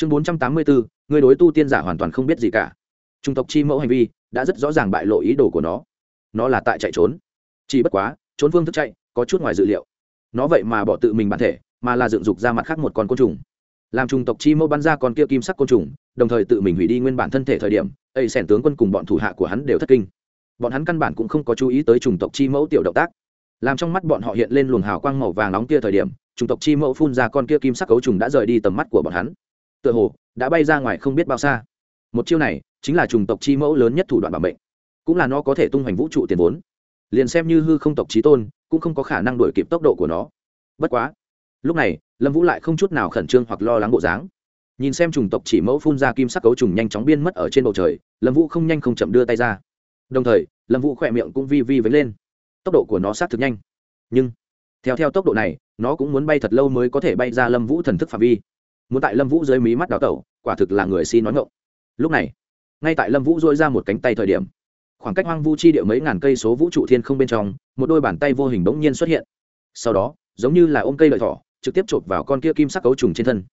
chương bốn trăm tám mươi bốn, người đối tu tiên giả hoàn toàn không biết gì cả. Trung tộc chi mẫu hành vi đã rất rõ ràng bại lộ ý đồ của nó. Nó là tại chạy trốn. Chỉ bất quá, trốn phương thức chạy có chút ngoài dự liệu. Nó vậy mà bỏ tự mình bản thể, mà là dựng dục ra mặt khác một con côn trùng. Làm trùng tộc chi mẫu bắn ra con kia kim sắc côn trùng, đồng thời tự mình hủy đi nguyên bản thân thể thời điểm, ấy sẻn tướng quân cùng bọn thủ hạ của hắn đều thất kinh. Bọn hắn căn bản cũng không có chú ý tới trùng tộc chi mẫu tiểu động tác. Làm trong mắt bọn họ hiện lên luồng hào quang màu vàng nóng kia thời điểm trùng tộc chi mẫu phun ra con kia kim sắc cấu trùng đã rời đi tầm mắt của bọn hắn tựa hồ đã bay ra ngoài không biết bao xa. Một chiêu này chính là trùng tộc chi mẫu lớn nhất thủ đoạn bảo mệnh, cũng là nó có thể tung hoành vũ trụ tiền vốn. Liền xem như hư không tộc trí tôn, cũng không có khả năng đuổi kịp tốc độ của nó. Bất quá, lúc này, lâm vũ lại không chút nào khẩn trương hoặc lo lắng bộ dáng. Nhìn xem trùng tộc chỉ mẫu phun ra kim sắc cấu trùng nhanh chóng biên mất ở trên bầu trời, lâm vũ không nhanh không chậm đưa tay ra. Đồng thời, lâm vũ khỏe miệng cũng vi vi vấy lên. Tốc độ của nó sát thực nhanh. Nhưng, theo theo tốc độ này, nó cũng muốn bay thật lâu mới có thể bay ra lâm vũ thần thức phạm vi muốn tại lâm vũ dưới mí mắt đào tẩu, quả thực là người si nói ngộng lúc này, ngay tại lâm vũ dôi ra một cánh tay thời điểm, khoảng cách hoang vu chi địa mấy ngàn cây số vũ trụ thiên không bên trong, một đôi bàn tay vô hình bỗng nhiên xuất hiện. Sau đó, giống như là ôm cây lợi thỏ, trực tiếp chộp vào con kia kim sắc cấu trùng trên thân.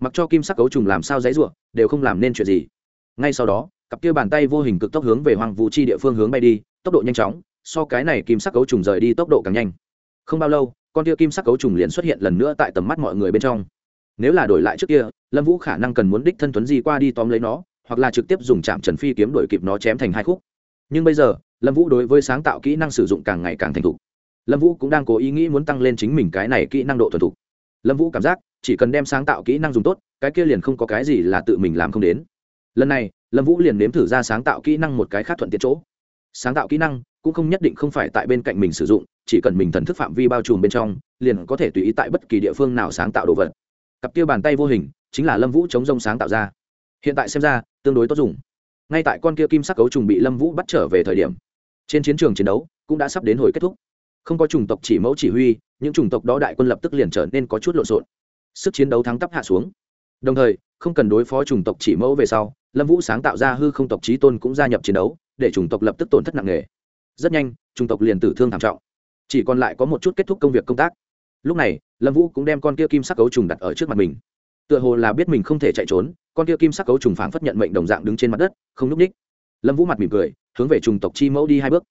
Mặc cho kim sắc cấu trùng làm sao dãy ruộng đều không làm nên chuyện gì. Ngay sau đó, cặp kia bàn tay vô hình cực tốc hướng về hoang vu chi địa phương hướng bay đi, tốc độ nhanh chóng, so cái này kim sắc cấu trùng rời đi tốc độ càng nhanh. Không bao lâu, con kia kim sắc cấu trùng liền xuất hiện lần nữa tại tầm mắt mọi người bên trong nếu là đổi lại trước kia, lâm vũ khả năng cần muốn đích thân tuấn di qua đi tóm lấy nó, hoặc là trực tiếp dùng chạm trần phi kiếm đổi kịp nó chém thành hai khúc. Nhưng bây giờ, lâm vũ đối với sáng tạo kỹ năng sử dụng càng ngày càng thành thục. Lâm vũ cũng đang cố ý nghĩ muốn tăng lên chính mình cái này kỹ năng độ thuần thục. Lâm vũ cảm giác, chỉ cần đem sáng tạo kỹ năng dùng tốt, cái kia liền không có cái gì là tự mình làm không đến. Lần này, lâm vũ liền nếm thử ra sáng tạo kỹ năng một cái khác thuận tiện chỗ. Sáng tạo kỹ năng cũng không nhất định không phải tại bên cạnh mình sử dụng, chỉ cần mình thần thức phạm vi bao trùm bên trong, liền có thể tùy ý tại bất kỳ địa phương nào sáng tạo đồ vật cặp kia bàn tay vô hình chính là lâm vũ chống rông sáng tạo ra hiện tại xem ra tương đối tốt dùng ngay tại con kia kim sắc cấu trùng bị lâm vũ bắt trở về thời điểm trên chiến trường chiến đấu cũng đã sắp đến hồi kết thúc không có chủng tộc chỉ mẫu chỉ huy những chủng tộc đó đại quân lập tức liền trở nên có chút lộn xộn sức chiến đấu thắng tắp hạ xuống đồng thời không cần đối phó chủng tộc chỉ mẫu về sau lâm vũ sáng tạo ra hư không tộc trí tôn cũng gia nhập chiến đấu để chủng tộc lập tức tổn thất nặng nề rất nhanh chủng tộc liền tử thương thảm trọng chỉ còn lại có một chút kết thúc công việc công tác lúc này, lâm vũ cũng đem con kia kim sắc cấu trùng đặt ở trước mặt mình. Tựa hồ là biết mình không thể chạy trốn, con kia kim sắc cấu trùng phảng phất nhận mệnh đồng dạng đứng trên mặt đất, không n ú c ních. Lâm vũ mặt mỉm cười, hướng về trùng tộc chi mẫu đi hai bước.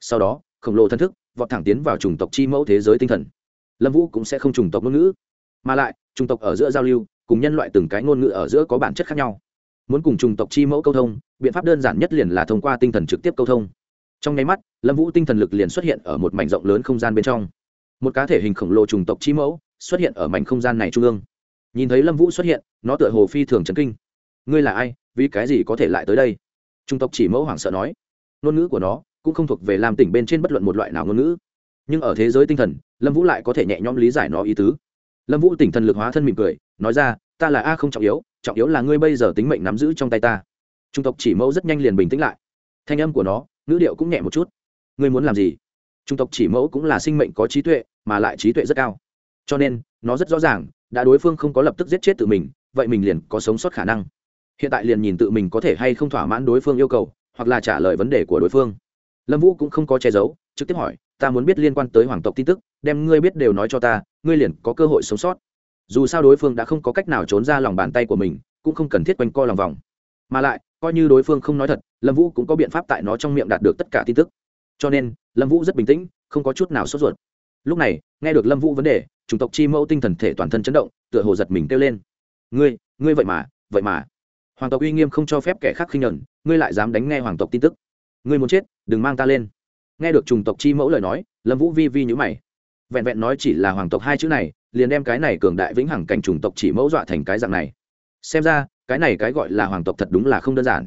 Sau đó, khổng lồ thân thức, vọt thẳng tiến vào trùng tộc chi mẫu thế giới tinh thần. Lâm vũ cũng sẽ không trùng tộc ngôn ngữ, mà lại trùng tộc ở giữa giao lưu, cùng nhân loại từng cái ngôn ngữ ở giữa có bản chất khác nhau. Muốn cùng trùng tộc chi mẫu câu thông, biện pháp đơn giản nhất liền là thông qua tinh thần trực tiếp câu thông. Trong nháy mắt, lâm vũ tinh thần lực liền xuất hiện ở một mảnh rộng lớn không gian bên trong một cá thể hình khổng lồ trùng tộc chi mẫu xuất hiện ở mảnh không gian này trung ương. Nhìn thấy lâm vũ xuất hiện, nó tựa hồ phi thường chấn kinh. Ngươi là ai? Vì cái gì có thể lại tới đây? Trung tộc chỉ mẫu hoảng sợ nói. Ngôn ngữ của nó cũng không thuộc về làm tỉnh bên trên bất luận một loại nào ngôn ngữ. Nhưng ở thế giới tinh thần, lâm vũ lại có thể nhẹ nhõm lý giải nó ý tứ. Lâm vũ tỉnh thần lực hóa thân mỉm cười, nói ra, ta là a không trọng yếu trọng yếu là ngươi bây giờ tính mệnh nắm giữ trong tay ta. Trung tộc chỉ mẫu rất nhanh liền bình tĩnh lại. Thanh âm của nó, ngữ điệu cũng nhẹ một chút. Ngươi muốn làm gì? Trung tộc chỉ mẫu cũng là sinh mệnh có trí tuệ, mà lại trí tuệ rất cao. Cho nên, nó rất rõ ràng, đã đối phương không có lập tức giết chết tự mình, vậy mình liền có sống sót khả năng. Hiện tại liền nhìn tự mình có thể hay không thỏa mãn đối phương yêu cầu, hoặc là trả lời vấn đề của đối phương. Lâm vũ cũng không có che giấu, trực tiếp hỏi, ta muốn biết liên quan tới hoàng tộc tin tức, đem ngươi biết đều nói cho ta, ngươi liền có cơ hội sống sót. Dù sao đối phương đã không có cách nào trốn ra lòng bàn tay của mình, cũng không cần thiết quanh co lòng vòng. Mà lại, coi như đối phương không nói thật, lâm vũ cũng có biện pháp tại nó trong miệng đạt được tất cả tin tức cho nên, lâm vũ rất bình tĩnh, không có chút nào sốt ruột. Lúc này, nghe được lâm vũ vấn đề, chủng tộc chi mẫu tinh thần thể toàn thân chấn động, tựa hồ giật mình kêu lên. Ngươi ngươi vậy mà vậy mà. Hoàng tộc uy nghiêm không cho phép kẻ khác khinh nhuận ngươi lại dám đánh nghe hoàng tộc tin tức. Ngươi muốn chết, đừng mang ta lên. Nghe được chủng tộc chi mẫu lời nói, lâm vũ vi vi nhữ mày. Vẹn vẹn nói chỉ là hoàng tộc hai chữ này, liền đem cái này cường đại vĩnh hằng cảnh chủng tộc chỉ mẫu dọa thành cái dạng này. Xem ra, cái này cái gọi là hoàng tộc thật đúng là không đơn giản.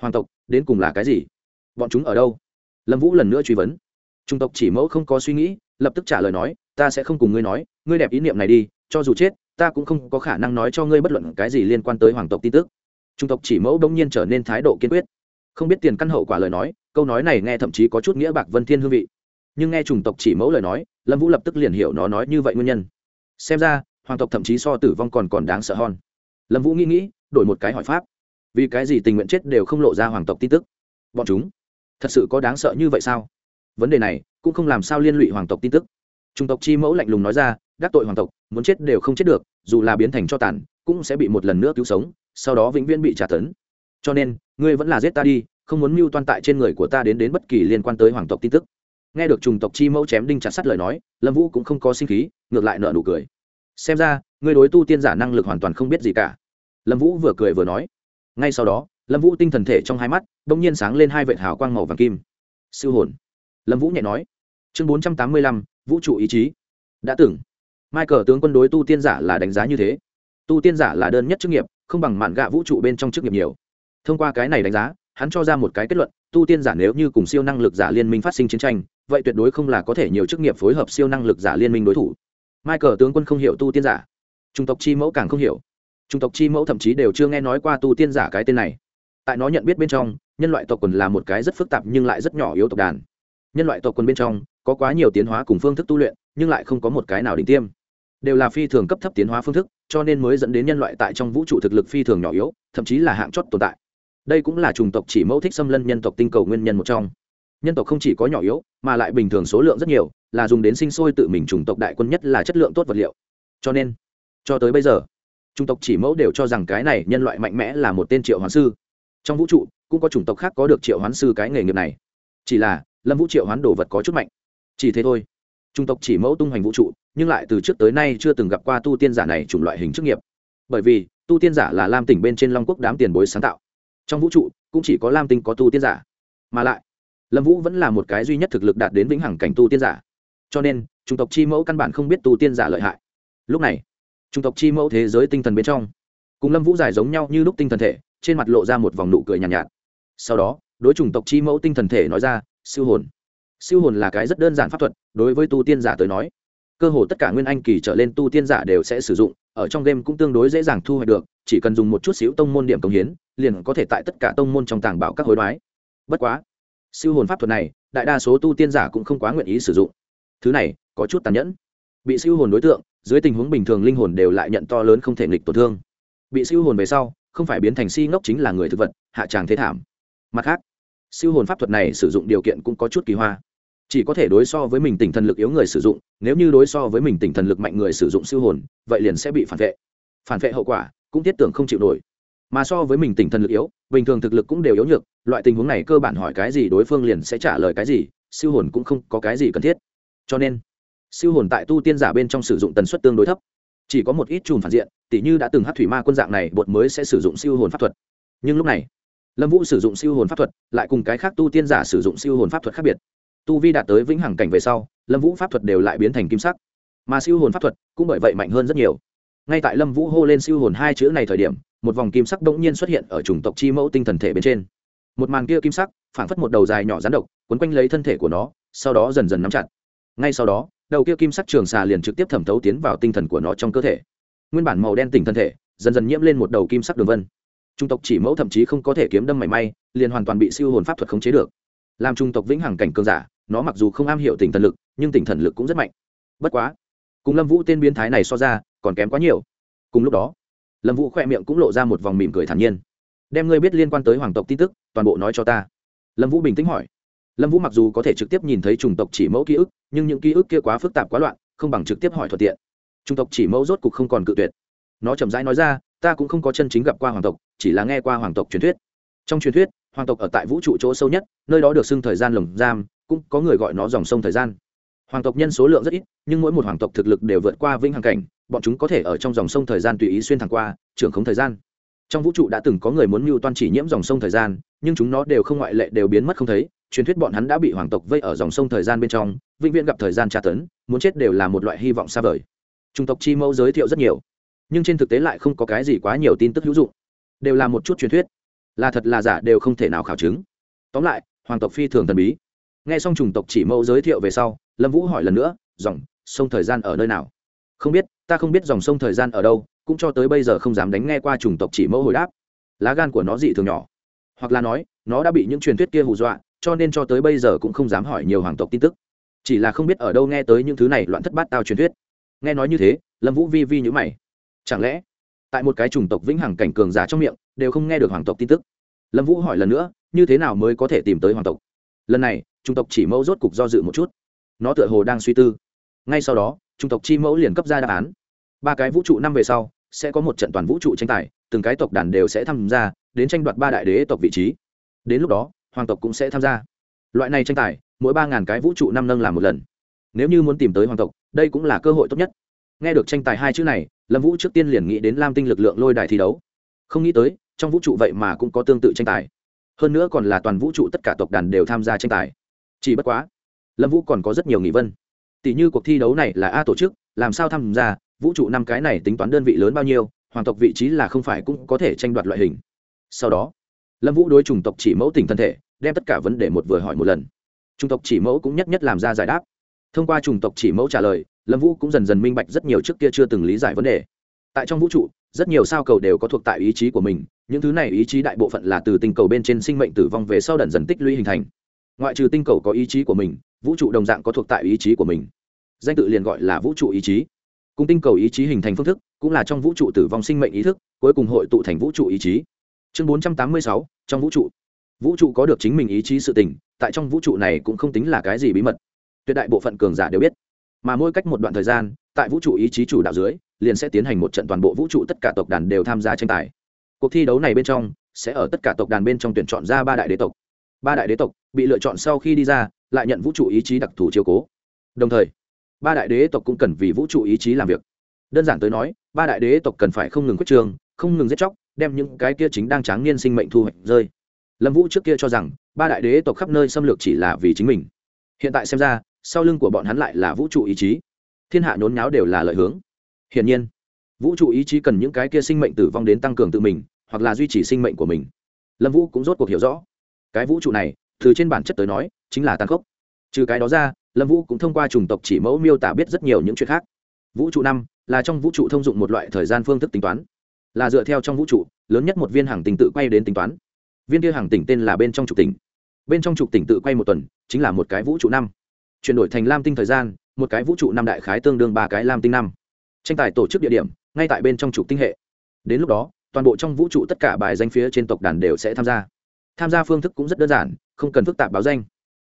Hoàng tộc, đến cùng là cái gì? Bọn chúng ở đâu? Lâm vũ lần nữa truy vấn. Trung tộc chỉ mẫu không có suy nghĩ, lập tức trả lời nói, ta sẽ không cùng ngươi nói, ngươi đẹp ý niệm này đi, cho dù chết, ta cũng không có khả năng nói cho ngươi bất luận cái gì liên quan tới hoàng tộc tin tức. Trung tộc chỉ mẫu đông nhiên trở nên thái độ kiên quyết. Không biết tiền căn hậu quả lời nói, câu nói này nghe thậm chí có chút nghĩa bạc vân thiên hương vị. Nhưng nghe chủng tộc chỉ mẫu lời nói, lâm vũ lập tức liền hiểu nó nói như vậy nguyên nhân. Xem ra, hoàng tộc thậm chí so tử vong còn còn đáng sợ hơn. Lâm vũ nghĩ nghĩ, đổi một cái hỏi pháp. Vì cái gì tình nguyện chết đều không lộ ra hoàng tộc tin tức? Bọn chúng thật sự có đáng sợ như vậy sao? Vấn đề này cũng không làm sao liên lụy hoàng tộc tin tức. Trung tộc chi mẫu lạnh lùng nói ra, đắc tội hoàng tộc, muốn chết đều không chết được, dù là biến thành cho tàn, cũng sẽ bị một lần nữa cứu sống, sau đó vĩnh viễn bị trả tấn. Cho nên, ngươi vẫn là giết ta đi, không muốn mưu toan tại trên người của ta đến đến bất kỳ liên quan tới hoàng tộc tin tức. Nghe được trùng tộc chi mẫu chém đinh chặt sắt lời nói, lâm vũ cũng không có sinh khí, ngược lại nợ nụ cười. Xem ra, ngươi đối tu tiên giả năng lực hoàn toàn không biết gì cả. Lâm vũ vừa cười vừa nói. Ngay sau đó lâm vũ tinh thần thể trong hai mắt đ ỗ n g nhiên sáng lên hai vệt hào quang màu vàng kim. Siêu hồn. Lâm vũ nhẹ nói. Chương bốn trăm tám mươi lăm, vũ trụ ý chí. Đã từng, michael tướng quân đối tu tiên giả là đánh giá như thế. Tu tiên giả là đơn nhất chức nghiệp, không bằng mạn gạ vũ trụ bên trong chức nghiệp nhiều. Thông qua cái này đánh giá, hắn cho ra một cái kết luận, tu tiên giả nếu như cùng siêu năng lực giả liên minh phát sinh chiến tranh, vậy tuyệt đối không là có thể nhiều chức nghiệp phối hợp siêu năng lực giả liên minh đối thủ. Michael tướng quân không hiểu tu tiên giả. Chủng tộc chi mẫu càng không hiểu. Chủng tộc chi mẫu thậm chí đều chưa nghe nói qua tu tiên giả cái tên này tại nó nhận biết bên trong, nhân loại tộc quần là một cái rất phức tạp nhưng lại rất nhỏ yếu tộc đàn. Nhân loại tộc quần bên trong, có quá nhiều tiến hóa cùng phương thức tu luyện, nhưng lại không có một cái nào đỉnh tiêm. Đều là phi thường cấp thấp tiến hóa phương thức, cho nên mới dẫn đến nhân loại tại trong vũ trụ thực lực phi thường nhỏ yếu, thậm chí là hạng chót tồn tại. Đây cũng là chủng tộc chỉ mẫu thích xâm lân nhân tộc tinh cầu nguyên nhân một trong. Nhân tộc không chỉ có nhỏ yếu, mà lại bình thường số lượng rất nhiều, là dùng đến sinh sôi tự mình chủng tộc đại quân nhất là chất lượng tốt vật liệu. Cho nên, cho tới bây giờ, chủng tộc chỉ mẫu đều cho rằng cái này nhân loại mạnh mẽ là một tên triệu hoán sư trong vũ trụ, cũng có chủng tộc khác có được triệu hoán sư cái nghề nghiệp này. Chỉ là, lâm vũ triệu hoán đồ vật có chút mạnh. Chỉ thế thôi. Chủng tộc chỉ mẫu tung hoành vũ trụ, nhưng lại từ trước tới nay chưa từng gặp qua tu tiên giả này chủng loại hình chức nghiệp. Bởi vì, tu tiên giả là lam tỉnh bên trên long quốc đám tiền bối sáng tạo. Trong vũ trụ, cũng chỉ có lam tinh có tu tiên giả. Mà lại, lâm vũ vẫn là một cái duy nhất thực lực đạt đến vĩnh hằng cảnh tu tiên giả. Cho nên, chủng tộc chi mẫu căn bản không biết tu tiên giả lợi hại. Lúc này, chủng tộc chi mẫu thế giới tinh thần bên trong, cùng lâm vũ giải giống nhau như lúc tinh thần thể trên mặt lộ ra một vòng nụ cười nhàn nhạt, nhạt. Sau đó đối chủng tộc chi mẫu tinh thần thể nói ra siêu hồn. Siêu hồn là cái rất đơn giản pháp thuật đối với tu tiên giả tới nói cơ hồ tất cả nguyên anh kỳ trở lên tu tiên giả đều sẽ sử dụng ở trong game cũng tương đối dễ dàng thu hoạch được chỉ cần dùng một chút xíu tông môn điểm công hiến liền có thể tại tất cả tông môn trong tàng bảo các hối đoái. Bất quá siêu hồn pháp thuật này đại đa số tu tiên giả cũng không quá nguyện ý sử dụng. Thứ này có chút tàn nhẫn. Bị siêu hồn đối tượng dưới tình huống bình thường linh hồn đều lại nhận to lớn không thể nghịch tổn thương. Bị siêu hồn về sau không phải biến thành si ngốc chính là người thực vật, hạ tràng thế thảm. Mặt khác, siêu hồn pháp thuật này sử dụng điều kiện cũng có chút kỳ hoa. Chỉ có thể đối so với mình tỉnh thần lực yếu người sử dụng, nếu như đối so với mình tỉnh thần lực mạnh người sử dụng siêu hồn, vậy liền sẽ bị phản vệ. Phản vệ hậu quả cũng tiết tưởng không chịu nổi. Mà so với mình tỉnh thần lực yếu, bình thường thực lực cũng đều yếu nhược, loại tình huống này cơ bản hỏi cái gì đối phương liền sẽ trả lời cái gì, siêu hồn cũng không có cái gì cần thiết. Cho nên, siêu hồn tại tu tiên giả bên trong sử dụng tần suất tương đối thấp, chỉ có một ít chùm phản diện tỉ như đã từng hát thủy ma quân dạng này, bột mới sẽ sử dụng siêu hồn pháp thuật. Nhưng lúc này, lâm vũ sử dụng siêu hồn pháp thuật, lại cùng cái khác tu tiên giả sử dụng siêu hồn pháp thuật khác biệt. Tu vi đạt tới vĩnh hằng cảnh về sau, lâm vũ pháp thuật đều lại biến thành kim sắc. Mà siêu hồn pháp thuật cũng bởi vậy mạnh hơn rất nhiều. Ngay tại lâm vũ hô lên siêu hồn hai chữ này thời điểm, một vòng kim sắc đ ỗ n g nhiên xuất hiện ở chủng tộc chi mẫu tinh thần thể bên trên. Một màn kia kim sắc, phảng phất một đầu dài nhỏ rán độc quấn quanh lấy thân thể của nó, sau đó dần dần nắm chặt. Ngay sau đó, đầu kia kim sắc trường xà liền trực tiếp thẩm thấu tiến vào tinh thần của nó trong cơ thể nguyên bản màu đen tỉnh thân thể, dần dần nhiễm lên một đầu kim sắc đường vân. Trung tộc chỉ mẫu thậm chí không có thể kiếm đâm mảy may, liền hoàn toàn bị siêu hồn pháp thuật khống chế được. Làm trung tộc vĩnh hằng cảnh cường giả, nó mặc dù không am hiểu tỉnh thần lực, nhưng tỉnh thần lực cũng rất mạnh. Bất quá, cùng lâm vũ tên biến thái này so ra, còn kém quá nhiều. Cùng lúc đó, lâm vũ khoe miệng cũng lộ ra một vòng mỉm cười thản nhiên. Đem ngươi biết liên quan tới hoàng tộc tin tức, toàn bộ nói cho ta. Lâm vũ bình tĩnh hỏi. Lâm vũ mặc dù có thể trực tiếp nhìn thấy chủng tộc chỉ mẫu ký ức, nhưng những ký ức kia quá phức tạp quá loạn, không bằng trực tiếp hỏi thuận tiện. Trung tộc chỉ mẫu rốt cục không còn cự tuyệt. Nó chậm rãi nói ra, ta cũng không có chân chính gặp qua hoàng tộc, chỉ là nghe qua hoàng tộc truyền thuyết. Trong truyền thuyết, hoàng tộc ở tại vũ trụ chỗ sâu nhất, nơi đó được xưng thời gian lồng giam, cũng có người gọi nó dòng sông thời gian. Hoàng tộc nhân số lượng rất ít, nhưng mỗi một hoàng tộc thực lực đều vượt qua vĩnh hằng cảnh, bọn chúng có thể ở trong dòng sông thời gian tùy ý xuyên thẳng qua, trưởng không thời gian. Trong vũ trụ đã từng có người muốn mưu toan chỉ nhiễm dòng sông thời gian, nhưng chúng nó đều không ngoại lệ đều biến mất không thấy. Truyền thuyết bọn hắn đã bị hoàng tộc vây ở dòng sông thời gian bên trong, vĩnh viễn gặp thời gian tra tấn, muốn chết đều là một loại hy vọng xa vời chủng tộc chi mẫu giới thiệu rất nhiều, nhưng trên thực tế lại không có cái gì quá nhiều tin tức hữu dụng. Đều là một chút truyền thuyết, là thật là giả đều không thể nào khảo chứng. Tóm lại, hoàng tộc phi thường thần bí. Nghe xong chủng tộc chỉ mẫu giới thiệu về sau, lâm vũ hỏi lần nữa, dòng sông thời gian ở nơi nào? Không biết, ta không biết dòng sông thời gian ở đâu, cũng cho tới bây giờ không dám đánh nghe qua chủng tộc chỉ mẫu hồi đáp. Lá gan của nó dị thường nhỏ, hoặc là nói, nó đã bị những truyền thuyết kia hù dọa, cho nên cho tới bây giờ cũng không dám hỏi nhiều hoàng tộc tin tức. Chỉ là không biết ở đâu nghe tới những thứ này loạn thất bát tao truyền thuyết nghe nói như thế, lâm vũ vi vi nhữ mày. Chẳng lẽ, tại một cái chủng tộc vĩnh hằng cảnh cường giả trong miệng, đều không nghe được hoàng tộc tin tức? Lâm vũ hỏi lần nữa, như thế nào mới có thể tìm tới hoàng tộc? Lần này, chủng tộc chỉ mẫu rốt cục do dự một chút. Nó tựa hồ đang suy tư. Ngay sau đó, chủng tộc chi mẫu liền cấp ra đáp án. Ba cái vũ trụ năm về sau, sẽ có một trận toàn vũ trụ tranh tài, từng cái tộc đàn đều sẽ tham gia, đến tranh đoạt ba đại đế tộc vị trí. Đến lúc đó, hoàng tộc cũng sẽ tham gia. Loại này tranh tài, mỗi ba ngàn cái vũ trụ năm nâng làm một lần. Nếu như muốn tìm tới hoàng tộc đây cũng là cơ hội tốt nhất. Nghe được tranh tài hai chữ này, lâm vũ trước tiên liền nghĩ đến lam tinh lực lượng lôi đài thi đấu. Không nghĩ tới, trong vũ trụ vậy mà cũng có tương tự tranh tài. Hơn nữa còn là toàn vũ trụ tất cả tộc đàn đều tham gia tranh tài. Chỉ bất quá, lâm vũ còn có rất nhiều nghị vân tỷ như cuộc thi đấu này là a tổ chức, làm sao tham gia, vũ trụ năm cái này tính toán đơn vị lớn bao nhiêu, hoàng tộc vị trí là không phải cũng có thể tranh đoạt loại hình. Sau đó, lâm vũ đối chủng tộc chỉ mẫu tỉnh thân thể, đem tất cả vấn đề một vừa hỏi một lần. Chủng tộc chỉ mẫu cũng nhất nhất làm ra giải đáp thông qua chủng tộc chỉ mẫu trả lời, lâm vũ cũng dần dần minh bạch rất nhiều trước kia chưa từng lý giải vấn đề. Tại trong vũ trụ, rất nhiều sao cầu đều có thuộc tại ý chí của mình, những thứ này ý chí đại bộ phận là từ tinh cầu bên trên sinh mệnh tử vong về sau đần dần tích lũy hình thành. Ngoại trừ tinh cầu có ý chí của mình, vũ trụ đồng dạng có thuộc tại ý chí của mình. Danh tự liền gọi là vũ trụ ý chí. Cùng tinh cầu ý chí hình thành phương thức, cũng là trong vũ trụ tử vong sinh mệnh ý thức, cuối cùng hội tụ thành vũ trụ ý chí. Chương bốn trăm tám mươi sáu, trong vũ trụ. Vũ trụ có được chính mình ý chí sự tình, tại trong vũ trụ này cũng không tính là cái gì bí mật tuyệt đại bộ phận cường giả đều biết. Mà mỗi cách một đoạn thời gian, tại vũ trụ ý chí chủ đạo dưới, liền sẽ tiến hành một trận toàn bộ vũ trụ tất cả tộc đàn đều tham gia tranh tài. Cuộc thi đấu này bên trong, sẽ ở tất cả tộc đàn bên trong tuyển chọn ra ba đại đế tộc. Ba đại đế tộc bị lựa chọn sau khi đi ra, lại nhận vũ trụ ý chí đặc thù chiếu cố. Đồng thời, ba đại đế tộc cũng cần vì vũ trụ ý chí làm việc. Đơn giản tới nói, ba đại đế tộc cần phải không ngừng quyết trường, không ngừng giết chóc, đem những cái kia chính đang tráng niên sinh mệnh thu hoạch rơi. Lâm vũ trước kia cho rằng, ba đại đế tộc khắp nơi xâm lược chỉ là vì chính mình. Hiện tại xem ra sau lưng của bọn hắn lại là vũ trụ ý chí. Thiên hạ nhốn nháo đều là lợi hướng. Hiển nhiên, vũ trụ ý chí cần những cái kia sinh mệnh tử vong đến tăng cường tự mình, hoặc là duy trì sinh mệnh của mình. Lâm vũ cũng rốt cuộc hiểu rõ. Cái vũ trụ này, từ trên bản chất tới nói, chính là tàn khốc. Trừ cái đó ra, lâm vũ cũng thông qua chủng tộc chỉ mẫu miêu tả biết rất nhiều những chuyện khác. Vũ trụ năm là trong vũ trụ thông dụng một loại thời gian phương thức tính toán. Là dựa theo trong vũ trụ, lớn nhất một viên hàng tình tự quay đến tính toán. Viên kia hàng tỉnh tên là bên trong trục tỉnh bên trong trục tỉnh tự quay một tuần, chính là một cái vũ trụ năm chuyển đổi thành lam tinh thời gian, một cái vũ trụ năm đại khái tương đương ba cái lam tinh năm. Tranh tài tổ chức địa điểm, ngay tại bên trong trục tinh hệ. Đến lúc đó, toàn bộ trong vũ trụ tất cả bài danh phía trên tộc đàn đều sẽ tham gia. Tham gia phương thức cũng rất đơn giản, không cần phức tạp báo danh.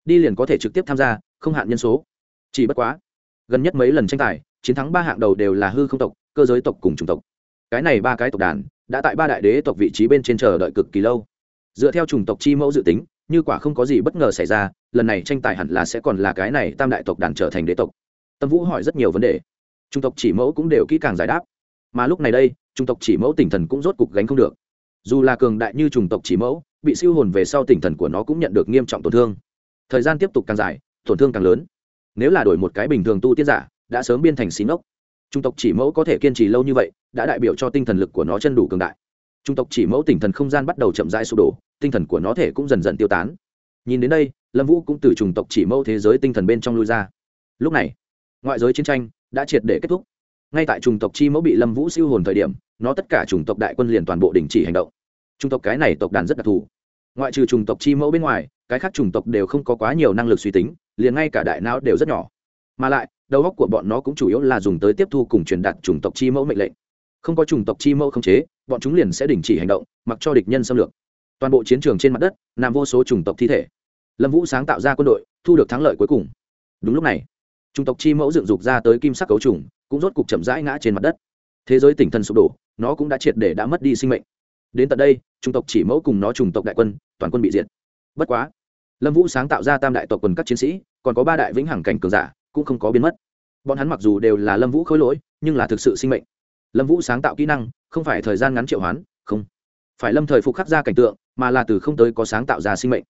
Đi liền có thể trực tiếp tham gia, không hạn nhân số. Chỉ bất quá, gần nhất mấy lần tranh tài, chiến thắng ba hạng đầu đều là hư không tộc, cơ giới tộc cùng chủng tộc. Cái này ba cái tộc đàn, đã tại ba đại đế tộc vị trí bên trên chờ đợi cực kỳ lâu. Dựa theo chủng tộc chi mẫu dự tính, như quả không có gì bất ngờ xảy ra lần này tranh tài hẳn là sẽ còn là cái này tam đại tộc đàn trở thành đế tộc. Tâm vũ hỏi rất nhiều vấn đề. Trung tộc chỉ mẫu cũng đều kỹ càng giải đáp. Mà lúc này đây, trung tộc chỉ mẫu tinh thần cũng rốt cục gánh không được. Dù là cường đại như trùng tộc chỉ mẫu, bị siêu hồn về sau tinh thần của nó cũng nhận được nghiêm trọng tổn thương. Thời gian tiếp tục càng dài, tổn thương càng lớn. Nếu là đổi một cái bình thường tu tiên giả, đã sớm biên thành xí ngốc. Trung tộc chỉ mẫu có thể kiên trì lâu như vậy, đã đại biểu cho tinh thần lực của nó chân đủ cường đại. Trung tộc chỉ mẫu tinh thần không gian bắt đầu chậm rãi sụp đổ, tinh thần của nó thể cũng dần dần tiêu tán. Nhìn đến đây lâm vũ cũng từ chủng tộc chỉ mâu thế giới tinh thần bên trong lui ra. Lúc này, ngoại giới chiến tranh đã triệt để kết thúc. Ngay tại chủng tộc chi mẫu bị lâm vũ siêu hồn thời điểm, nó tất cả chủng tộc đại quân liền toàn bộ đình chỉ hành động. Chủng tộc cái này tộc đàn rất đặc thù. Ngoại trừ chủng tộc chi mẫu bên ngoài, cái khác chủng tộc đều không có quá nhiều năng lực suy tính, liền ngay cả đại não đều rất nhỏ. Mà lại, đầu óc của bọn nó cũng chủ yếu là dùng tới tiếp thu cùng truyền đạt chủng tộc chi mẫu mệnh lệnh. Không có chủng tộc chi mẫu không chế, bọn chúng liền sẽ đình chỉ hành động, mặc cho địch nhân xâm lược. Toàn bộ chiến trường trên mặt đất, nằm vô số chủng tộc thi thể lâm vũ sáng tạo ra quân đội, thu được thắng lợi cuối cùng. Đúng lúc này, chủng tộc chi mẫu dựng dục ra tới kim sắc cấu trùng, cũng rốt cục chậm rãi ngã trên mặt đất. Thế giới tỉnh thần sụp đổ, nó cũng đã triệt để đã mất đi sinh mệnh. Đến tận đây, chủng tộc chỉ mẫu cùng nó chủng tộc đại quân, toàn quân bị diệt. Bất quá, lâm vũ sáng tạo ra tam đại tộc quần các chiến sĩ, còn có ba đại vĩnh hằng cảnh cường giả, cũng không có biến mất. Bọn hắn mặc dù đều là lâm vũ khối lỗi, nhưng là thực sự sinh mệnh. Lâm vũ sáng tạo kỹ năng, không phải thời gian ngắn triệu hoán, không. Phải lâm thời phục khắc ra cảnh tượng, mà là từ không tới có sáng tạo ra sinh mệnh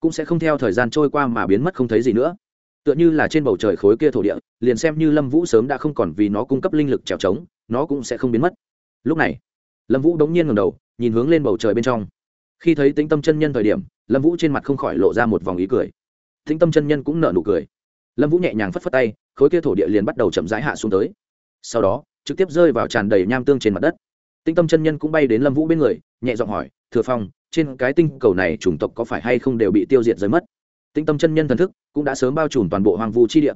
cũng sẽ không theo thời gian trôi qua mà biến mất không thấy gì nữa. Tựa như là trên bầu trời khối kia thổ địa, liền xem như lâm vũ sớm đã không còn vì nó cung cấp linh lực trèo trống, nó cũng sẽ không biến mất. Lúc này, lâm vũ đống nhiên ngầm đầu, nhìn hướng lên bầu trời bên trong. Khi thấy tĩnh tâm chân nhân thời điểm, lâm vũ trên mặt không khỏi lộ ra một vòng ý cười. Tĩnh tâm chân nhân cũng nở nụ cười. Lâm vũ nhẹ nhàng phất phất tay, khối kia thổ địa liền bắt đầu chậm rãi hạ xuống tới. Sau đó, trực tiếp rơi vào tràn đầy nham tương trên mặt đất. Tinh tâm chân nhân cũng bay đến lâm vũ bên người, nhẹ giọng hỏi, thừa phong trên cái tinh cầu này chủng tộc có phải hay không đều bị tiêu diệt rơi mất. Tinh tâm chân nhân thần thức cũng đã sớm bao trùm toàn bộ hoàng vu chi địa.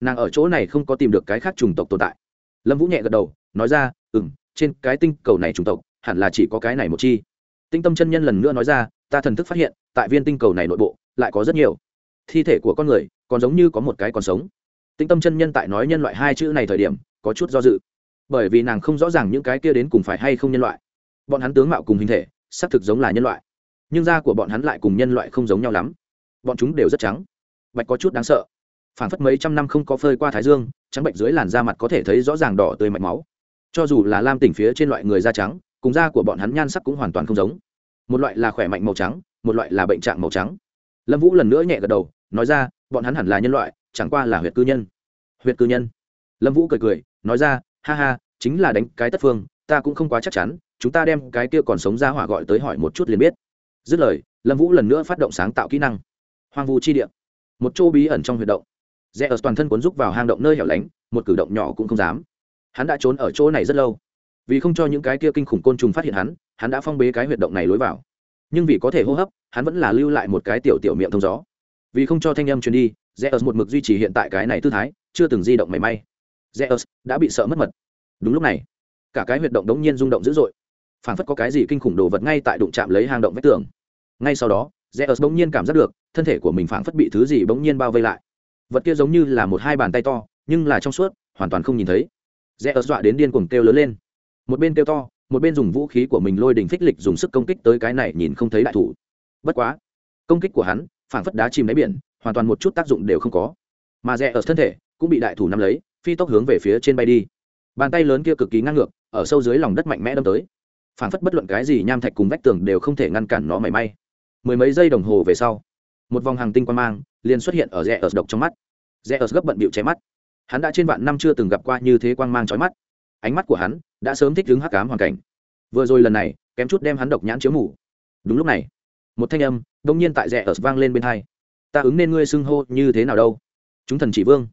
Nàng ở chỗ này không có tìm được cái khác chủng tộc tồn tại. Lâm vũ nhẹ gật đầu, nói ra ừ m trên cái tinh cầu này chủng tộc, hẳn là chỉ có cái này một chi. Tinh tâm chân nhân lần nữa nói ra, ta thần thức phát hiện, tại viên tinh cầu này nội bộ, lại có rất nhiều. Thi thể của con người, còn giống như có một cái còn sống. Tinh tâm chân nhân tại nói nhân loại hai chữ này thời điểm, có chút do dự. Bởi vì nàng không rõ ràng những cái kia đến cùng phải hay không nhân loại. Bọn hắn tướng mạo cùng hình thể xác thực giống là nhân loại. Nhưng da của bọn hắn lại cùng nhân loại không giống nhau lắm. Bọn chúng đều rất trắng. Bạch có chút đáng sợ. Phản phất mấy trăm năm không có phơi qua thái dương, trắng bệnh dưới làn da mặt có thể thấy rõ ràng đỏ tươi mạch máu. Cho dù là lam tỉnh phía trên loại người da trắng, cùng da của bọn hắn nhan sắc cũng hoàn toàn không giống. Một loại là khỏe mạnh màu trắng, một loại là bệnh trạng màu trắng. Lâm vũ lần nữa nhẹ gật đầu, nói ra, bọn hắn hẳn là nhân loại, chẳng qua là huyệt cư nhân. Huyệt cư nhân? Lâm vũ cười cười, nói ra, ha ha, chính là đánh cái tất phương, ta cũng không quá chắc chắn chúng ta đem cái kia còn sống ra hỏa gọi tới hỏi một chút liền biết. Dứt lời, lâm vũ lần nữa phát động sáng tạo kỹ năng. Hoang vu chi địa. Một chỗ bí ẩn trong huyệt động. Rẽ ở toàn thân cuốn rúc vào hang động nơi hẻo lánh, một cử động nhỏ cũng không dám. Hắn đã trốn ở chỗ này rất lâu. Vì không cho những cái kia kinh khủng côn trùng phát hiện hắn hắn đã phong bế cái huyệt động này lối vào. Nhưng vì có thể hô hấp, hắn vẫn là lưu lại một cái tiểu tiểu miệng thông gió. Vì không cho thanh âm truyền đi, rẽ ở một mực duy trì hiện tại cái này tư thái, chưa từng di động mảy may. Rẽ ở đã bị sợ mất mật. Đúng lúc này, cả cái huyệt động đống nhiên rung động dữ dội phảng phất có cái gì kinh khủng đồ vật ngay tại đụng chạm lấy hang động vách tường. Ngay sau đó rẽ bỗng nhiên cảm giác được, thân thể của mình phảng phất bị thứ gì bỗng nhiên bao vây lại. Vật kia giống như là một hai bàn tay to, nhưng là trong suốt, hoàn toàn không nhìn thấy. Rẽ dọa đến điên cuồng kêu lớn lên. Một bên kêu to, một bên dùng vũ khí của mình lôi đình phích lịch dùng sức công kích tới cái này nhìn không thấy đại thủ. Bất quá, công kích của hắn, phảng phất đá chìm đáy biển, hoàn toàn một chút tác dụng đều không có. Mà rẽ ở thân thể cũng bị đại thủ nắm lấy, phi tốc hướng về phía trên bay đi. Bàn tay lớn kia cực kỳ ngang ngược, ở sâu dưới lòng đất mạnh mẽ đâm tới. Phản phất bất luận cái gì nham thạch cùng vách tường đều không thể ngăn cản nó mảy may. Mười mấy giây đồng hồ về sau, một vòng hàng tinh quan mang liền xuất hiện ở rẽ ở độc trong mắt. Rẽ ở gấp bận bịu cháy mắt. Hắn đã trên vạn năm chưa từng gặp qua như thế quang mang trói mắt. Ánh mắt của hắn đã sớm thích đứng hắc cám hoàn cảnh. Vừa rồi lần này, kém chút đem hắn độc nhãn chiếu mù. Đúng lúc này, một thanh âm đông nhiên tại rẽ ở vang lên bên hai. Ta ứng nên ngươi xưng hô như thế nào đâu? Chúng thần chỉ vương,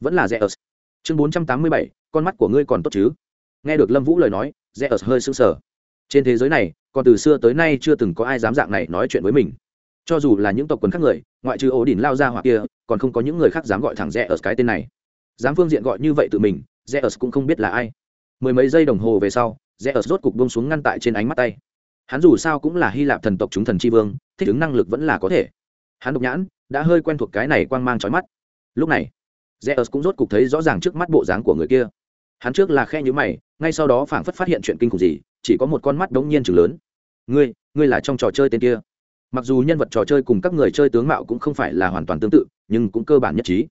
vẫn là rẽ ở chương bốn trăm tám mươi bảy, con mắt của ngươi còn tốt chứ? Nghe được lâm vũ lời nói rẽ ở hơi sững sờ trên thế giới này, còn từ xưa tới nay chưa từng có ai dám dạng này nói chuyện với mình. Cho dù là những tộc quần khác người, ngoại trừ ổ đỉnh lao ra hoặc kia, còn không có những người khác dám gọi thẳng rẽ ở cái tên này. Dám phương diện gọi như vậy tự mình rẽ ở cũng không biết là ai. Mười mấy giây đồng hồ về sau rẽ ở rốt cục bông xuống ngăn tại trên ánh mắt tay. Hắn dù sao cũng là hy lạp thần tộc chúng thần tri vương, thích ứng năng lực vẫn là có thể. Hắn độc nhãn, đã hơi quen thuộc cái này quang mang trói mắt. Lúc này rẽ ở cũng rốt cục thấy rõ ràng trước mắt bộ dáng của người kia. Hắn trước là khe nhữ mày, ngay sau đó phảng phất phát hiện chuyện kinh khủng gì chỉ có một con mắt đống nhiên chừng lớn. Ngươi ngươi là trong trò chơi tên kia. Mặc dù nhân vật trò chơi cùng các người chơi tướng mạo cũng không phải là hoàn toàn tương tự, nhưng cũng cơ bản nhất trí.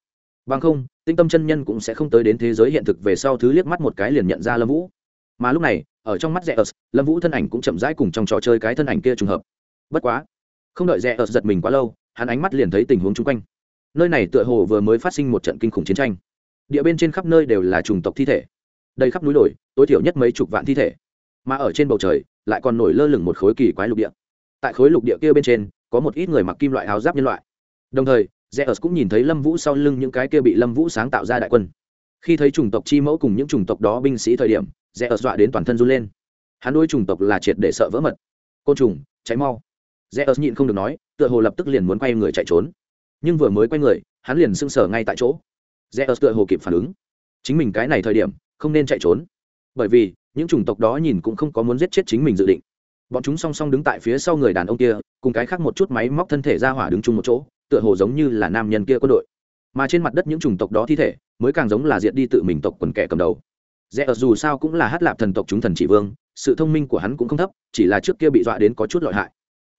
Bằng không, tinh tâm chân nhân cũng sẽ không tới đến thế giới hiện thực về sau thứ liếc mắt một cái liền nhận ra lâm vũ. Mà lúc này, ở trong mắt rẽ ớt lâm vũ thân ảnh cũng chậm rãi cùng trong trò chơi cái thân ảnh kia trùng hợp. Bất quá, không đợi rẽ ớt giật mình quá lâu, hắn ánh mắt liền thấy tình huống chung quanh. Nơi này tựa hồ vừa mới phát sinh một trận kinh khủng chiến tranh. Địa bên trên khắp nơi đều là chủng tộc thi thể. Đầy khắp núi đồi, tối thiểu nhất mấy chục vạn thi thể mà ở trên bầu trời lại còn nổi lơ lửng một khối kỳ quái lục địa. Tại khối lục địa kia bên trên, có một ít người mặc kim loại áo giáp nhân loại. Đồng thời, zeus cũng nhìn thấy lâm vũ sau lưng những cái kia bị lâm vũ sáng tạo ra đại quân. Khi thấy chủng tộc chi mẫu cùng những chủng tộc đó binh sĩ thời điểm, zeus dọa đến toàn thân run lên. Hắn đôi chủng tộc là triệt để sợ vỡ mật. Côn trùng, cháy mau. Zeus nhịn không được nói, tựa hồ lập tức liền muốn quay người chạy trốn. Nhưng vừa mới quay người, hắn liền sưng sờ ngay tại chỗ. Zeus tựa hồ kịp phản ứng. Chính mình cái này thời điểm, không nên chạy trốn. Bởi vì những chủng tộc đó nhìn cũng không có muốn giết chết chính mình dự định. Bọn chúng song song đứng tại phía sau người đàn ông kia, cùng cái khác một chút máy móc thân thể ra hỏa đứng chung một chỗ, tựa hồ giống như là nam nhân kia quân đội. Mà trên mặt đất những chủng tộc đó thi thể, mới càng giống là diệt đi tự mình tộc quần kẻ cầm đầu. Rẽ ở dù sao cũng là hát lạp thần tộc chúng thần chỉ vương, sự thông minh của hắn cũng không thấp, chỉ là trước kia bị dọa đến có chút lợi hại.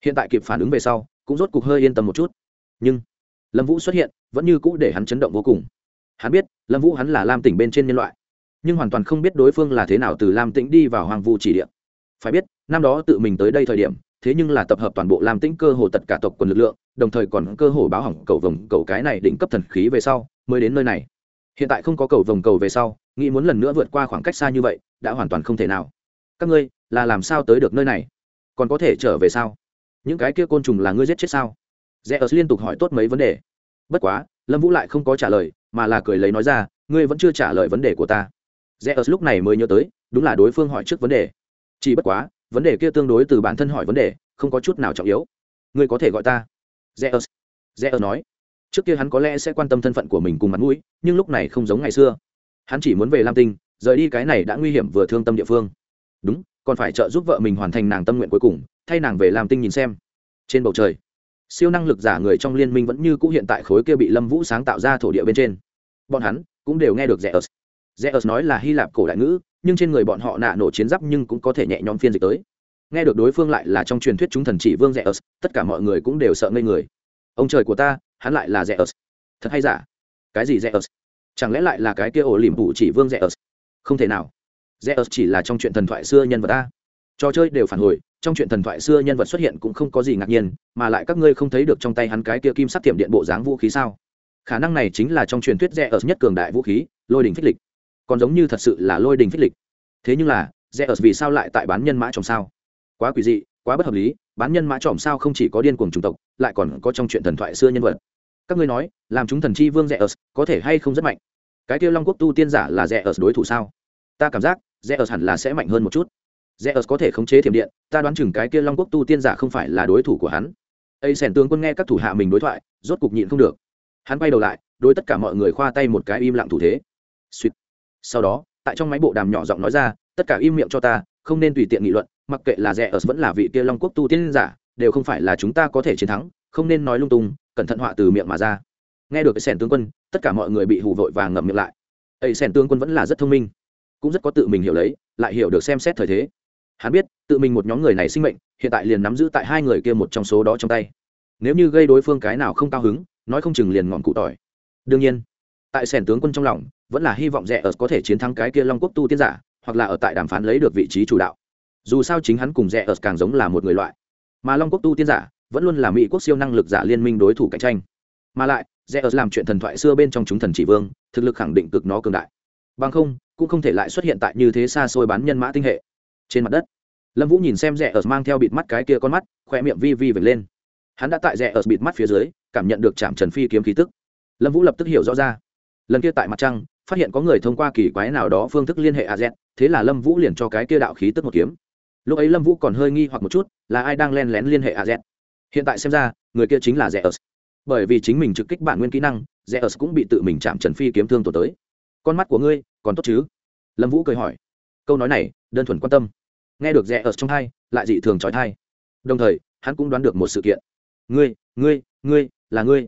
Hiện tại kịp phản ứng về sau, cũng rốt cục hơi yên tâm một chút. Nhưng, lâm vũ xuất hiện, vẫn như cũ để hắn chấn động vô cùng. Hắn biết, lâm vũ hắn là lam tỉnh bên trên nhân loại nhưng hoàn toàn không biết đối phương là thế nào từ lam tĩnh đi vào hoàng vu chỉ địa. Phải biết, năm đó tự mình tới đây thời điểm, thế nhưng là tập hợp toàn bộ lam tĩnh cơ hồ tất cả tộc quần lực lượng, đồng thời còn cơ hồ báo hỏng cầu vồng cầu cái này đỉnh cấp thần khí về sau, mới đến nơi này. Hiện tại không có cầu vồng cầu về sau, nghĩ muốn lần nữa vượt qua khoảng cách xa như vậy, đã hoàn toàn không thể nào. Các ngươi, là làm sao tới được nơi này? Còn có thể trở về sao? Những cái kia côn trùng là ngươi giết chết sao? Rẽ ớt liên tục hỏi tốt mấy vấn đề. Bất quá, lâm vũ lại không có trả lời, mà là cười lấy nói ra, ngươi vẫn chưa trả lời vấn đề của ta rẽ ớt lúc này mới nhớ tới, đúng là đối phương hỏi trước vấn đề. Chỉ bất quá, vấn đề kia tương đối từ bản thân hỏi vấn đề, không có chút nào trọng yếu. Ngươi có thể gọi ta rẽ ớt rẽ ớt nói, trước kia hắn có lẽ sẽ quan tâm thân phận của mình cùng mặt mũi, nhưng lúc này không giống ngày xưa. Hắn chỉ muốn về lam tinh, rời đi cái này đã nguy hiểm vừa thương tâm địa phương. Đúng, còn phải trợ giúp vợ mình hoàn thành nàng tâm nguyện cuối cùng, thay nàng về lam tinh nhìn xem. Trên bầu trời, siêu năng lực giả người trong liên minh vẫn như cũ hiện tại khối kia bị lâm vũ sáng tạo ra thổ địa bên trên. Bọn hắn cũng đều nghe được rẽ ớt rẽ ớt nói là hy lạp cổ đại ngữ, nhưng trên người bọn họ nạ nổ chiến giáp nhưng cũng có thể nhẹ nhõm phiên dịch tới. Nghe được đối phương lại là trong truyền thuyết chúng thần chỉ vương rẽ ớt tất cả mọi người cũng đều sợ ngây người. Ông trời của ta, hắn lại là rẽ ớt thật hay giả? Cái gì rẽ ớt chẳng lẽ lại là cái kia ổ liềm phụ chỉ vương rẽ ớt không thể nào. Rẽ ớt chỉ là trong chuyện thần thoại xưa nhân vật ta. Trò chơi đều phản hồi, trong chuyện thần thoại xưa nhân vật xuất hiện cũng không có gì ngạc nhiên, mà lại các ngươi không thấy được trong tay hắn cái kia kim sắc tiệm điện bộ dáng vũ khí sao? Khả năng này chính là trong truyền thuyết rẽ ớt nhất cường đại vũ khí, lôi đình phích lịch còn giống như thật sự là lôi đình phích lịch. Thế nhưng là rẽ ở vì sao lại tại bán nhân mã trong sao? Quá quỷ dị, quá bất hợp lý, bán nhân mã trỏm sao không chỉ có điên cuồng chủng tộc, lại còn có trong chuyện thần thoại xưa nhân vật. Các ngươi nói, làm chúng thần chi vương rẽ ở có thể hay không rất mạnh? Cái tiêu long quốc tu tiên giả là rẽ ở đối thủ sao? Ta cảm giác rẽ ở hẳn là sẽ mạnh hơn một chút. Rẽ ở có thể khống chế thiểm điện, ta đoán chừng cái kia long quốc tu tiên giả không phải là đối thủ của hắn. Ây sẻn tướng quân nghe các thủ hạ mình đối thoại, rốt cục nhịn không được. Hắn quay đầu lại, đối tất cả mọi người khoa tay một cái im lặng thủ thế. Suýt sau đó, tại trong máy bộ đàm nhỏ giọng nói ra, tất cả im miệng cho ta, không nên tùy tiện nghị luận, mặc kệ là rẻ ở vẫn là vị kia long quốc tu tiên giả, đều không phải là chúng ta có thể chiến thắng, không nên nói lung tung, cẩn thận họa từ miệng mà ra. Nghe được cái sẻn tướng quân, tất cả mọi người bị hù vội và ngậm miệng lại. Ấy, sẻn tướng quân vẫn là rất thông minh, cũng rất có tự mình hiểu lấy, lại hiểu được xem xét thời thế. Hắn biết, tự mình một nhóm người này sinh mệnh, hiện tại liền nắm giữ tại hai người kia một trong số đó trong tay. Nếu như gây đối phương cái nào không cao hứng, nói không chừng liền ngọn cụ tỏi. Đương nhiên, tại sẻn tướng quân trong lòng vẫn là hy vọng rẻ ở có thể chiến thắng cái kia long quốc tu tiên giả, hoặc là ở tại đàm phán lấy được vị trí chủ đạo. Dù sao chính hắn cùng rẻ ở càng giống là một người loại. Mà long quốc tu tiên giả vẫn luôn là mỹ quốc siêu năng lực giả liên minh đối thủ cạnh tranh. Mà lại, rẻ ở làm chuyện thần thoại xưa bên trong chúng thần chỉ vương, thực lực khẳng định cực nó cường đại. Bằng không, cũng không thể lại xuất hiện tại như thế xa xôi bán nhân mã tinh hệ. Trên mặt đất, lâm vũ nhìn xem rẻ ở mang theo bịt mắt cái kia con mắt, khoe miệng vi vi vệt lên. Hắn đã tại rẽ ở bịt mắt phía dưới, cảm nhận được chạm trần phi kiếm khí tức. Lâm vũ lập tức hiểu rõ ra. Lần kia tại mặt trăng phát hiện có người thông qua kỳ quái nào đó phương thức liên hệ a z, thế là lâm vũ liền cho cái kia đạo khí tức một kiếm. Lúc ấy lâm vũ còn hơi nghi hoặc một chút, là ai đang len lén liên hệ a z? Hiện tại xem ra, người kia chính là rẽ ớt bởi vì chính mình trực kích bản nguyên kỹ năng rẽ ớt cũng bị tự mình chạm trần phi kiếm thương tổ tới. Con mắt của ngươi, còn tốt chứ? Lâm vũ cười hỏi. Câu nói này, đơn thuần quan tâm. Nghe được rẽ ớt trong thai, lại dị thường trói thai. Đồng thời, hắn cũng đoán được một sự kiện. Ngươi ngươi ngươi, là ngươi.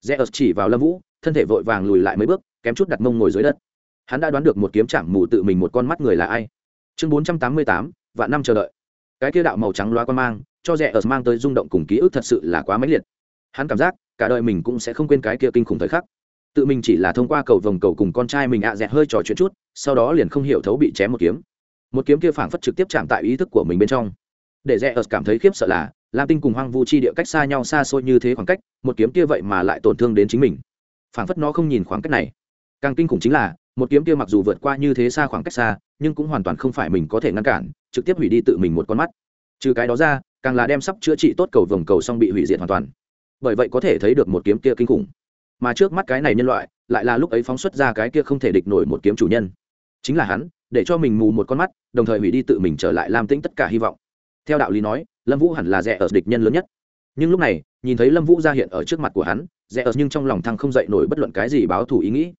Rẽ ớt chỉ vào lâm vũ thân thể vội vàng lùi lại mấy bước, kém chút đặt mông ngồi dưới đất. Hắn đã đoán được một kiếm chạm mù tự mình một con mắt người là ai. Chương bốn trăm tám mươi tám, vạn năm chờ đợi. Cái kia đạo màu trắng loa quan mang, cho rẻ ở mang tới rung động cùng ký ức thật sự là quá mãnh liệt. Hắn cảm giác, cả đời mình cũng sẽ không quên cái kia kinh khủng thời khắc. Tự mình chỉ là thông qua cầu vòng cầu cùng con trai mình ạ à dẹt hơi trò chuyện chút, sau đó liền không hiểu thấu bị chém một kiếm. Một kiếm kia phảng phất trực tiếp chạm tại ý thức của mình bên trong. Để rẽ ớt cảm thấy khiếp sợ là, lam tinh cùng hoang vu chi địa cách xa nhau xa xôi như thế khoảng cách, một kiếm kia vậy mà lại tổn thương đến chính mình phảng phất nó không nhìn khoảng cách này. Càng kinh khủng chính là, một kiếm kia mặc dù vượt qua như thế xa khoảng cách xa, nhưng cũng hoàn toàn không phải mình có thể ngăn cản, trực tiếp hủy đi tự mình một con mắt. Trừ cái đó ra, càng là đem sắp chữa trị tốt cầu vồng cầu xong bị hủy diệt hoàn toàn. Bởi vậy có thể thấy được một kiếm kia kinh khủng. Mà trước mắt cái này nhân loại, lại là lúc ấy phóng xuất ra cái kia không thể địch nổi một kiếm chủ nhân. Chính là hắn, để cho mình mù một con mắt, đồng thời hủy đi tự mình trở lại làm tĩnh tất cả hy vọng. Theo đạo lý nói, lâm vũ hẳn là rẻ ở địch nhân lớn nhất. Nhưng lúc này, nhìn thấy lâm vũ ra hiện ở trước mặt của hắn rẽ ớt nhưng trong lòng thăng không dậy nổi bất luận cái gì báo thù ý nghĩ.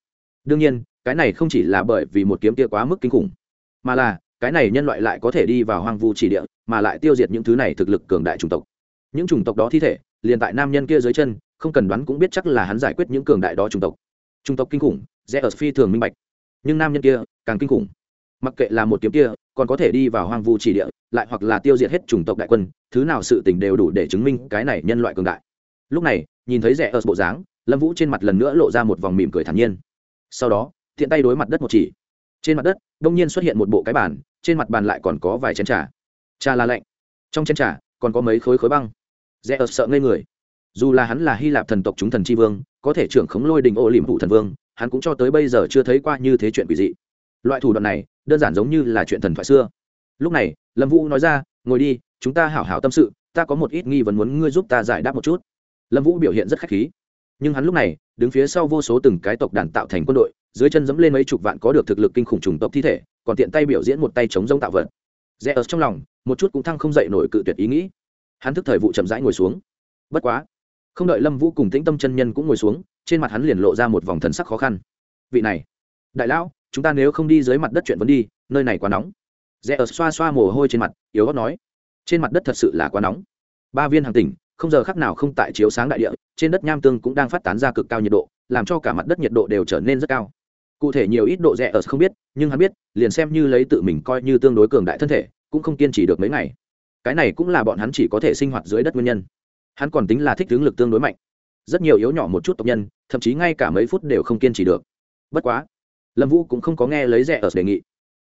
Đương nhiên, cái này không chỉ là bởi vì một kiếm kia quá mức kinh khủng, mà là cái này nhân loại lại có thể đi vào hoang vu chỉ địa, mà lại tiêu diệt những thứ này thực lực cường đại chủng tộc. Những chủng tộc đó thi thể, liền tại nam nhân kia dưới chân, không cần đoán cũng biết chắc là hắn giải quyết những cường đại đó chủng tộc. Chủng tộc kinh khủng, rẽ ớt phi thường minh bạch. Nhưng nam nhân kia, càng kinh khủng. Mặc kệ là một kiếm kia, còn có thể đi vào hoang vu chỉ địa, lại hoặc là tiêu diệt hết chủng tộc đại quân, thứ nào sự tình đều đủ để chứng minh cái này nhân loại cường đại. Lúc này nhìn thấy rẻ ở bộ dáng, lâm vũ trên mặt lần nữa lộ ra một vòng mỉm cười thản nhiên. Sau đó thiện tay đối mặt đất một chỉ. Trên mặt đất, đông nhiên xuất hiện một bộ cái bàn, trên mặt bàn lại còn có vài chén trà. Trà là lạnh, trong chén trà còn có mấy khối khối băng. Rẽ ợt sợ ngây người. Dù là hắn là hy lạp thần tộc chúng thần tri vương, có thể trưởng khống lôi đình ô liềm phụ thần vương, hắn cũng cho tới bây giờ chưa thấy qua như thế chuyện quỷ dị. Loại thủ đoạn này, đơn giản giống như là chuyện thần thoại xưa. Lúc này, lâm vũ nói ra, ngồi đi, chúng ta hảo hảo tâm sự, ta có một ít nghi vấn muốn ngươi giúp ta giải đáp một chút lâm vũ biểu hiện rất khách khí. Nhưng hắn lúc này, đứng phía sau vô số từng cái tộc đàn tạo thành quân đội, dưới chân dẫm lên mấy chục vạn có được thực lực kinh khủng trùng tộc thi thể, còn tiện tay biểu diễn một tay chống giống tạo vật. Rẽ ở trong lòng, một chút cũng thăng không dậy nổi cự tuyệt ý nghĩ. Hắn thức thời vụ chậm rãi ngồi xuống. Bất quá, không đợi lâm vũ cùng tĩnh tâm chân nhân cũng ngồi xuống, trên mặt hắn liền lộ ra một vòng thần sắc khó khăn. Vị này, đại lão, chúng ta nếu không đi dưới mặt đất chuyện vẫn đi, nơi này quá nóng. Rẽ ở xoa xoa mồ hôi trên mặt, yếu gót nói. Trên mặt đất thật sự là quá nóng. Ba viên hàng tỉnh không giờ khắc nào không tại chiếu sáng đại địa, trên đất nham tương cũng đang phát tán ra cực cao nhiệt độ, làm cho cả mặt đất nhiệt độ đều trở nên rất cao. Cụ thể nhiều ít độ rẻ ở không biết, nhưng hắn biết, liền xem như lấy tự mình coi như tương đối cường đại thân thể, cũng không kiên trì được mấy ngày. Cái này cũng là bọn hắn chỉ có thể sinh hoạt dưới đất nguyên nhân. Hắn còn tính là thích tướng lực tương đối mạnh. Rất nhiều yếu nhỏ một chút tộc nhân, thậm chí ngay cả mấy phút đều không kiên trì được. Bất quá, lâm vũ cũng không có nghe lấy rẻ ở đề nghị,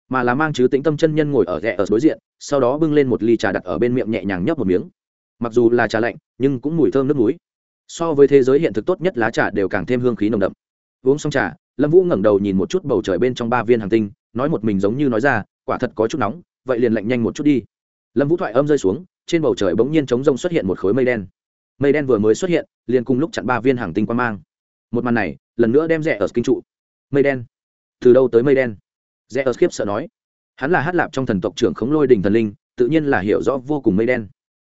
mà là mang chứ tĩnh tâm chân nhân ngồi ở rẽ ở đối diện, sau đó bưng lên một ly trà đặt ở bên miệng nhẹ nhàng nhấp một miếng mặc dù là trà lạnh, nhưng cũng mùi thơm nước núi so với thế giới hiện thực tốt nhất lá trà đều càng thêm hương khí nồng đậm. Uống xong trà, lâm vũ ngẩng đầu nhìn một chút bầu trời bên trong ba viên hàng tinh, nói một mình giống như nói ra, quả thật có chút nóng, vậy liền lạnh nhanh một chút đi. Lâm vũ thoại âm rơi xuống, trên bầu trời bỗng nhiên trống rông xuất hiện một khối mây đen. Mây đen vừa mới xuất hiện, liền cùng lúc chặn ba viên hàng tinh quan mang. Một màn này, lần nữa đem rẽ ở kinh trụ. Mây đen. Từ đâu tới mây đen? Rẽ ở khiếp sợ nói. Hắn là hát lạp trong thần tộc trưởng khống lôi đình thần linh, tự nhiên là hiểu rõ vô cùng mây đen.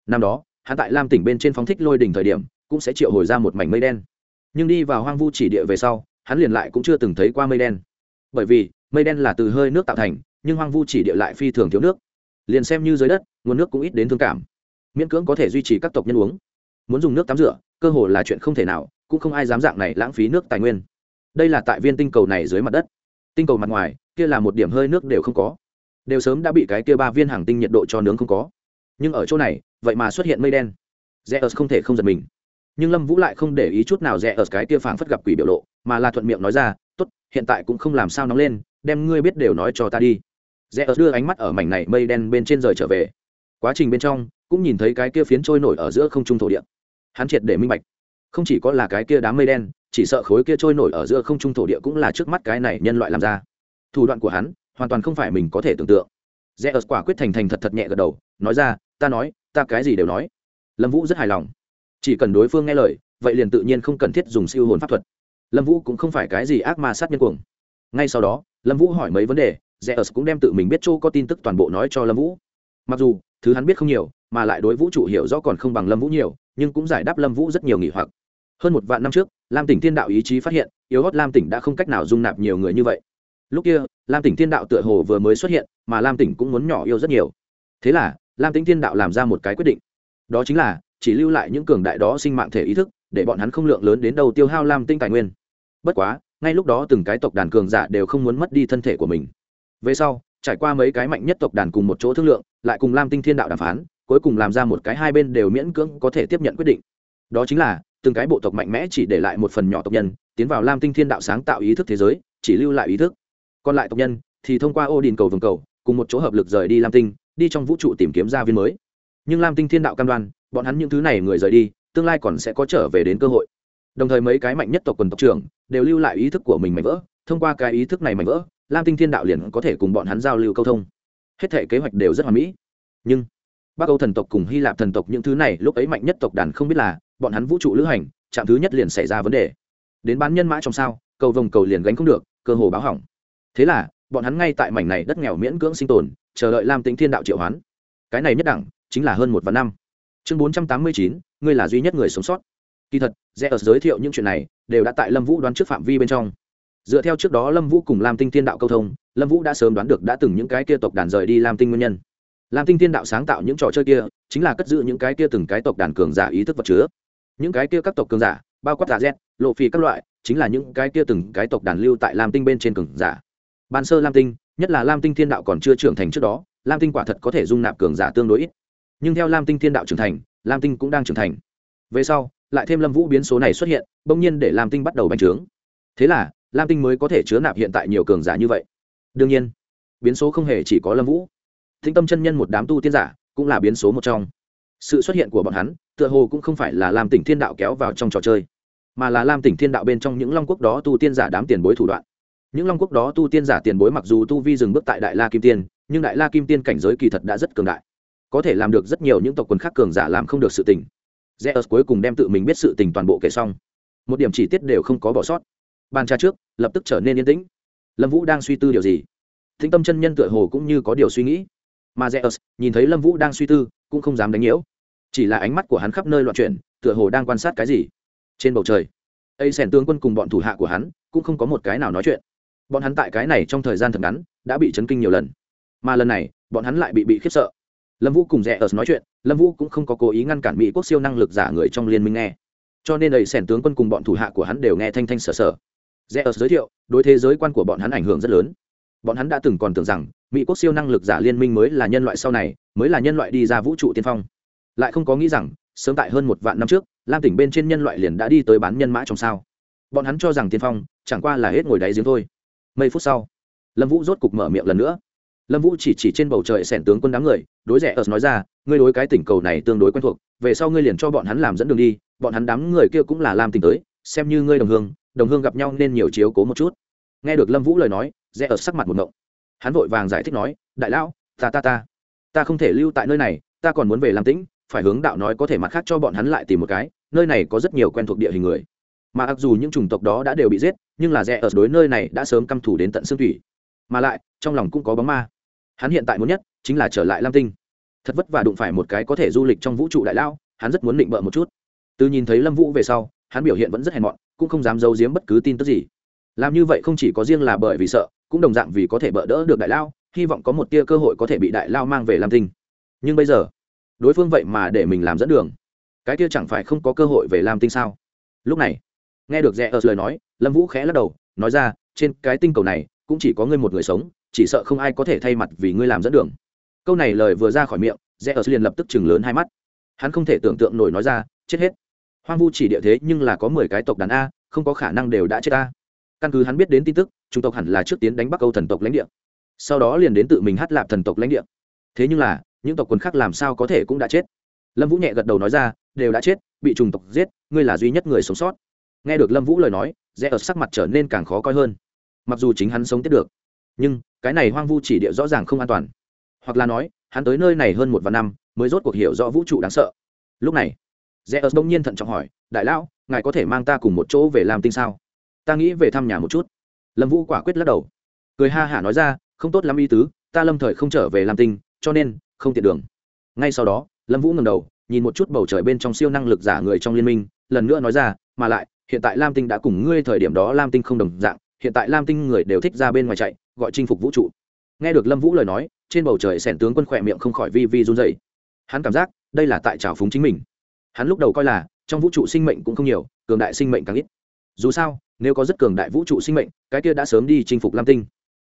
Năm đó hắn tại lam tỉnh bên trên phóng thích lôi đỉnh thời điểm, cũng sẽ triệu hồi ra một mảnh mây đen. Nhưng đi vào hoang vu chỉ địa về sau, hắn liền lại cũng chưa từng thấy qua mây đen. Bởi vì, mây đen là từ hơi nước tạo thành, nhưng hoang vu chỉ địa lại phi thường thiếu nước. Liền xem như dưới đất, nguồn nước cũng ít đến thương cảm. Miễn cưỡng có thể duy trì các tộc nhân uống. Muốn dùng nước tắm rửa, cơ hồ là chuyện không thể nào, cũng không ai dám dạng này lãng phí nước tài nguyên. Đây là tại viên tinh cầu này dưới mặt đất. Tinh cầu mặt ngoài, kia là một điểm hơi nước đều không có. Đều sớm đã bị cái kia ba viên hàng tinh nhiệt độ cho nướng không có. Nhưng ở chỗ này vậy mà xuất hiện mây đen. Rẽ ớt không thể không giật mình. Nhưng lâm vũ lại không để ý chút nào rẽ ớt cái kia phảng phất gặp quỷ biểu lộ, mà là thuận miệng nói ra, tốt, hiện tại cũng không làm sao nóng lên, đem ngươi biết đều nói cho ta đi. Rẽ ớt đưa ánh mắt ở mảnh này mây đen bên trên rời trở về. Quá trình bên trong, cũng nhìn thấy cái kia phiến trôi nổi ở giữa không trung thổ địa. Hắn triệt để minh bạch. Không chỉ có là cái kia đám mây đen, chỉ sợ khối kia trôi nổi ở giữa không trung thổ địa cũng là trước mắt cái này nhân loại làm ra. Thủ đoạn của hắn, hoàn toàn không phải mình có thể tưởng tượng. Rẽ ớt quả quyết thành thành thật thật nhẹ gật đầu, nói ra, ta nói ta cái gì đều nói. Lâm vũ rất hài lòng. Chỉ cần đối phương nghe lời, vậy liền tự nhiên không cần thiết dùng siêu hồn pháp thuật. Lâm vũ cũng không phải cái gì ác ma sát nhân cuồng. Ngay sau đó, lâm vũ hỏi mấy vấn đề rẽ ớt cũng đem tự mình biết chỗ có tin tức toàn bộ nói cho lâm vũ. Mặc dù, thứ hắn biết không nhiều, mà lại đối vũ trụ hiểu rõ còn không bằng lâm vũ nhiều, nhưng cũng giải đáp lâm vũ rất nhiều nghỉ hoặc. Hơn một vạn năm trước, lam tỉnh thiên đạo ý chí phát hiện, yếu hót lam tỉnh đã không cách nào dung nạp nhiều người như vậy. Lúc kia, lam tỉnh thiên đạo tựa hồ vừa mới xuất hiện, mà lam tỉnh cũng muốn nhỏ yêu rất nhiều. Thế là lam tính thiên đạo làm ra một cái quyết định. Đó chính là, chỉ lưu lại những cường đại đó sinh mạng thể ý thức, để bọn hắn không lượng lớn đến đâu tiêu hao lam tinh tài nguyên. Bất quá, ngay lúc đó từng cái tộc đàn cường giả đều không muốn mất đi thân thể của mình. Về sau, trải qua mấy cái mạnh nhất tộc đàn cùng một chỗ thương lượng, lại cùng lam tinh thiên đạo đàm phán, cuối cùng làm ra một cái hai bên đều miễn cưỡng có thể tiếp nhận quyết định. Đó chính là, từng cái bộ tộc mạnh mẽ chỉ để lại một phần nhỏ tộc nhân, tiến vào lam tinh thiên đạo sáng tạo ý thức thế giới, chỉ lưu lại ý thức. Còn lại tộc nhân thì thông qua ô đình cầu vòng cầu, cùng một chỗ hợp lực rời đi lam tinh đi trong vũ trụ tìm kiếm gia viên mới. Nhưng lam tinh thiên đạo cam đoan, bọn hắn những thứ này người rời đi, tương lai còn sẽ có trở về đến cơ hội. Đồng thời mấy cái mạnh nhất tộc quần tộc trưởng đều lưu lại ý thức của mình mảnh vỡ, thông qua cái ý thức này mảnh vỡ, lam tinh thiên đạo liền có thể cùng bọn hắn giao lưu câu thông. Hết thể kế hoạch đều rất hoàn mỹ. Nhưng bắc âu thần tộc cùng hy lạp thần tộc những thứ này lúc ấy mạnh nhất tộc đàn không biết là, bọn hắn vũ trụ lữ hành trạm thứ nhất liền xảy ra vấn đề. Đến bán nhân mã trong sao, cầu vồng cầu liền gánh không được, cơ hồ báo hỏng. Thế là, bọn hắn ngay tại mảnh này đất nghèo miễn cưỡng sinh tồn chờ đợi lam tính thiên đạo triệu hoán. Cái này nhất đẳng, chính là hơn một vạn năm. Chương bốn trăm tám mươi chín, ngươi là duy nhất người sống sót. Kỳ thật, rẽ ở giới thiệu những chuyện này đều đã tại lâm vũ đoán trước phạm vi bên trong. Dựa theo trước đó lâm vũ cùng lam tinh thiên đạo câu thông, lâm vũ đã sớm đoán được đã từng những cái kia tộc đàn rời đi lam tinh nguyên nhân. Lam tinh thiên đạo sáng tạo những trò chơi kia, chính là cất giữ những cái kia từng cái tộc đàn cường giả ý thức vật chứa. Những cái kia các tộc cường giả, bao quát giả z lộ phi các loại, chính là những cái kia từng cái tộc đàn lưu tại lam tinh bên trên cường giả. Ban sơ lam tinh nhất là lam tinh thiên đạo còn chưa trưởng thành trước đó, lam tinh quả thật có thể dung nạp cường giả tương đối ít. Nhưng theo lam tinh thiên đạo trưởng thành, lam tinh cũng đang trưởng thành. Về sau, lại thêm lâm vũ biến số này xuất hiện, bỗng nhiên để lam tinh bắt đầu bành trướng. Thế là, lam tinh mới có thể chứa nạp hiện tại nhiều cường giả như vậy. Đương nhiên, biến số không hề chỉ có lâm vũ. Thính tâm chân nhân một đám tu tiên giả cũng là biến số một trong. Sự xuất hiện của bọn hắn, tựa hồ cũng không phải là làm tỉnh thiên đạo kéo vào trong trò chơi, mà là làm tỉnh thiên đạo bên trong những long quốc đó tu tiên giả đám tiền bối thủ đoạn những long quốc đó tu tiên giả tiền bối mặc dù tu vi dừng bước tại đại la kim tiên, nhưng đại la kim tiên cảnh giới kỳ thật đã rất cường đại. Có thể làm được rất nhiều những tộc quần khác cường giả làm không được sự tình. Zeus cuối cùng đem tự mình biết sự tình toàn bộ kể xong. Một điểm chỉ tiết đều không có bỏ sót. Bàn trà trước, lập tức trở nên yên tĩnh. Lâm vũ đang suy tư điều gì? Thính tâm chân nhân tựa hồ cũng như có điều suy nghĩ. Mà zeus, nhìn thấy lâm vũ đang suy tư, cũng không dám đánh nhiễu. Chỉ là ánh mắt của hắn khắp nơi loạn chuyển, tựa hồ đang quan sát cái gì. Trên bầu trời ấy sẻn tướng quân cùng bọn thủ hạ của hắn, cũng không có một cái nào nói chuyện bọn hắn tại cái này trong thời gian thật ngắn, đã bị chấn kinh nhiều lần. Mà lần này, bọn hắn lại bị bị khiếp sợ. Lâm vũ cùng rẽ ở nói chuyện, lâm vũ cũng không có cố ý ngăn cản mỹ quốc siêu năng lực giả người trong liên minh nghe. Cho nên ấy sẻn tướng quân cùng bọn thủ hạ của hắn đều nghe thanh thanh sở sở. Rẽ ở giới thiệu, đối thế giới quan của bọn hắn ảnh hưởng rất lớn. Bọn hắn đã từng còn tưởng rằng, mỹ quốc siêu năng lực giả liên minh mới là nhân loại sau này, mới là nhân loại đi ra vũ trụ tiên phong. Lại không có nghĩ rằng, sớm tại hơn một vạn năm trước, lam tỉnh bên trên nhân loại liền đã đi tới bán nhân mã trong sao. Bọn hắn cho rằng tiên phong, chẳng qua là hết ngồi đáy giếng thôi mấy phút sau, lâm vũ rốt cục mở miệng lần nữa. Lâm vũ chỉ chỉ trên bầu trời sẻn tướng quân đám người, đối rẻ ớt nói ra, ngươi đối cái tỉnh cầu này tương đối quen thuộc, về sau ngươi liền cho bọn hắn làm dẫn đường đi, bọn hắn đám người kia cũng là làm tỉnh tới, xem như ngươi đồng hương đồng hương gặp nhau nên nhiều chiếu cố một chút. Nghe được lâm vũ lời nói rẽ ở sắc mặt một ngộng. Hắn vội vàng giải thích nói, đại lão, ta ta ta ta không thể lưu tại nơi này, ta còn muốn về làm tĩnh, phải hướng đạo nói có thể mặt khác cho bọn hắn lại tìm một cái, nơi này có rất nhiều quen thuộc địa hình người mà mặc dù những chủng tộc đó đã đều bị giết, nhưng là rẽ ở đối nơi này đã sớm căm thủ đến tận xương thủy. Mà lại, trong lòng cũng có bóng ma. Hắn hiện tại muốn nhất chính là trở lại lam tinh. Thật vất và đụng phải một cái có thể du lịch trong vũ trụ đại lao, hắn rất muốn định bợ một chút. Từ nhìn thấy lâm vũ về sau, hắn biểu hiện vẫn rất hèn mọn, cũng không dám giấu giếm bất cứ tin tức gì. Làm như vậy không chỉ có riêng là bởi vì sợ, cũng đồng dạng vì có thể bỡ đỡ được đại lao, hy vọng có một tia cơ hội có thể bị đại lao mang về lam tinh. Nhưng bây giờ, đối phương vậy mà để mình làm dẫn đường. Cái kia chẳng phải không có cơ hội về lam tinh sao? Lúc này nghe được rẽ ở lời nói, lâm vũ khẽ lắc đầu, nói ra, trên cái tinh cầu này, cũng chỉ có ngươi một người sống, chỉ sợ không ai có thể thay mặt vì ngươi làm dẫn đường. Câu này lời vừa ra khỏi miệng, rẽ ở liền lập tức chừng lớn hai mắt. Hắn không thể tưởng tượng nổi nói ra, chết hết. Hoang vu chỉ địa thế nhưng là có mười cái tộc đàn a, không có khả năng đều đã chết a. Căn cứ hắn biết đến tin tức chúng tộc hẳn là trước tiến đánh bắc âu thần tộc lãnh địa. Sau đó liền đến tự mình hát lạp thần tộc lãnh địa. Thế nhưng là, những tộc quần khác làm sao có thể cũng đã chết? Lâm vũ nhẹ gật đầu nói ra, đều đã chết, bị trùng tộc giết, ngươi là duy nhất người sống sót nghe được lâm vũ lời nói, rẽ ở sắc mặt trở nên càng khó coi hơn. Mặc dù chính hắn sống tiếp được, nhưng cái này hoang vu chỉ địa rõ ràng không an toàn. Hoặc là nói, hắn tới nơi này hơn một vạn năm mới rốt cuộc hiểu rõ vũ trụ đáng sợ. Lúc này, rẽ ở đông nhiên thận trọng hỏi, đại lão, ngài có thể mang ta cùng một chỗ về làm tinh sao? Ta nghĩ về thăm nhà một chút. Lâm vũ quả quyết lắc đầu. Cười ha hả nói ra, không tốt lắm y tứ, ta lâm thời không trở về làm tinh, cho nên không tiện đường. Ngay sau đó, lâm vũ ngầm đầu, nhìn một chút bầu trời bên trong siêu năng lực giả người trong liên minh, lần nữa nói ra, mà lại hiện tại lam tinh đã cùng ngươi thời điểm đó lam tinh không đồng dạng, hiện tại lam tinh người đều thích ra bên ngoài chạy, gọi chinh phục vũ trụ. Nghe được lâm vũ lời nói, trên bầu trời sẻn tướng quân khỏe miệng không khỏi vi vi run dày hắn cảm giác, đây là tại trào phúng chính mình. Hắn lúc đầu coi là, trong vũ trụ sinh mệnh cũng không nhiều, cường đại sinh mệnh càng ít. Dù sao, nếu có rất cường đại vũ trụ sinh mệnh, cái kia đã sớm đi chinh phục lam tinh.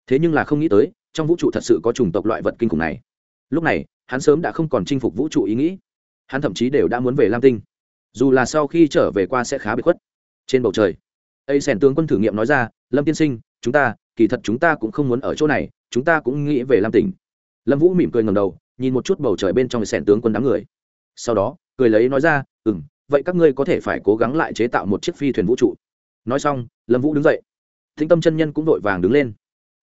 Thế nhưng là không nghĩ tới, trong vũ trụ thật sự có chủng tộc loại vật kinh khủng này. Lúc này, hắn sớm đã không còn chinh phục vũ trụ ý nghĩ. Hắn thậm chí đều đã muốn về lam tinh. Dù là sau khi trở về qua sẽ khá bị khuất trên bầu trời. Ấy sẻn tướng quân thử nghiệm nói ra, lâm tiên sinh, chúng ta, kỳ thật chúng ta cũng không muốn ở chỗ này, chúng ta cũng nghĩ về lam tỉnh. Lâm vũ mỉm cười ngầm đầu, nhìn một chút bầu trời bên trong sẻn tướng quân đám người. Sau đó, cười lấy nói ra ừ m vậy các ngươi có thể phải cố gắng lại chế tạo một chiếc phi thuyền vũ trụ. Nói xong, lâm vũ đứng dậy. Thính tâm chân nhân cũng vội vàng đứng lên.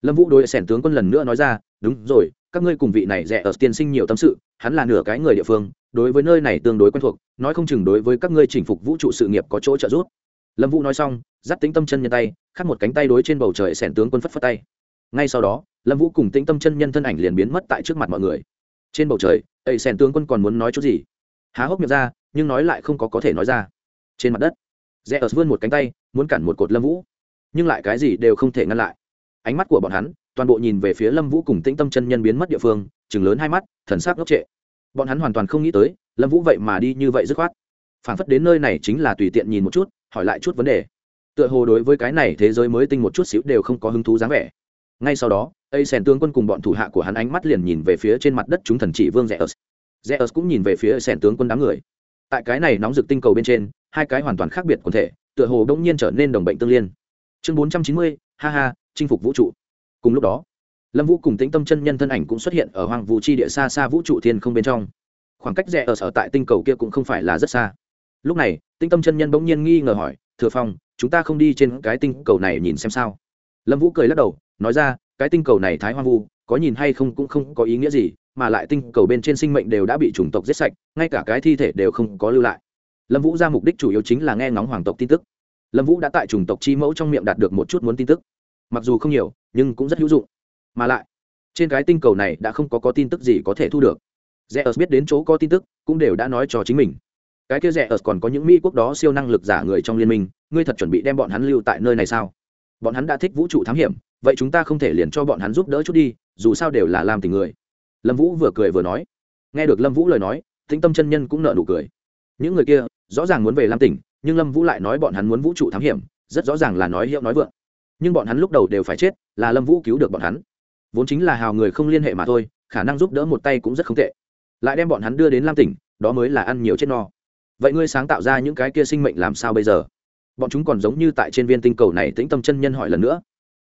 Lâm vũ đối sẻn tướng quân lần nữa nói ra, đúng rồi, các ngươi cùng vị này rẻ ở tiên sinh nhiều tâm sự, hắn là nửa cái người địa phương, đối với nơi này tương đối quen thuộc, nói không chừng đối với các ngươi chỉnh phục vũ trụ sự nghiệp có chỗ trợ giúp lâm vũ nói xong, dắt tính tâm chân nhân tay, khắc một cánh tay đối trên bầu trời sẻn tướng quân phất phất tay. Ngay sau đó, lâm vũ cùng tĩnh tâm chân nhân thân ảnh liền biến mất tại trước mặt mọi người. Trên bầu trời, ấy sẻn tướng quân còn muốn nói chút gì? Há hốc miệng ra, nhưng nói lại không có có thể nói ra. Trên mặt đất, rẽ ớt vươn một cánh tay, muốn cản một cột lâm vũ. Nhưng lại cái gì đều không thể ngăn lại. Ánh mắt của bọn hắn, toàn bộ nhìn về phía lâm vũ cùng tĩnh tâm chân nhân biến mất địa phương chừng lớn hai mắt, thần sắc ngốc trệ. Bọn hắn hoàn toàn không nghĩ tới, lâm vũ vậy mà đi như vậy dứt khoát phản phất đến nơi này chính là tùy tiện nhìn một chút, hỏi lại chút vấn đề. Tựa hồ đối với cái này thế giới mới tinh một chút xíu đều không có hứng thú dáng vẻ. Ngay sau đó, ây sèn tướng quân cùng bọn thủ hạ của hắn ánh mắt liền nhìn về phía trên mặt đất chúng thần chỉ vương rẽ ớt rẽ ớt cũng nhìn về phía sèn tướng quân đám người. Tại cái này nóng rực tinh cầu bên trên, hai cái hoàn toàn khác biệt quần thể, tựa hồ đông nhiên trở nên đồng bệnh tương liên. Chương bốn trăm chín mươi, ha ha, chinh phục vũ trụ. Cùng lúc đó, lâm vũ cùng tĩnh tâm chân nhân thân ảnh cũng xuất hiện ở hoàng vũ chi địa xa xa vũ trụ thiên không bên trong. Khoảng cách rẽ ở sở tại tinh cầu kia cũng không phải là rất xa lúc này, tinh tâm chân nhân bỗng nhiên nghi ngờ hỏi, thừa phong, chúng ta không đi trên cái tinh cầu này nhìn xem sao? Lâm vũ cười lắc đầu, nói ra, cái tinh cầu này thái hoang vu, có nhìn hay không cũng không có ý nghĩa gì, mà lại tinh cầu bên trên sinh mệnh đều đã bị chủng tộc giết sạch, ngay cả cái thi thể đều không có lưu lại. Lâm vũ ra mục đích chủ yếu chính là nghe ngóng hoàng tộc tin tức. Lâm vũ đã tại chủng tộc chi mẫu trong miệng đạt được một chút muốn tin tức. Mặc dù không nhiều, nhưng cũng rất hữu dụng. Mà lại, trên cái tinh cầu này đã không có có tin tức gì có thể thu được. Rẽ biết đến chỗ có tin tức, cũng đều đã nói cho chính mình cái kia rẻ ở còn có những mỹ quốc đó siêu năng lực giả người trong liên minh, ngươi thật chuẩn bị đem bọn hắn lưu tại nơi này sao? Bọn hắn đã thích vũ trụ thám hiểm, vậy chúng ta không thể liền cho bọn hắn giúp đỡ chút đi, dù sao đều là làm tình người. Lâm vũ vừa cười vừa nói. Nghe được lâm vũ lời nói, tĩnh tâm chân nhân cũng nợ nụ cười. Những người kia, rõ ràng muốn về lam tỉnh, nhưng lâm vũ lại nói bọn hắn muốn vũ trụ thám hiểm, rất rõ ràng là nói hiệu nói vượng. Nhưng bọn hắn lúc đầu đều phải chết, là lâm vũ cứu được bọn hắn. Vốn chính là hào người không liên hệ mà thôi, khả năng giúp đỡ một tay cũng rất không tệ. Lại đem bọn hắn đưa đến lam tỉnh, đó mới là ăn nhiều chết no vậy ngươi sáng tạo ra những cái kia sinh mệnh làm sao bây giờ? Bọn chúng còn giống như tại trên viên tinh cầu này tĩnh tâm chân nhân hỏi lần nữa.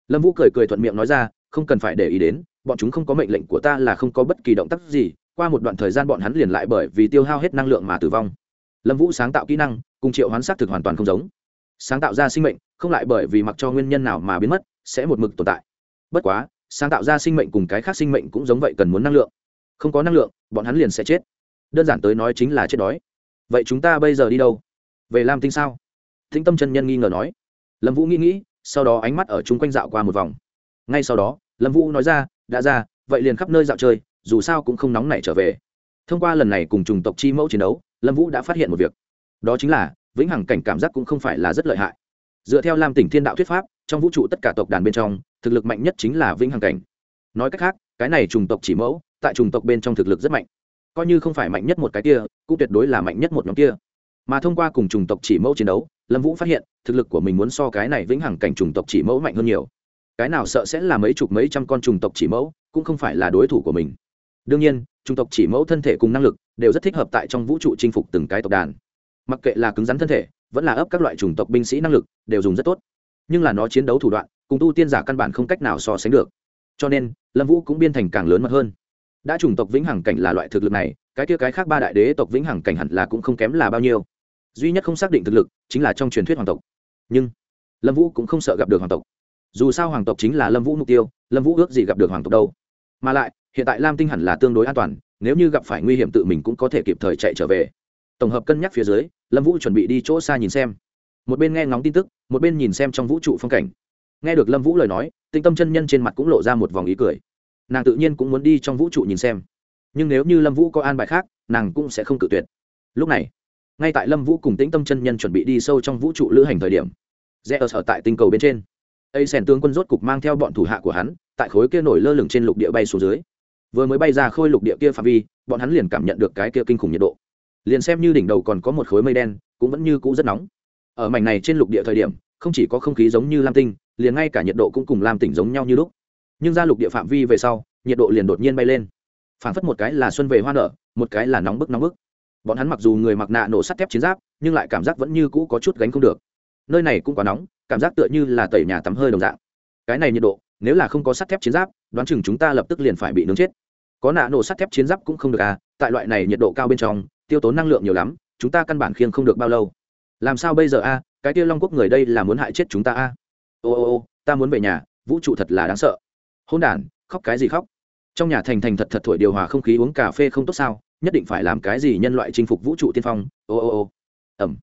Lâm vũ cười cười thuận miệng nói ra, không cần phải để ý đến, bọn chúng không có mệnh lệnh của ta là không có bất kỳ động tác gì, qua một đoạn thời gian bọn hắn liền lại bởi vì tiêu hao hết năng lượng mà tử vong. Lâm vũ sáng tạo kỹ năng, cùng triệu hoán xác thực hoàn toàn không giống. Sáng tạo ra sinh mệnh, không lại bởi vì mặc cho nguyên nhân nào mà biến mất, sẽ một mực tồn tại. Bất quá, sáng tạo ra sinh mệnh cùng cái khác sinh mệnh cũng giống vậy cần muốn năng lượng. Không có năng lượng, bọn hắn liền sẽ chết. Đơn giản tới nói chính là chết đói vậy chúng ta bây giờ đi đâu? Về lam tinh sao? Thính tâm chân nhân nghi ngờ nói. Lâm vũ nghĩ nghĩ, sau đó ánh mắt ở chung quanh dạo qua một vòng. Ngay sau đó, lâm vũ nói ra, đã ra, vậy liền khắp nơi dạo chơi, dù sao cũng không nóng nảy trở về. Thông qua lần này cùng chủng tộc chi mẫu chiến đấu, lâm vũ đã phát hiện một việc. Đó chính là, vĩnh hằng cảnh cảm giác cũng không phải là rất lợi hại. Dựa theo lam tỉnh thiên đạo thuyết pháp, trong vũ trụ tất cả tộc đàn bên trong, thực lực mạnh nhất chính là vĩnh hằng cảnh. Nói cách khác, cái này trùng tộc chỉ mẫu, tại trùng tộc bên trong thực lực rất mạnh coi như không phải mạnh nhất một cái kia, cũng tuyệt đối là mạnh nhất một nhóm kia. Mà thông qua cùng chủng tộc chỉ mẫu chiến đấu, lâm vũ phát hiện, thực lực của mình muốn so cái này vĩnh hằng cảnh chủng tộc chỉ mẫu mạnh hơn nhiều. Cái nào sợ sẽ là mấy chục mấy trăm con chủng tộc chỉ mẫu, cũng không phải là đối thủ của mình. Đương nhiên, chủng tộc chỉ mẫu thân thể cùng năng lực đều rất thích hợp tại trong vũ trụ chinh phục từng cái tộc đàn. Mặc kệ là cứng rắn thân thể, vẫn là ấp các loại chủng tộc binh sĩ năng lực, đều dùng rất tốt. Nhưng là nó chiến đấu thủ đoạn, cùng tu tiên giả căn bản không cách nào so sánh được. Cho nên, lâm vũ cũng biên thành càng lớn mật hơn đã chủng tộc vĩnh hằng cảnh là loại thực lực này, cái kia cái khác ba đại đế tộc vĩnh hằng cảnh hẳn là cũng không kém là bao nhiêu. Duy nhất không xác định thực lực, chính là trong truyền thuyết hoàng tộc. Nhưng, lâm vũ cũng không sợ gặp được hoàng tộc. Dù sao hoàng tộc chính là lâm vũ mục tiêu, lâm vũ ước gì gặp được hoàng tộc đâu. Mà lại, hiện tại lam tinh hẳn là tương đối an toàn, nếu như gặp phải nguy hiểm tự mình cũng có thể kịp thời chạy trở về. Tổng hợp cân nhắc phía dưới, lâm vũ chuẩn bị đi chỗ xa nhìn xem. Một bên nghe ngóng tin tức, một bên nhìn xem trong vũ trụ phong cảnh. Nghe được lâm vũ lời nói, tinh tâm chân nhân trên mặt cũng lộ ra một vòng ý cười nàng tự nhiên cũng muốn đi trong vũ trụ nhìn xem. Nhưng nếu như lâm vũ có an bài khác, nàng cũng sẽ không cự tuyệt. Lúc này, ngay tại lâm vũ cùng tĩnh tâm chân nhân chuẩn bị đi sâu trong vũ trụ lữ hành thời điểm, rẽ ở sở tại tinh cầu bên trên. Ây sèn tướng quân rốt cục mang theo bọn thủ hạ của hắn, tại khối kia nổi lơ lửng trên lục địa bay xuống dưới. Vừa mới bay ra khôi lục địa kia phạm vi, bọn hắn liền cảm nhận được cái kia kinh khủng nhiệt độ. Liền xem như đỉnh đầu còn có một khối mây đen, cũng vẫn như cũ rất nóng. Ở mảnh này trên lục địa thời điểm, không chỉ có không khí giống như lam tinh, liền ngay cả nhiệt độ cũng cùng lam tỉnh giống nhau như lúc nhưng ra lục địa phạm vi về sau, nhiệt độ liền đột nhiên bay lên. Phảng phất một cái là xuân về hoa nở, một cái là nóng bức nóng bức. Bọn hắn mặc dù người mặc nạ nổ sắt thép chiến giáp, nhưng lại cảm giác vẫn như cũ có chút gánh không được. Nơi này cũng quá nóng, cảm giác tựa như là tẩy nhà tắm hơi đồng dạng. Cái này nhiệt độ, nếu là không có sắt thép chiến giáp, đoán chừng chúng ta lập tức liền phải bị nướng chết. Có nạ nổ sắt thép chiến giáp cũng không được à tại loại này nhiệt độ cao bên trong, tiêu tốn năng lượng nhiều lắm, chúng ta căn bản khiêng không được bao lâu. Làm sao bây giờ a cái kia long quốc người đây là muốn hại chết chúng ta a ô ô ô, ta muốn về nhà, vũ trụ thật là đáng sợ hôn đ khóc cái gì khóc? Trong nhà thành thành thật thật thổi điều hòa không khí uống cà phê không tốt sao, nhất định phải làm cái gì nhân loại chinh phục vũ trụ tiên phong. Ô ô ô. Ẩm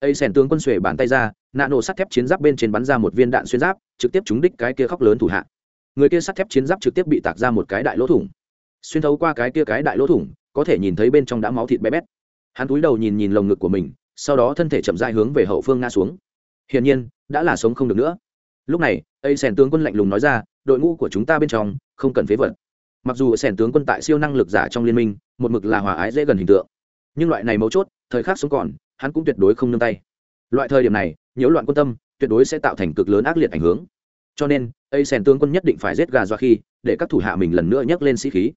ây sèn tướng quân xuể bàn tay ra, nạ nổ sắt thép chiến giáp bên trên bắn ra một viên đạn xuyên giáp, trực tiếp trúng đích cái kia khóc lớn thủ hạ. Người kia sắt thép chiến giáp trực tiếp bị tạc ra một cái đại lỗ thủng. Xuyên thấu qua cái kia cái đại lỗ thủng, có thể nhìn thấy bên trong đã máu thịt bé bét. Hắn cúi đầu nhìn nhìn lồng ngực của mình, sau đó thân thể chậm dại hướng về hậu phương ngã xuống. Hiển nhiên, đã là sống không được nữa. Lúc này, ây sèn tướng quân lạnh lùng nói ra đội ngũ của chúng ta bên trong, không cần phế vật. Mặc dù sẻn tướng quân tại siêu năng lực giả trong liên minh, một mực là hòa ái dễ gần hình tượng. Nhưng loại này mấu chốt, thời khắc sống còn, hắn cũng tuyệt đối không nương tay. Loại thời điểm này, nhiễu loạn quân tâm, tuyệt đối sẽ tạo thành cực lớn ác liệt ảnh hưởng. Cho nên ây sẻn tướng quân nhất định phải giết gà doa khi, để các thủ hạ mình lần nữa nhấc lên sĩ khí.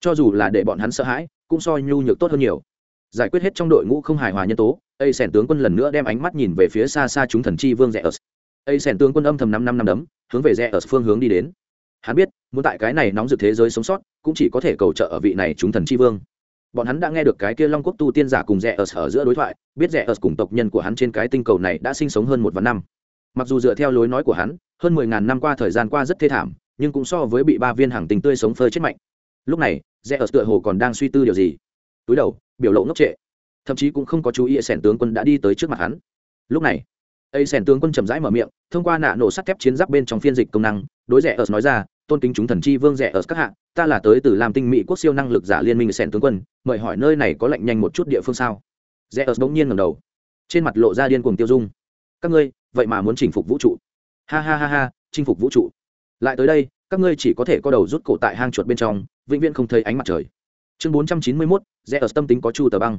Cho dù là để bọn hắn sợ hãi, cũng so nhu nhược tốt hơn nhiều. Giải quyết hết trong đội ngũ không hài hòa nhân tố ây sẻn tướng quân lần nữa đem ánh mắt nhìn về phía xa xa chúng thần chi vương rẽ ớt ấy sèn tướng quân âm thầm năm năm năm đấm, hướng về rẽ ở phương hướng đi đến. Hắn biết, muốn tại cái này nóng rực thế giới sống sót, cũng chỉ có thể cầu trợ ở vị này chúng thần chi vương. Bọn hắn đã nghe được cái kia long quốc tu tiên giả cùng rẽ ở ở giữa đối thoại, biết rẽ ở cùng tộc nhân của hắn trên cái tinh cầu này đã sinh sống hơn một vạn năm. Mặc dù dựa theo lối nói của hắn, hơn mười ngàn năm qua thời gian qua rất thê thảm, nhưng cũng so với bị ba viên hàng tình tươi sống phơi chết mạnh. Lúc này, rẽ ở tựa hồ còn đang suy tư điều gì. Túi đầu, biểu lộ ngốc trệ. Thậm chí cũng không có chú ý sẻn tướng quân đã đi tới trước mặt hắn. Lúc này ấy sẻn tướng quân chậm rãi mở miệng, thông qua nạ nổ sắt thép chiến giáp bên trong phiên dịch công năng, đối rẻ ớt nói ra, tôn kính chúng thần chi vương rẻ ớt các hạ, ta là tới từ làm tinh mỹ quốc siêu năng lực giả liên minh sẻn tướng quân, mời hỏi nơi này có lệnh nhanh một chút địa phương sao? Rẻ ớt bỗng nhiên ngầm đầu, trên mặt lộ ra điên cuồng tiêu dung. Các ngươi, vậy mà muốn chinh phục vũ trụ. Ha ha ha ha, chinh phục vũ trụ. Lại tới đây, các ngươi chỉ có thể có đầu rút cổ tại hang chuột bên trong, vĩnh viễn không thấy ánh mặt trời. Chương bốn trăm chín mươi mốt rẽ ớt tâm tính có chu tờ băng.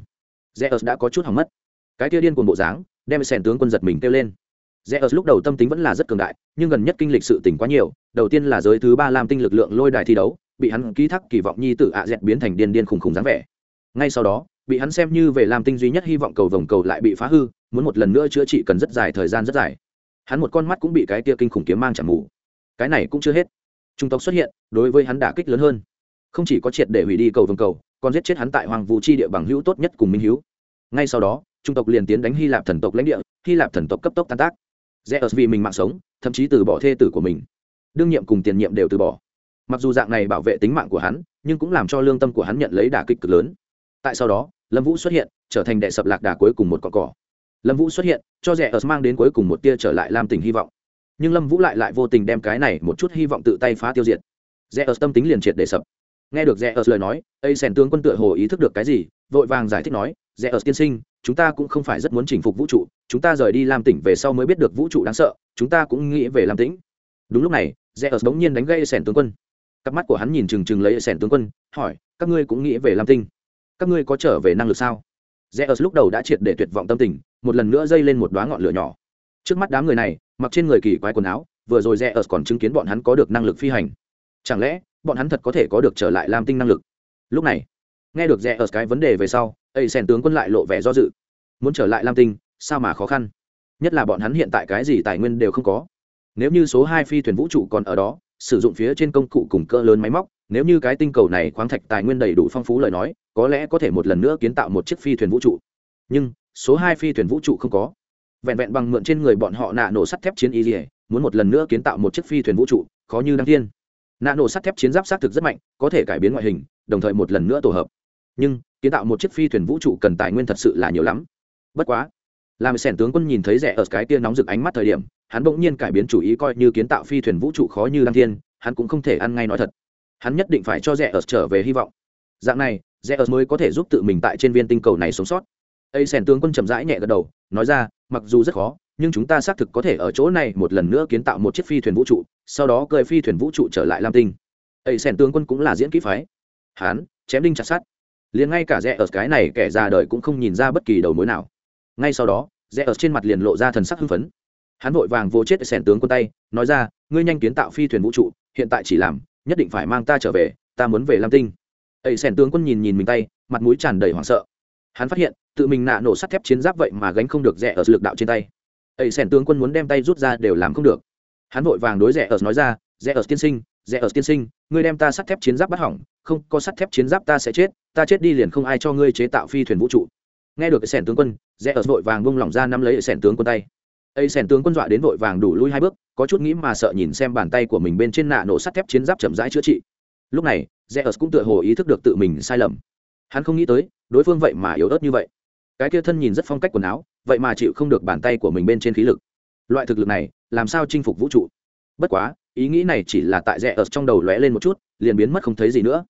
Rẽ ớt đã có chút hỏng mất. Cái kia điên cuồng bộ dáng đem sèn tướng quân giật mình kêu lên. Rẽ ớt lúc đầu tâm tính vẫn là rất cường đại, nhưng gần nhất kinh lịch sự tỉnh quá nhiều, đầu tiên là giới thứ ba lam tinh lực lượng lôi đài thi đấu, bị hắn ký thác kỳ vọng nhi tự ạ dẹt biến thành điên điên khùng khùng dáng vẻ. Ngay sau đó, bị hắn xem như về làm tinh duy nhất hy vọng cầu vồng cầu lại bị phá hư, muốn một lần nữa chữa trị cần rất dài thời gian rất dài. Hắn một con mắt cũng bị cái tia kinh khủng kiếm mang chẳng mù. Cái này cũng chưa hết. Trung tộc xuất hiện, đối với hắn đả kích lớn hơn. Không chỉ có triệt để hủy đi cầu vồng cầu, còn giết chết hắn tại hoàng vũ chi địa bằng hữu tốt nhất cùng minh hữu ngay sau đó trung tộc liền tiến đánh hy lạp thần tộc lãnh địa, hy lạp thần tộc cấp tốc tan tác. Rẽ ớt vì mình mạng sống, thậm chí từ bỏ thê tử của mình. Đương nhiệm cùng tiền nhiệm đều từ bỏ. Mặc dù dạng này bảo vệ tính mạng của hắn, nhưng cũng làm cho lương tâm của hắn nhận lấy đả kích cực lớn. Tại sau đó, lâm vũ xuất hiện, trở thành đệ sập lạc đà cuối cùng một con cỏ. Lâm vũ xuất hiện, cho rẽ ớt mang đến cuối cùng một tia trở lại làm tình hy vọng. Nhưng lâm vũ lại lại vô tình đem cái này một chút hy vọng tự tay phá tiêu diệt. Rẽ ớt tâm tính liền triệt để sập. Nghe được rẽ ớt lời nói ây sèn tướng quân tựa hồ ý thức được cái gì, vội vàng giải thích nói, rẽ ớt tiên sinh chúng ta cũng không phải rất muốn chinh phục vũ trụ, chúng ta rời đi làm tỉnh về sau mới biết được vũ trụ đáng sợ, chúng ta cũng nghĩ về làm tĩnh. Đúng lúc này rẽ ớt bỗng nhiên đánh gây sèn tướng quân. Cặp mắt của hắn nhìn trừng trừng lấy sèn tướng quân, hỏi, các ngươi cũng nghĩ về lam tinh các ngươi có trở về năng lực sao? Rẽ ớt lúc đầu đã triệt để tuyệt vọng tâm tình, một lần nữa dây lên một đoá ngọn lửa nhỏ. Trước mắt đám người này, mặc trên người kỳ quái quần áo, vừa rồi rẽ ớt còn chứng kiến bọn hắn có được năng lực phi hành. Chẳng lẽ, bọn hắn thật có thể có được trở lại lam tinh năng lực? Lúc này, nghe được rẽ ớt cái vấn đề về sau ây sen tướng quân lại lộ vẻ do dự. Muốn trở lại lam tinh, sao mà khó khăn? Nhất là bọn hắn hiện tại cái gì tài nguyên đều không có. Nếu như số hai phi thuyền vũ trụ còn ở đó, sử dụng phía trên công cụ cùng cơ lớn máy móc, nếu như cái tinh cầu này khoáng thạch tài nguyên đầy đủ phong phú lời nói, có lẽ có thể một lần nữa kiến tạo một chiếc phi thuyền vũ trụ. Nhưng, số hai phi thuyền vũ trụ không có. Vẹn vẹn bằng mượn trên người bọn họ nạ nổ sắt thép chiến y dỉa muốn một lần nữa kiến tạo một chiếc phi thuyền vũ trụ, khó như đăng thiên nạ nổ sắt thép chiến giáp xác thực rất mạnh, có thể cải biến ngoại hình, đồng thời một lần nữa tổ hợp. Nhưng kiến tạo một chiếc phi thuyền vũ trụ cần tài nguyên thật sự là nhiều lắm. Bất quá, làm sẻn tướng quân nhìn thấy rẻ ở cái tia nóng rực ánh mắt thời điểm, hắn bỗng nhiên cải biến chủ ý coi như kiến tạo phi thuyền vũ trụ khó như đăng thiên, hắn cũng không thể ăn ngay nói thật. Hắn nhất định phải cho rẻ ở trở về hy vọng. Dạng này, rẻ ở mới có thể giúp tự mình tại trên viên tinh cầu này sống sót. Ây sẻn tướng quân chậm rãi nhẹ gật đầu, nói ra, mặc dù rất khó, nhưng chúng ta xác thực có thể ở chỗ này một lần nữa kiến tạo một chiếc phi thuyền vũ trụ, sau đó cơi phi thuyền vũ trụ trở lại lam tinh. Ây sẻn tướng quân cũng là diễn kỹ phái. Hắn, chém đinh chặt sát liền ngay cả rẽ ở cái này kẻ già đời cũng không nhìn ra bất kỳ đầu mối nào. Ngay sau đó, rẽ ở trên mặt liền lộ ra thần sắc hưng phấn. Hắn vội vàng vô chết sẻn tướng quân tay, nói ra, ngươi nhanh kiến tạo phi thuyền vũ trụ, hiện tại chỉ làm, nhất định phải mang ta trở về, ta muốn về lam tinh. Ấy sẻn tướng quân nhìn nhìn mình tay, mặt mũi tràn đầy hoảng sợ. Hắn phát hiện, tự mình nạ nổ sắt thép chiến giáp vậy mà gánh không được rẻ ở lực đạo trên tay. Ấy sẻn tướng quân muốn đem tay rút ra đều làm không được. Hắn vội vàng đối rẻ ở nói ra rẻ ở tiên sinh rẻ ở tiên sinh, ngươi đem ta sắt thép chiến giáp bắt hỏng không có sắt thép chiến giáp ta sẽ chết ta chết đi liền không ai cho ngươi chế tạo phi thuyền vũ trụ nghe được cái sẻn tướng quân rẽ ở vội vàng bông lỏng ra nắm lấy sẻn tướng quân tay ấy sẻn tướng quân dọa đến vội vàng đủ lui hai bước có chút nghĩ mà sợ nhìn xem bàn tay của mình bên trên nạ nổ sắt thép chiến giáp chậm rãi chữa trị lúc này Zeus cũng tựa hồ ý thức được tự mình sai lầm. Hắn không nghĩ tới, đối phương vậy mà yếu ớt như vậy. Cái kia thân nhìn rất phong cách quần áo, vậy mà chịu không được bàn tay của mình bên trên khí lực. Loại thực lực này, làm sao chinh phục vũ trụ? Bất quá, ý nghĩ này chỉ là tại Zeus trong đầu lóe lên một chút, liền biến mất không thấy gì nữa.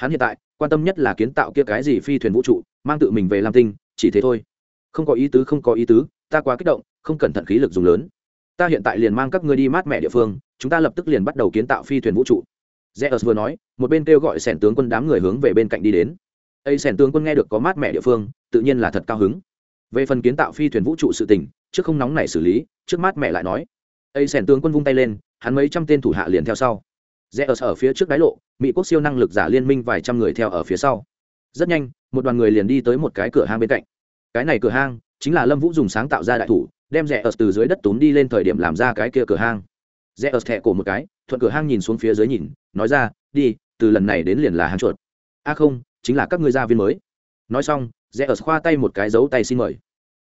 Hắn hiện tại, quan tâm nhất là kiến tạo kia cái gì phi thuyền vũ trụ, mang tự mình về Lam Tinh, chỉ thế thôi. Không có ý tứ không có ý tứ, ta quá kích động, không cẩn thận khí lực dùng lớn. Ta hiện tại liền mang các ngươi đi mát mẹ địa phương, chúng ta lập tức liền bắt đầu kiến tạo phi thuyền vũ trụ Zeus vừa nói, một bên kêu gọi sẻn tướng quân đám người hướng về bên cạnh đi đến. Ây sẻn tướng quân nghe được có mát mẹ địa phương, tự nhiên là thật cao hứng. Về phần kiến tạo phi thuyền vũ trụ sự tình, trước không nóng này xử lý, trước mát mẹ lại nói. Ây sẻn tướng quân vung tay lên, hắn mấy trăm tên thủ hạ liền theo sau. Zeus ở phía trước đáy lộ, Mỹ quốc siêu năng lực giả liên minh vài trăm người theo ở phía sau. Rất nhanh, một đoàn người liền đi tới một cái cửa hang bên cạnh. Cái này cửa hang chính là Lâm Vũ dùng sáng tạo ra đại thủ, đem Zeus từ dưới đất túm đi lên thời điểm làm ra cái kia cửa hang. Zeus thẻ cổ một cái, thuận cửa hang nhìn xuống phía dưới nhìn nói ra đi từ lần này đến liền là hang chuột a không chính là các ngươi gia viên mới nói xong rẽ ở khoa tay một cái dấu tay xin mời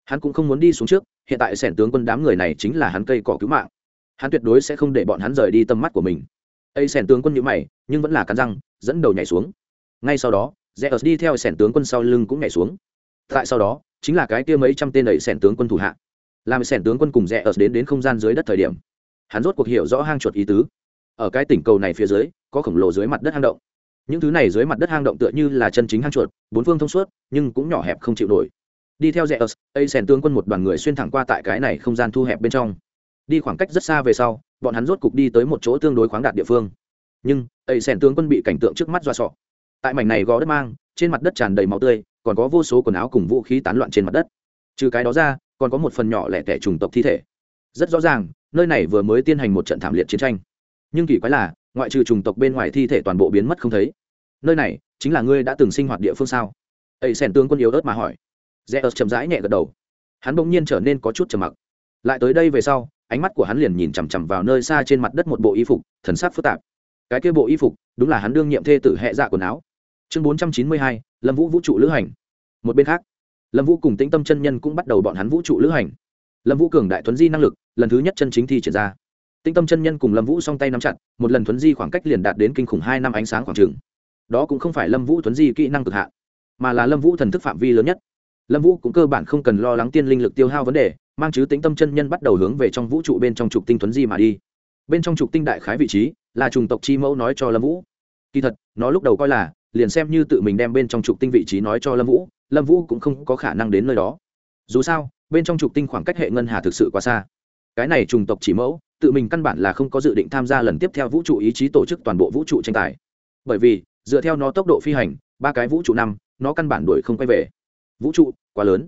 hắn cũng không muốn đi xuống trước hiện tại sẻn tướng quân đám người này chính là hắn cây cỏ cứu mạng hắn tuyệt đối sẽ không để bọn hắn rời đi tâm mắt của mình ấy sẻn tướng quân nhữ mày, nhưng vẫn là cắn răng, dẫn đầu nhảy xuống. Ngay sau đó rẽ ớt đi theo sẻn tướng quân sau lưng cũng nhảy xuống. Tại sau đó, chính là cái kia mấy trăm tên đẩy sẻn tướng quân thủ hạ. Làm sẻn tướng quân cùng rẽ ớt đến đến không gian dưới đất thời điểm, hắn rốt cuộc hiểu rõ hang chuột ý tứ. Ở cái tỉnh cầu này phía dưới, có khổng lồ dưới mặt đất hang động. Những thứ này dưới mặt đất hang động tựa như là chân chính hang chuột, bốn phương thông suốt, nhưng cũng nhỏ hẹp không chịu nổi. Đi theo rẽ ớt ấy sẻn tướng quân một đoàn người xuyên thẳng qua tại cái này không gian thu hẹp bên trong. Đi khoảng cách rất xa về sau bọn hắn rốt cục đi tới một chỗ tương đối khoáng đạt địa phương. Nhưng, ấy sèn tướng quân bị cảnh tượng trước mắt do sọ. Tại mảnh này gò đất mang, trên mặt đất tràn đầy máu tươi, còn có vô số quần áo cùng vũ khí tán loạn trên mặt đất. Trừ cái đó ra, còn có một phần nhỏ lẻ tẻ trùng tộc thi thể. Rất rõ ràng, nơi này vừa mới tiến hành một trận thảm liệt chiến tranh. Nhưng kỳ quái là, ngoại trừ trùng tộc bên ngoài thi thể toàn bộ biến mất không thấy. Nơi này, chính là ngươi đã từng sinh hoạt địa phương sao? Ấy sẻn tướng quân yếu ớt mà hỏi. Rẽ ớt chậm rãi nhẹ gật đầu. Hắn bỗng nhiên trở nên có chút trầm mặc. Lại tới đây về sau ánh mắt của hắn liền nhìn chằm chằm vào nơi xa trên mặt đất một bộ y phục, thần sắc phức tạp. Cái kia bộ y phục, đúng là hắn đương nhiệm thê tử hệ dạ quần áo. Chương bốn trăm chín mươi hai, lâm vũ vũ trụ lữ hành. Một bên khác, lâm vũ cùng tĩnh tâm chân nhân cũng bắt đầu bọn hắn vũ trụ lữ hành. Lâm vũ cường đại thuấn di năng lực, lần thứ nhất chân chính thi triển ra. Tĩnh tâm chân nhân cùng lâm vũ song tay nắm chặt, một lần thuấn di khoảng cách liền đạt đến kinh khủng hai năm ánh sáng khoảng trường đó cũng không phải lâm vũ thuấn di kỹ năng cực hạn, mà là lâm vũ thần thức phạm vi lớn nhất lâm vũ cũng cơ bản không cần lo lắng tiên linh lực tiêu hao vấn đề, mang chứ tính tâm chân nhân bắt đầu hướng về trong vũ trụ bên trong trục tinh thuấn di mà đi. Bên trong trục tinh đại khái vị trí là trùng tộc chi mẫu nói cho lâm vũ. Kỳ thật, nó lúc đầu coi là, liền xem như tự mình đem bên trong trục tinh vị trí nói cho lâm vũ lâm vũ cũng không có khả năng đến nơi đó. Dù sao, bên trong trục tinh khoảng cách hệ ngân hà thực sự quá xa. Cái này trùng tộc chỉ mẫu, tự mình căn bản là không có dự định tham gia lần tiếp theo vũ trụ ý chí tổ chức toàn bộ vũ trụ tranh tài. Bởi vì, dựa theo nó tốc độ phi hành, ba cái vũ trụ năm, nó căn bản đuổi không quay về vũ trụ quá lớn,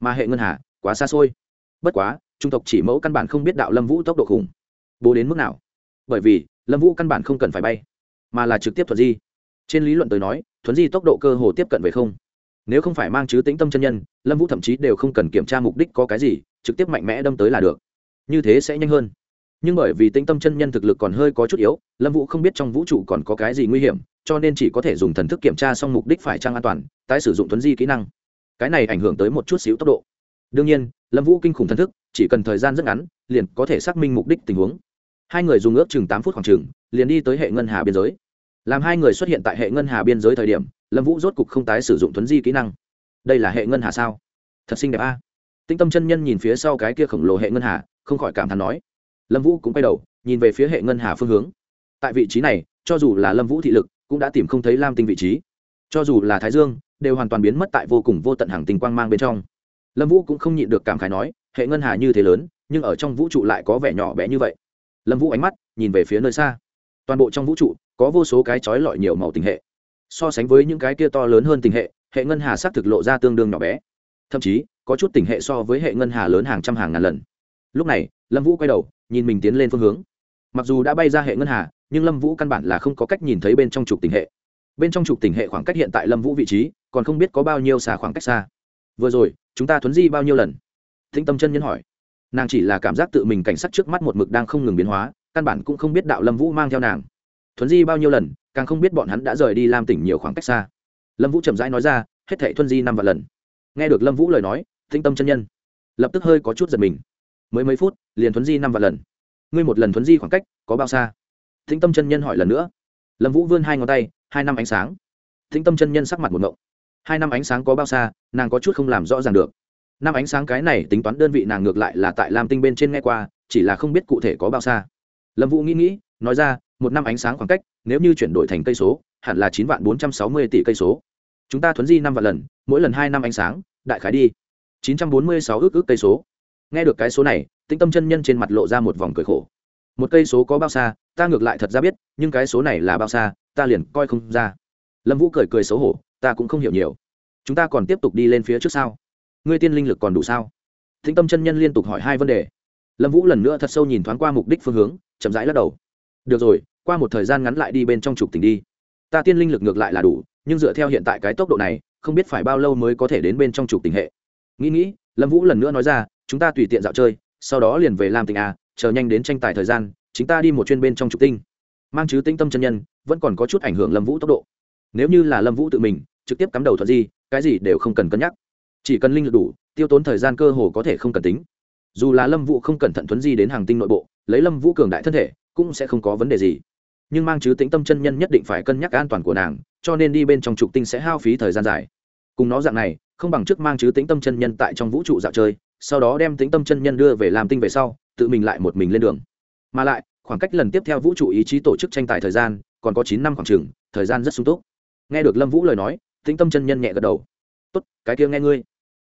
mà hệ ngân hà quá xa xôi. Bất quá, trung tộc chỉ mẫu căn bản không biết đạo lâm vũ tốc độ khủng bố đến mức nào. Bởi vì, lâm vũ căn bản không cần phải bay, mà là trực tiếp thuận di. Trên lý luận tới nói, thuận di tốc độ cơ hồ tiếp cận về không. Nếu không phải mang chứ tĩnh tâm chân nhân, lâm vũ thậm chí đều không cần kiểm tra mục đích có cái gì, trực tiếp mạnh mẽ đâm tới là được. Như thế sẽ nhanh hơn. Nhưng bởi vì tĩnh tâm chân nhân thực lực còn hơi có chút yếu, lâm vũ không biết trong vũ trụ còn có cái gì nguy hiểm, cho nên chỉ có thể dùng thần thức kiểm tra xong mục đích phải trăng an toàn, tái sử dụng thuấn di kỹ năng cái này ảnh hưởng tới một chút xíu tốc độ. Đương nhiên, lâm vũ kinh khủng thần thức, chỉ cần thời gian rất ngắn, liền có thể xác minh mục đích tình huống. Hai người dùng ước chừng tám phút khoảng chừng, liền đi tới hệ ngân hà biên giới. Làm hai người xuất hiện tại hệ ngân hà biên giới thời điểm, lâm vũ rốt cục không tái sử dụng thuấn di kỹ năng. Đây là hệ ngân hà sao? Thật xinh đẹp a. À? tinh tâm chân nhân nhìn phía sau cái kia khổng lồ hệ ngân hà, không khỏi cảm thán nói. Lâm vũ cũng quay đầu, nhìn về phía hệ ngân hà phương hướng. Tại vị trí này, cho dù là lâm vũ thị lực, cũng đã tìm không thấy lam tinh vị trí. Cho dù là thái dương đều hoàn toàn biến mất tại vô cùng vô tận hàng tinh quang mang bên trong. Lâm vũ cũng không nhịn được cảm khái nói, hệ ngân hà như thế lớn, nhưng ở trong vũ trụ lại có vẻ nhỏ bé như vậy. Lâm vũ ánh mắt nhìn về phía nơi xa. Toàn bộ trong vũ trụ có vô số cái trói lọi nhiều màu tình hệ. So sánh với những cái kia to lớn hơn tình hệ hệ ngân hà s thực lộ ra tương đương nhỏ bé. Thậm chí, có chút tình hệ so với hệ ngân hà lớn hàng trăm hàng ngàn lần. Lúc này, lâm vũ quay đầu, nhìn mình tiến lên phương hướng. Mặc dù đã bay ra hệ ngân hà, nhưng lâm vũ căn bản là không có cách nhìn thấy bên trong trục tình hệ bên trong trục tình hệ khoảng cách hiện tại lâm vũ vị trí, còn không biết có bao nhiêu xả khoảng cách xa. Vừa rồi, chúng ta thuấn di bao nhiêu lần? Thính tâm chân nhân hỏi. Nàng chỉ là cảm giác tự mình cảnh sát trước mắt một mực đang không ngừng biến hóa, căn bản cũng không biết đạo lâm vũ mang theo nàng. Thuấn di bao nhiêu lần, càng không biết bọn hắn đã rời đi làm tỉnh nhiều khoảng cách xa. Lâm vũ chậm rãi nói ra, hết thệ thuấn di năm vạn lần. Nghe được lâm vũ lời nói, thính tâm chân nhân lập tức hơi có chút giật mình. Mới mấy phút, liền thuấn di năm vạn lần. Ngươi một lần thuấn di khoảng cách có bao xa? Thính tâm chân nhân hỏi lần nữa. Lâm vũ vươn hai ngón tay hai năm ánh sáng. Thính tâm chân nhân sắc mặt một ngộng. Hai năm ánh sáng có bao xa, nàng có chút không làm rõ ràng được. Năm ánh sáng cái này tính toán đơn vị nàng ngược lại là tại lam tinh bên trên nghe qua, chỉ là không biết cụ thể có bao xa. Lâm vũ nghĩ nghĩ, nói ra, một năm ánh sáng khoảng cách, nếu như chuyển đổi thành cây số, hẳn là chín vạn bốn trăm sáu mươi tỷ cây số. Chúng ta thuấn di năm vạn lần, mỗi lần hai năm ánh sáng, đại khái đi. Chín trăm bốn mươi sáu ước ước cây số. Nghe được cái số này tĩnh tâm chân nhân trên mặt lộ ra một vòng cười khổ. Một cây số có bao xa, ta ngược lại thật ra biết, nhưng cái số này là bao xa ta liền coi không ra. Lâm vũ cười cười xấu hổ, ta cũng không hiểu nhiều. Chúng ta còn tiếp tục đi lên phía trước sao? ngươi tiên linh lực còn đủ sao? Thính tâm chân nhân liên tục hỏi hai vấn đề. Lâm vũ lần nữa thật sâu nhìn thoáng qua mục đích phương hướng, chậm rãi lắc đầu. Được rồi, qua một thời gian ngắn lại đi bên trong trục tỉnh đi. Ta tiên linh lực ngược lại là đủ, nhưng dựa theo hiện tại cái tốc độ này, không biết phải bao lâu mới có thể đến bên trong trục tỉnh hệ. Nghĩ nghĩ, lâm vũ lần nữa nói ra, chúng ta tùy tiện dạo chơi, sau đó liền về làm tỉnh a, chờ nhanh đến tranh tài thời gian, chính ta đi một chuyên bên trong trục tinh. Mang chứ tinh tâm chân nhân vẫn còn có chút ảnh hưởng lâm vũ tốc độ. Nếu như là lâm vũ tự mình, trực tiếp cắm đầu thuận di, cái gì đều không cần cân nhắc. Chỉ cần linh lực đủ, tiêu tốn thời gian cơ hồ có thể không cần tính. Dù là lâm vũ không cẩn thận thuấn di đến hàng tinh nội bộ, lấy lâm vũ cường đại thân thể, cũng sẽ không có vấn đề gì. Nhưng mang chứ tính tâm chân nhân nhất định phải cân nhắc an toàn của nàng, cho nên đi bên trong trục tinh sẽ hao phí thời gian dài. Cùng nó dạng này, không bằng trước mang chứ tính tâm chân nhân tại trong vũ trụ dạo chơi, sau đó đem tính tâm chân nhân đưa về làm tinh về sau, tự mình lại một mình lên đường. Mà lại, khoảng cách lần tiếp theo vũ trụ ý chí tổ chức tranh tài thời gian còn có chín năm khoảng trường thời gian rất sung túc. Nghe được lâm vũ lời nói, tĩnh tâm chân nhân nhẹ gật đầu. Tốt, cái kia nghe ngươi.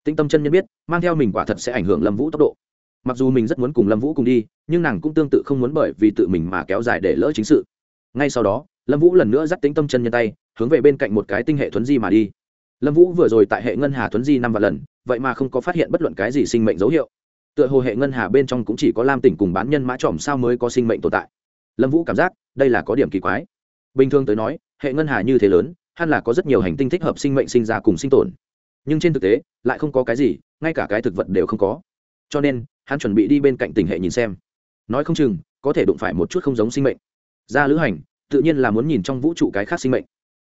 Tĩnh tâm chân nhân biết, mang theo mình quả thật sẽ ảnh hưởng lâm vũ tốc độ. Mặc dù mình rất muốn cùng lâm vũ cùng đi, nhưng nàng cũng tương tự không muốn bởi vì tự mình mà kéo dài để lỡ chính sự. Ngay sau đó, lâm vũ lần nữa dắt tĩnh tâm chân nhân tay, hướng về bên cạnh một cái tinh hệ thuấn di mà đi. Lâm vũ vừa rồi tại hệ ngân hà thuấn di năm vạn lần, vậy mà không có phát hiện bất luận cái gì sinh mệnh dấu hiệu. Tựa hồ hệ ngân hà bên trong cũng chỉ có lam tỉnh cùng bán nhân mã tròm sao mới có sinh mệnh tồn tại. Lâm vũ cảm giác, đây là có điểm kỳ quái bình thường tới nói, hệ ngân hà như thế lớn, hẳn là có rất nhiều hành tinh thích hợp sinh mệnh sinh ra cùng sinh tồn. Nhưng trên thực tế, lại không có cái gì, ngay cả cái thực vật đều không có. Cho nên, hắn chuẩn bị đi bên cạnh tình hệ nhìn xem. Nói không chừng, có thể đụng phải một chút không giống sinh mệnh. Ra lữ hành, tự nhiên là muốn nhìn trong vũ trụ cái khác sinh mệnh.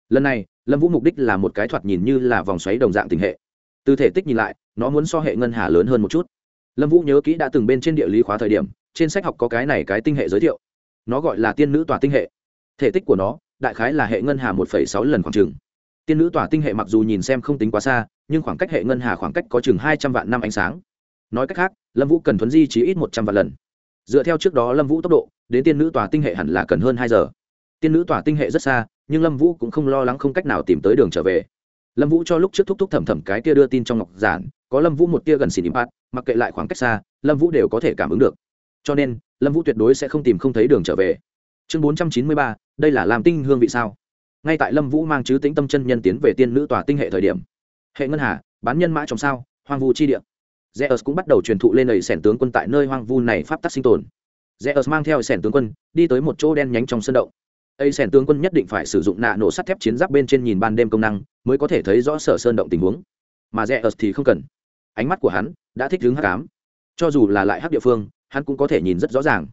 Lần này, lâm vũ mục đích là một cái thoạt nhìn như là vòng xoáy đồng dạng tình hệ. Từ thể tích nhìn lại, nó muốn so hệ ngân hà lớn hơn một chút. Lâm vũ nhớ kỹ đã từng bên trên địa lý khóa thời điểm, trên sách học có cái này cái tinh hệ giới thiệu. Nó gọi là tiên nữ tòa tinh hệ thể tích của nó, đại khái là hệ ngân hà một sáu lần khoảng trường tiên nữ tỏa tinh hệ mặc dù nhìn xem không tính quá xa, nhưng khoảng cách hệ ngân hà khoảng cách có chừng hai trăm vạn năm ánh sáng. Nói cách khác, lâm vũ cần thuấn di chỉ ít một trăm vạn lần. Dựa theo trước đó lâm vũ tốc độ, đến tiên nữ tòa tinh hệ hẳn là cần hơn hai giờ. Tiên nữ tòa tinh hệ rất xa, nhưng lâm vũ cũng không lo lắng không cách nào tìm tới đường trở về. Lâm vũ cho lúc trước thúc thúc thẩm thẩm cái kia đưa tin trong ngọc giản, có lâm vũ một tia gần xỉn nỉm bát mặc kệ lại khoảng cách xa, lâm vũ đều có thể cảm ứng được. Cho nên, lâm vũ tuyệt đối sẽ không tìm không thấy đường trở về chương bốn trăm chín mươi ba, đây là làm tinh hương vị sao? Ngay tại lâm vũ mang chứ tĩnh tâm chân nhân tiến về tiên nữ tòa tinh hệ thời điểm. Hệ ngân hà, bán nhân mã trong sao, hoang vu chi địa. Zeus cũng bắt đầu truyền thụ lên lầy sẻn tướng quân tại nơi hoang vu này pháp tắc sinh tồn. Zeus mang theo sẻn tướng quân, đi tới một chỗ đen nhánh trong sân động. Ấy sẻn tướng quân nhất định phải sử dụng nạ nổ sắt thép chiến giáp bên trên nhìn ban đêm công năng, mới có thể thấy rõ sở sơn động tình huống. Mà zeus thì không cần. Ánh mắt của hắn đã thích đứng hắc ám. Cho dù là lại hắc địa phương, hắn cũng có thể nhìn rất rõ ràng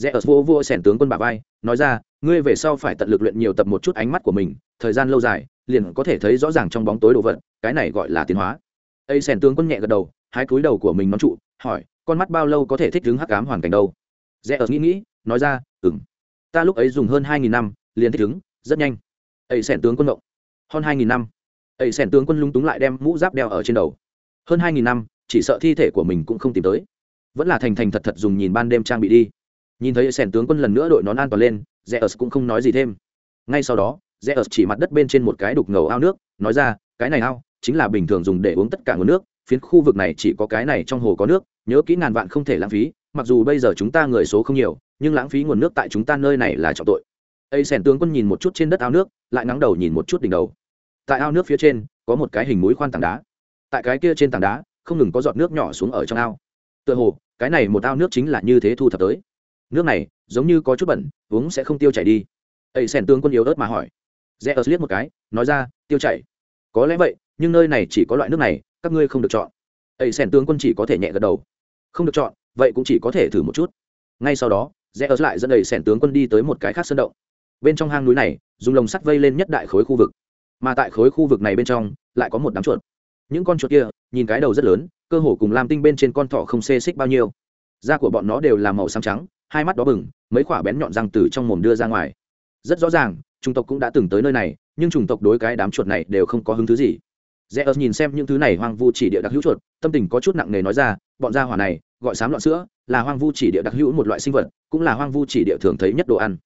zeus vô vô sẻn tướng quân bà vai, nói ra, ngươi về sau phải tận lực luyện nhiều tập một chút ánh mắt của mình, thời gian lâu dài, liền có thể thấy rõ ràng trong bóng tối đồ vật, cái này gọi là tiến hóa. Ấy sẻn tướng quân nhẹ gật đầu hai cúi đầu của mình nắm trụ, hỏi, con mắt bao lâu có thể thích đứng hắc ám hoàn cảnh đâu? Rẽ ở nghĩ nghĩ, nói ra ừng ta lúc ấy dùng hơn hai nghìn năm, liền thích đứng rất nhanh. Ấy sẻn tướng quân động hơn hai nghìn năm. Ấy sẻn tướng quân lung túng lại đem mũ giáp đeo ở trên đầu. Hơn hai nghìn năm, chỉ sợ thi thể của mình cũng không tìm tới. Vẫn là thành thành thật thật dùng nhìn ban đêm trang bị đi nhìn thấy sẻn tướng quân lần nữa đội nón an toàn lên rẽ ớt cũng không nói gì thêm. Ngay sau đó rẽ ớt chỉ mặt đất bên trên một cái đục ngầu ao nước, nói ra, cái này ao chính là bình thường dùng để uống tất cả nguồn nước, phiến khu vực này chỉ có cái này trong hồ có nước, nhớ kỹ ngàn vạn không thể lãng phí, mặc dù bây giờ chúng ta người số không nhiều, nhưng lãng phí nguồn nước tại chúng ta nơi này là trọng tội. Ây sẻn tướng quân nhìn một chút trên đất ao nước, lại ngắng đầu nhìn một chút đỉnh đầu. Tại ao nước phía trên, có một cái hình mũi khoan tảng đá. Tại cái kia trên tảng đá, không ngừng có giọt nước nhỏ xuống ở trong ao. Tựa hồ, cái này một ao nước chính là như thế thu thập tới nước này giống như có chút bẩn, uống sẽ không tiêu chảy đi. Ấy sẻn tướng quân yếu ớt mà hỏi. Rẽ ớt liếc một cái, nói ra, tiêu chảy. Có lẽ vậy, nhưng nơi này chỉ có loại nước này, các ngươi không được chọn. Ấy sẻn tướng quân chỉ có thể nhẹ gật đầu. Không được chọn, vậy cũng chỉ có thể thử một chút. Ngay sau đó, rẽ ớt lại dẫn đầy sẻn tướng quân đi tới một cái khác sân động. Bên trong hang núi này, dùng lồng sắt vây lên nhất đại khối khu vực. Mà tại khối khu vực này bên trong, lại có một đám chuột. Những con chuột kia, nhìn cái đầu rất lớn, cơ hồ cùng làm tinh bên trên con thỏ không xê xích bao nhiêu. Da của bọn nó đều là màu xám trắng hai mắt đó bừng, mấy quả bén nhọn răng từ trong mồm đưa ra ngoài. Rất rõ ràng, chủng tộc cũng đã từng tới nơi này, nhưng chủng tộc đối cái đám chuột này đều không có hứng thứ gì. Rẽ ớt nhìn xem những thứ này hoang vu chỉ địa đặc hữu chuột, tâm tình có chút nặng nề nói ra, bọn gia hỏa này, gọi sám loạn sữa, là hoang vu chỉ địa đặc hữu một loại sinh vật, cũng là hoang vu chỉ địa thường thấy nhất đồ ăn.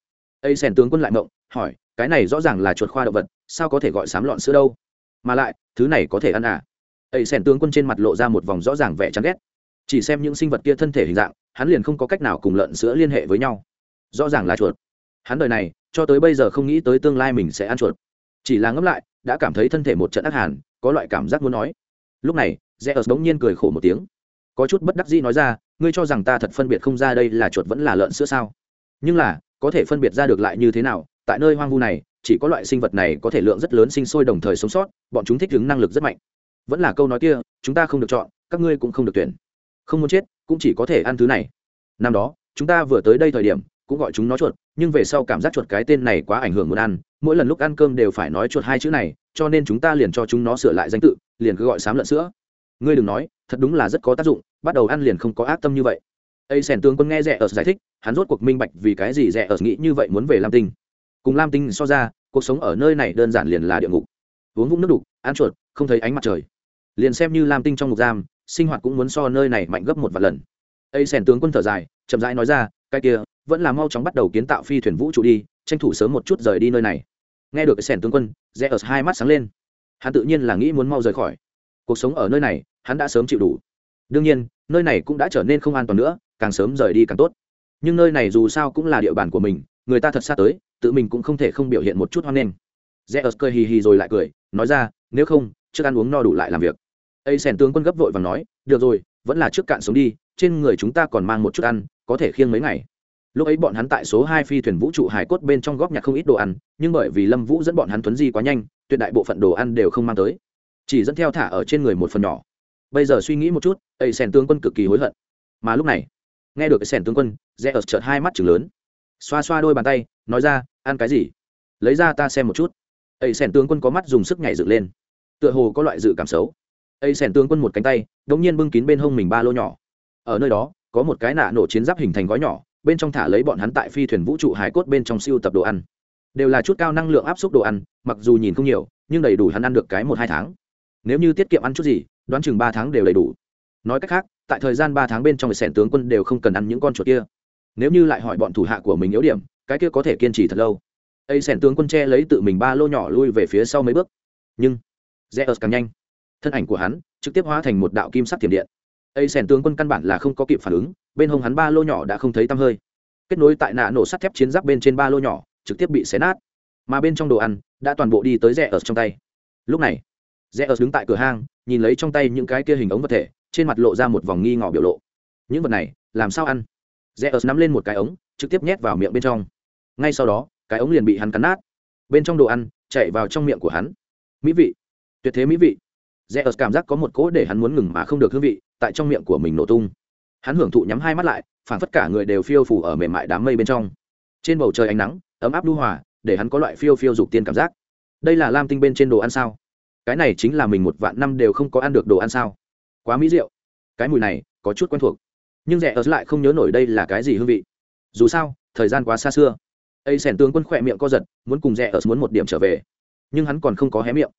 Ây sèn tướng quân lại mộng, hỏi, cái này rõ ràng là chuột khoa động vật, sao có thể gọi sám loạn sữa đâu? Mà lại, thứ này có thể ăn à? Ây sèn tướng quân trên mặt lộ ra một vòng rõ ràng vẻ chán ghét chỉ xem những sinh vật kia thân thể hình dạng, hắn liền không có cách nào cùng lợn sữa liên hệ với nhau. Rõ ràng là chuột. Hắn đời này, cho tới bây giờ không nghĩ tới tương lai mình sẽ ăn chuột. Chỉ là ngẫm lại, đã cảm thấy thân thể một trận ác hàn, có loại cảm giác muốn nói. Lúc này rẽ ớt bỗng nhiên cười khổ một tiếng. Có chút bất đắc dĩ nói ra, ngươi cho rằng ta thật phân biệt không ra đây là chuột vẫn là lợn sữa sao? Nhưng là, có thể phân biệt ra được lại như thế nào? Tại nơi hoang vu này, chỉ có loại sinh vật này có thể lượng rất lớn sinh sôi đồng thời sống sót, bọn chúng thích ứng năng lực rất mạnh. Vẫn là câu nói kia, chúng ta không được chọn, các ngươi cũng không được tuyển không muốn chết, cũng chỉ có thể ăn thứ này. Năm đó, chúng ta vừa tới đây thời điểm, cũng gọi chúng nó chuột, nhưng về sau cảm giác chuột cái tên này quá ảnh hưởng muốn ăn, mỗi lần lúc ăn cơm đều phải nói chuột hai chữ này, cho nên chúng ta liền cho chúng nó sửa lại danh tự, liền cứ gọi sám lợn sữa. Ngươi đừng nói, thật đúng là rất có tác dụng, bắt đầu ăn liền không có ác tâm như vậy. Ây sẻn tướng quân nghe rẻ ở giải thích, hắn rốt cuộc minh bạch vì cái gì rẻ ở nghĩ như vậy muốn về lam tinh. Cùng lam tinh so ra, cuộc sống ở nơi này đơn giản liền là địa ngục. Uống vũng nước đục, ăn chuột, không thấy ánh mặt trời. Liền xem như lam tinh trong ngục giam sinh hoạt cũng muốn so nơi này mạnh gấp một vài lần. Ây sẻn tướng quân thở dài, chậm rãi nói ra, cái kia, vẫn là mau chóng bắt đầu kiến tạo phi thuyền vũ trụ đi, tranh thủ sớm một chút rời đi nơi này. Nghe được sẻn tướng quân, rẽ ở hai mắt sáng lên. Hắn tự nhiên là nghĩ muốn mau rời khỏi. Cuộc sống ở nơi này, hắn đã sớm chịu đủ. Đương nhiên, nơi này cũng đã trở nên không an toàn nữa, càng sớm rời đi càng tốt. Nhưng nơi này dù sao cũng là địa bàn của mình, người ta thật xa tới, tự mình cũng không thể không biểu hiện một chút hoan nghênh. Rẽ ớt cười hì hì rồi lại cười, nói ra, nếu không, trước ăn uống no đủ lại làm việc ấy sèn tướng quân gấp vội và nói, được rồi, vẫn là trước cạn sống đi, trên người chúng ta còn mang một chút ăn, có thể khiêng mấy ngày. Lúc ấy bọn hắn tại số hai phi thuyền vũ trụ hải cốt bên trong góp nhặt không ít đồ ăn, nhưng bởi vì lâm vũ dẫn bọn hắn tuấn di quá nhanh, tuyệt đại bộ phận đồ ăn đều không mang tới. Chỉ dẫn theo thả ở trên người một phần nhỏ. Bây giờ suy nghĩ một chút, ấy sèn tướng quân cực kỳ hối hận. Mà lúc này, nghe được cái sèn tướng quân, rẽ ở chợt hai mắt chừng lớn. Xoa xoa đôi bàn tay, nói ra, ăn cái gì? Lấy ra ta xem một chút. Ấy sèn tướng quân có mắt dùng sức nhảy dựng lên. Tựa hồ có loại dự cảm xấu ấy sèn tướng quân một cánh tay, đống nhiên bưng kín bên hông mình ba lô nhỏ. Ở nơi đó, có một cái nạ nổ chiến giáp hình thành gói nhỏ, bên trong thả lấy bọn hắn tại phi thuyền vũ trụ hải cốt bên trong siêu tập đồ ăn. Đều là chút cao năng lượng áp suất đồ ăn, mặc dù nhìn không nhiều, nhưng đầy đủ hắn ăn được cái một hai tháng. Nếu như tiết kiệm ăn chút gì, đoán chừng ba tháng đều đầy đủ. Nói cách khác, tại thời gian ba tháng bên trong sẻn tướng quân đều không cần ăn những con chuột kia. Nếu như lại hỏi bọn thủ hạ của mình yếu điểm, cái kia có thể kiên trì thật lâu. Ấy sẻn tướng quân che lấy tự mình ba lô nhỏ lui về phía sau mấy bước. Nhưng rẽ ớt càng nhanh thân ảnh của hắn trực tiếp hóa thành một đạo kim sắc tiềm điện. Ấy sèn tướng quân căn bản là không có kịp phản ứng, bên hông hắn ba lô nhỏ đã không thấy tăm hơi. Kết nối tại nạ nổ sắt thép chiến giáp bên trên ba lô nhỏ, trực tiếp bị xé nát. Mà bên trong đồ ăn đã toàn bộ đi tới rẽ ở trong tay. Lúc này, rẽ ở đứng tại cửa hang, nhìn lấy trong tay những cái kia hình ống vật thể, trên mặt lộ ra một vòng nghi ngỏ biểu lộ. Những vật này, làm sao ăn? Rẽ ở nắm lên một cái ống, trực tiếp nhét vào miệng bên trong. Ngay sau đó, cái ống liền bị hắn cắn nát. Bên trong đồ ăn chạy vào trong miệng của hắn. Mỹ vị. Tuyệt thế mỹ vị rẽ ớt cảm giác có một cỗ để hắn muốn ngừng mà không được hương vị, tại trong miệng của mình nổ tung. Hắn hưởng thụ nhắm hai mắt lại phản phất cả người đều phiêu phủ ở mềm mại đám mây bên trong. Trên bầu trời ánh nắng, ấm áp lưu hòa, để hắn có loại phiêu phiêu dục tiên cảm giác. Đây là lam tinh bên trên đồ ăn sao? Cái này chính là mình một vạn năm đều không có ăn được đồ ăn sao? Quá mỹ rượu cái mùi này, có chút quen thuộc. Nhưng rẻ ớt lại không nhớ nổi đây là cái gì hương vị. Dù sao, thời gian quá xa xưa. Ấy sẻn tướng quân khỏe miệng co giật, muốn cùng rẽ ớt muốn một điểm trở về. Nhưng hắn còn không có hé miệng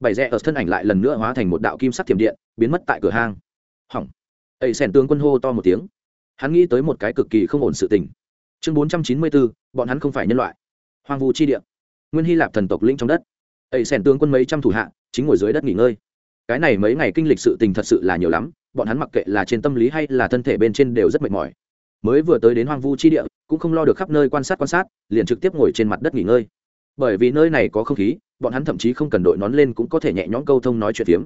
bảy rẽ ở thân ảnh lại lần nữa hóa thành một đạo kim sắc thiểm điện, biến mất tại cửa hang. Hỏng. Ấy sẻn tướng quân hô to một tiếng. Hắn nghĩ tới một cái cực kỳ không ổn sự tình. Chương bốn trăm chín mươi bốn bọn hắn không phải nhân loại. Hoang vu chi địa. Nguyên hy lạp thần tộc linh trong đất. Ấy sẻn tướng quân mấy trăm thủ hạ, chính ngồi dưới đất nghỉ ngơi. Cái này mấy ngày kinh lịch sự tình thật sự là nhiều lắm, bọn hắn mặc kệ là trên tâm lý hay là thân thể bên trên đều rất mệt mỏi. Mới vừa tới đến hoang vu chi địa, cũng không lo được khắp nơi quan sát quan sát, liền trực tiếp ngồi trên mặt đất nghỉ ngơi bởi vì nơi này có không khí, bọn hắn thậm chí không cần đội nón lên cũng có thể nhẹ nhõm câu thông nói chuyện phiếm.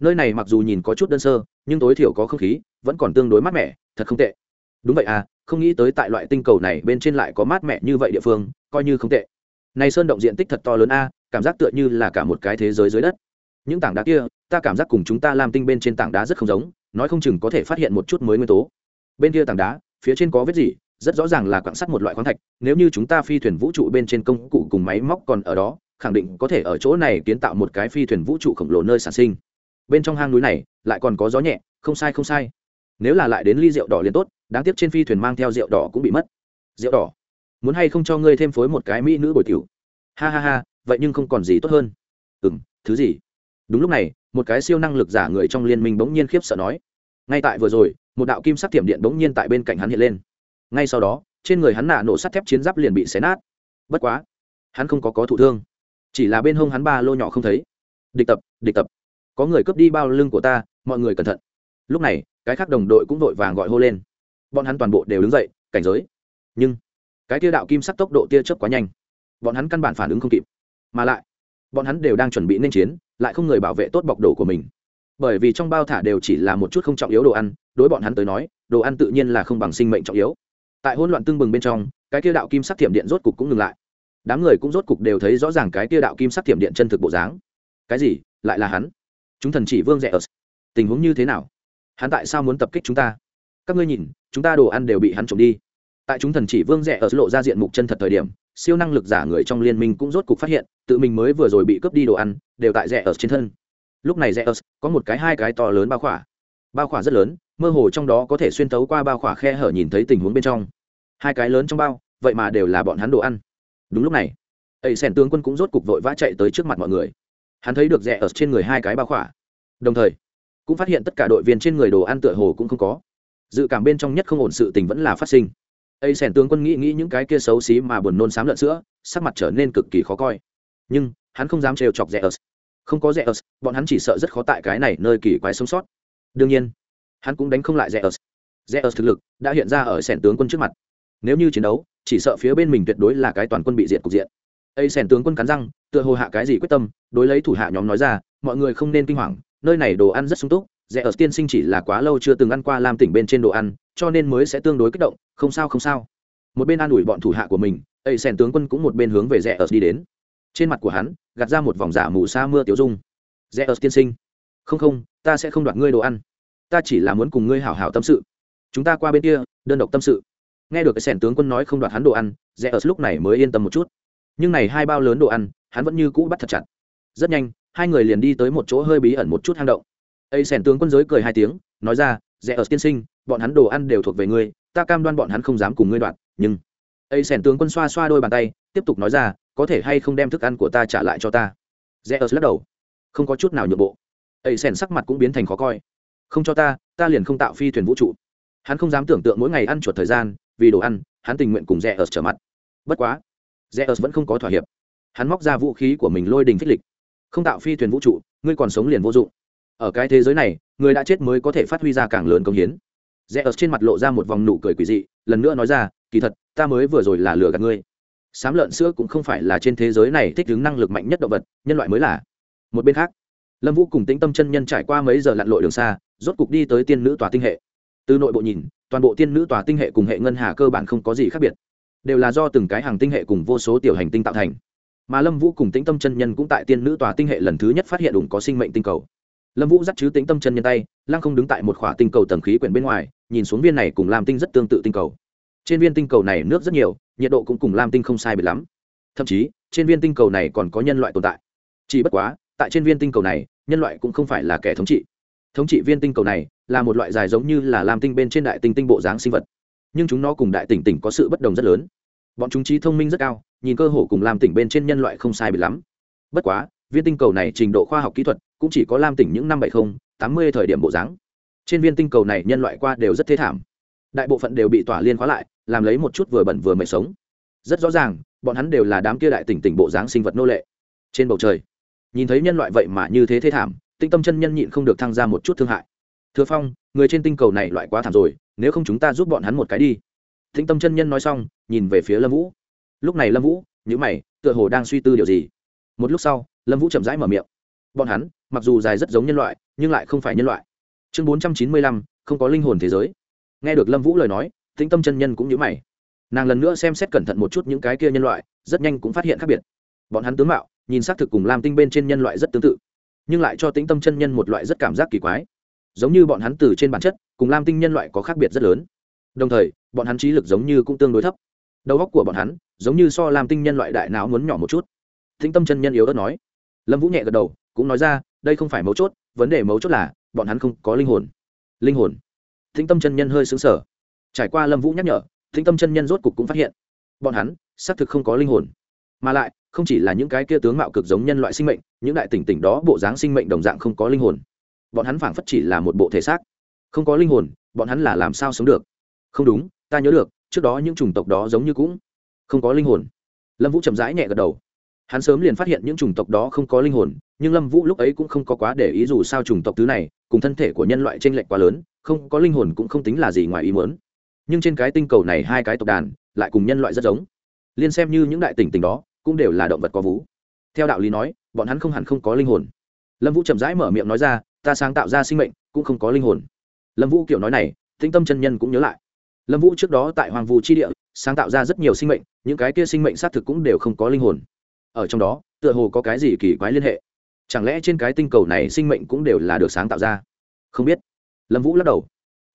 Nơi này mặc dù nhìn có chút đơn sơ, nhưng tối thiểu có không khí, vẫn còn tương đối mát mẻ, thật không tệ. Đúng vậy à không nghĩ tới tại loại tinh cầu này bên trên lại có mát mẻ như vậy địa phương, coi như không tệ. Này sơn động diện tích thật to lớn a, cảm giác tựa như là cả một cái thế giới dưới đất. Những tảng đá kia, ta cảm giác cùng chúng ta làm tinh bên trên tảng đá rất không giống, nói không chừng có thể phát hiện một chút mới nguyên tố. Bên kia tảng đá, phía trên có vết gì rất rõ ràng là quặng sắt một loại khoáng thạch, nếu như chúng ta phi thuyền vũ trụ bên trên công cụ cùng máy móc còn ở đó, khẳng định có thể ở chỗ này kiến tạo một cái phi thuyền vũ trụ khổng lồ nơi sản sinh. Bên trong hang núi này, lại còn có gió nhẹ, không sai không sai. Nếu là lại đến ly rượu đỏ liền tốt, đáng tiếc trên phi thuyền mang theo rượu đỏ cũng bị mất. Rượu đỏ? Muốn hay không cho ngươi thêm phối một cái mỹ nữ bồi tiểu? Ha ha ha, vậy nhưng không còn gì tốt hơn. Ừ m thứ gì? Đúng lúc này, một cái siêu năng lực giả người trong liên minh bỗng nhiên khiếp sợ nói. Ngay tại vừa rồi, một đạo kim sắc tiệm điện bỗng nhiên tại bên cạnh hắn hiện lên ngay sau đó, trên người hắn nạ nổ sắt thép chiến giáp liền bị xé nát. Bất quá, hắn không có có thụ thương. Chỉ là bên hông hắn ba lô nhỏ không thấy. Địch tập địch tập. Có người cướp đi bao lưng của ta, mọi người cẩn thận. Lúc này, cái khác đồng đội cũng vội vàng gọi hô lên. Bọn hắn toàn bộ đều đứng dậy, cảnh giới. Nhưng, cái tia đạo kim sắc tốc độ tia chớp quá nhanh. Bọn hắn căn bản phản ứng không kịp. Mà lại, bọn hắn đều đang chuẩn bị nên chiến, lại không người bảo vệ tốt bọc đồ của mình. Bởi vì trong bao thả đều chỉ là một chút không trọng yếu đồ ăn, đối bọn hắn tới nói, đồ ăn tự nhiên là không bằng sinh mệnh trọng yếu tại hỗn loạn tương bừng bên trong, cái kia đạo kim sắc thiểm điện rốt cục cũng ngừng lại. Đám người cũng rốt cục đều thấy rõ ràng cái kia đạo kim sắc thiểm điện chân thực bộ dáng. Cái gì? Lại là hắn? Chúng thần chỉ vương rẻ ở. Tình huống như thế nào? Hắn tại sao muốn tập kích chúng ta? Các ngươi nhìn, chúng ta đồ ăn đều bị hắn trộm đi. Tại chúng thần chỉ vương rẻ ở lộ ra diện mục chân thật thời điểm, siêu năng lực giả người trong liên minh cũng rốt cục phát hiện, tự mình mới vừa rồi bị cướp đi đồ ăn, đều tại rẻ ở trên thân. Lúc này rẽ ở, có một cái hai cái to lớn bao khỏa. Bao khỏa rất lớn, mơ hồ trong đó có thể xuyên tấu qua bao khỏa khe hở nhìn thấy tình huống bên trong hai cái lớn trong bao, vậy mà đều là bọn hắn đồ ăn. Đúng lúc này, ấy sẻn tướng quân cũng rốt cục vội vã chạy tới trước mặt mọi người. Hắn thấy được rẽ ở trên người hai cái bao khỏa. Đồng thời, cũng phát hiện tất cả đội viên trên người đồ ăn tựa hồ cũng không có. Dự cảm bên trong nhất không ổn sự tình vẫn là phát sinh. Ấy sẻn tướng quân nghĩ nghĩ những cái kia xấu xí mà buồn nôn xám lợn sữa, sắc mặt trở nên cực kỳ khó coi. Nhưng, hắn không dám trêu chọc rẽ ở. Không có rẽ ở, bọn hắn chỉ sợ rất khó tại cái này nơi kỳ quái sống sót. Đương nhiên, hắn cũng đánh không lại rẽ ở. Rẽ ở thực lực đã hiện ra ở sẻn tướng quân trước mặt nếu như chiến đấu, chỉ sợ phía bên mình tuyệt đối là cái toàn quân bị diệt cục diện. Ây sèn tướng quân cắn răng, tựa hồ hạ cái gì quyết tâm, đối lấy thủ hạ nhóm nói ra, mọi người không nên kinh hoàng, nơi này đồ ăn rất sung túc rẽ ở tiên sinh chỉ là quá lâu chưa từng ăn qua lam tỉnh bên trên đồ ăn, cho nên mới sẽ tương đối kích động, không sao không sao. Một bên an ủi bọn thủ hạ của mình, ây sèn tướng quân cũng một bên hướng về rẽ ở đi đến. Trên mặt của hắn, gạt ra một vòng giả mù sa mưa tiểu dung. Rẽ ở tiên sinh, không không, ta sẽ không đoạt ngươi đồ ăn. Ta chỉ là muốn cùng ngươi hảo hảo tâm sự. Chúng ta qua bên kia, đơn độc tâm sự nghe được cái sẻn tướng quân nói không đoạt hắn đồ ăn, rẽ ở lúc này mới yên tâm một chút. Nhưng này hai bao lớn đồ ăn, hắn vẫn như cũ bắt thật chặt. Rất nhanh, hai người liền đi tới một chỗ hơi bí ẩn một chút hang động. Ấy sẻn tướng quân giới cười hai tiếng, nói ra, rẽ ở tiên sinh, bọn hắn đồ ăn đều thuộc về ngươi, ta cam đoan bọn hắn không dám cùng ngươi đoạt, nhưng ấy sẻn tướng quân xoa xoa đôi bàn tay, tiếp tục nói ra, có thể hay không đem thức ăn của ta trả lại cho ta? Rẽ ở lắc đầu, không có chút nào nhượng bộ. Ấy sẻn sắc mặt cũng biến thành khó coi. Không cho ta ta liền không tạo phi thuyền vũ trụ. Hắn không dám tưởng tượng mỗi ngày ăn chuột thời gian vì đồ ăn, hắn tình nguyện cùng rẽ ở trở mặt. Bất quá rẽ ở vẫn không có thỏa hiệp. Hắn móc ra vũ khí của mình lôi đình phích lịch. Không tạo phi thuyền vũ trụ, ngươi còn sống liền vô dụng. Ở cái thế giới này, người đã chết mới có thể phát huy ra càng lớn công hiến. Rẽ ở trên mặt lộ ra một vòng nụ cười quỷ dị, lần nữa nói ra, kỳ thật, ta mới vừa rồi là lừa gạt ngươi. Sám lợn sữa cũng không phải là trên thế giới này thích ứng năng lực mạnh nhất động vật, nhân loại mới là. Một bên khác, lâm vũ cùng tĩnh tâm chân nhân trải qua mấy giờ lặn lội đường xa, rốt cục đi tới tiên nữ tòa tinh hệ. Từ nội bộ nhìn toàn bộ tiên nữ tòa tinh hệ cùng hệ ngân hà cơ bản không có gì khác biệt, đều là do từng cái hàng tinh hệ cùng vô số tiểu hành tinh tạo thành. Mà lâm vũ cùng tĩnh tâm chân nhân cũng tại tiên nữ tòa tinh hệ lần thứ nhất phát hiện đủng có sinh mệnh tinh cầu. Lâm vũ dắt chứ tĩnh tâm chân nhân tay, lăng không đứng tại một khỏa tinh cầu tầng khí quyển bên ngoài, nhìn xuống viên này cùng lam tinh rất tương tự tinh cầu. Trên viên tinh cầu này nước rất nhiều, nhiệt độ cũng cùng lam tinh không sai biệt lắm. Thậm chí, trên viên tinh cầu này còn có nhân loại tồn tại. Chỉ bất quá, tại trên viên tinh cầu này, nhân loại cũng không phải là kẻ thống trị. Thống trị viên tinh cầu này là một loại dài giống như là lam tinh bên trên đại tinh tinh bộ dáng sinh vật. Nhưng chúng nó cùng đại tỉnh tỉnh có sự bất đồng rất lớn. Bọn chúng trí thông minh rất cao, nhìn cơ hồ cùng lam tỉnh bên trên nhân loại không sai biệt lắm. Bất quá, viên tinh cầu này trình độ khoa học kỹ thuật cũng chỉ có lam tỉnh những năm bảy mươi tám mươi thời điểm bộ dáng. Trên viên tinh cầu này nhân loại qua đều rất thế thảm. Đại bộ phận đều bị tỏa liên khóa lại, làm lấy một chút vừa bẩn vừa mệt sống. Rất rõ ràng, bọn hắn đều là đám kia đại tỉnh tỉnh bộ dáng sinh vật nô lệ. Trên bầu trời, nhìn thấy nhân loại vậy mà như thế thế thảm, tinh tâm chân nhân nhịn không được thăng ra một chút thương hại thừa phong, người trên tinh cầu này loại quá thảm rồi, nếu không chúng ta giúp bọn hắn một cái đi. Thính tâm chân nhân nói xong, nhìn về phía lâm vũ. Lúc này lâm vũ nhữ mày, tựa hồ đang suy tư điều gì. Một lúc sau, lâm vũ chậm rãi mở miệng. Bọn hắn, mặc dù dài rất giống nhân loại, nhưng lại không phải nhân loại. Chương bốn trăm chín mươi lăm, không có linh hồn thế giới. Nghe được lâm vũ lời nói tĩnh tâm chân nhân cũng nhớ mày. Nàng lần nữa xem xét cẩn thận một chút những cái kia nhân loại, rất nhanh cũng phát hiện khác biệt. Bọn hắn tướng mạo, nhìn xác thực cùng lam tinh bên trên nhân loại rất tương tự, nhưng lại cho tĩnh tâm chân nhân một loại rất cảm giác kỳ quái giống như bọn hắn từ trên bản chất, cùng lam tinh nhân loại có khác biệt rất lớn. Đồng thời, bọn hắn trí lực giống như cũng tương đối thấp. Đầu óc của bọn hắn giống như so lam tinh nhân loại đại não muốn nhỏ một chút. Thính tâm chân nhân yếu ớt nói. Lâm vũ nhẹ gật đầu, cũng nói ra, đây không phải mấu chốt, vấn đề mấu chốt là, bọn hắn không có linh hồn. Linh hồn? Thính tâm chân nhân hơi xứng sở trải qua lâm vũ nhắc nhở, thính tâm chân nhân rốt cục cũng phát hiện, bọn hắn xác thực không có linh hồn. Mà lại, không chỉ là những cái kia tướng mạo cực giống nhân loại sinh mệnh, những đại tỉnh tỉnh đó bộ dáng sinh mệnh đồng dạng không có linh hồn bọn hắn phảng phất chỉ là một bộ thể xác. Không có linh hồn, bọn hắn là làm sao sống được? Không đúng, ta nhớ được, trước đó những chủng tộc đó giống như cũng không có linh hồn. Lâm vũ chậm rãi nhẹ gật đầu. Hắn sớm liền phát hiện những chủng tộc đó không có linh hồn, nhưng lâm vũ lúc ấy cũng không có quá để ý dù sao chủng tộc thứ này, cùng thân thể của nhân loại t r ê n lệch quá lớn, không có linh hồn cũng không tính là gì ngoài ý muốn. Nhưng trên cái tinh cầu này hai cái tộc đàn, lại cùng nhân loại rất giống. Liên xem như những đại tỉnh tỉnh đó, cũng đều là động vật có vú. Theo đạo lý nói, bọn hắn không hẳn không có linh hồn. Lâm vũ chậm rãi mở miệng nói ra ta sáng tạo ra sinh mệnh cũng không có linh hồn. Lâm vũ kiểu nói này, tĩnh tâm chân nhân cũng nhớ lại. Lâm vũ trước đó tại hoàng vũ tri địa, sáng tạo ra rất nhiều sinh mệnh, những cái kia sinh mệnh xác thực cũng đều không có linh hồn. Ở trong đó, tựa hồ có cái gì kỳ quái liên hệ. Chẳng lẽ trên cái tinh cầu này sinh mệnh cũng đều là được sáng tạo ra? Không biết. Lâm vũ lắc đầu.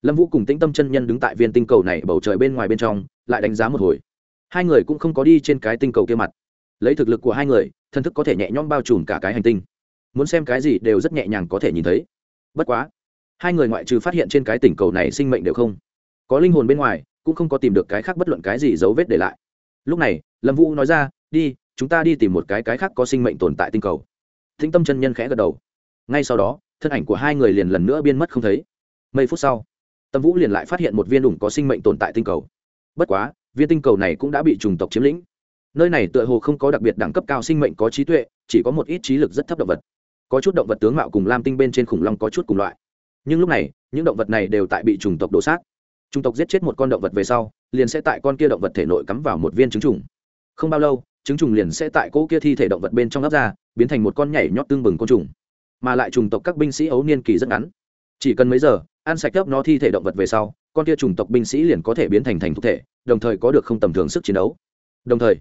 Lâm vũ cùng tĩnh tâm chân nhân đứng tại viên tinh cầu này bầu trời bên ngoài bên trong, lại đánh giá một hồi. Hai người cũng không có đi trên cái tinh cầu kia mặt. Lấy thực lực của hai người, thân thức có thể nhẹ nhõm bao trùm cả cái hành tinh muốn xem cái gì đều rất nhẹ nhàng có thể nhìn thấy. Bất quá, hai người ngoại trừ phát hiện trên cái tỉnh cầu này sinh mệnh đều không, có linh hồn bên ngoài, cũng không có tìm được cái khác bất luận cái gì dấu vết để lại. Lúc này, lâm vũ nói ra, đi, chúng ta đi tìm một cái cái khác có sinh mệnh tồn tại tinh cầu. Thính tâm chân nhân khẽ gật đầu. Ngay sau đó, thân ảnh của hai người liền lần nữa biên mất không thấy. Mấy phút sau, tâm vũ liền lại phát hiện một viên đủng có sinh mệnh tồn tại tinh cầu. Bất quá, viên tinh cầu này cũng đã bị trùng tộc chiếm lĩnh. Nơi này tựa hồ không có đặc biệt đẳng cấp cao sinh mệnh có trí tuệ, chỉ có một ít trí lực rất thấp động vật có chút động vật tướng mạo cùng lam tinh bên trên khủng long có chút cùng loại. Nhưng lúc này, những động vật này đều tại bị chủng tộc đổ sát chủng tộc giết chết một con động vật về sau, liền sẽ tại con kia động vật thể nội cắm vào một viên trứng trùng. Không bao lâu, trứng trùng liền sẽ tại cỗ kia thi thể động vật bên trong ấp ra, biến thành một con nhảy nhót tương bừng côn trùng. Mà lại trùng tộc các binh sĩ ấu niên kỳ rất ngắn. Chỉ cần mấy giờ, ăn sạch lớp nó thi thể động vật về sau, con kia trùng tộc binh sĩ liền có thể biến thành thành thực thể, đồng thời có được không tầm thường sức chiến đấu. Đồng thời,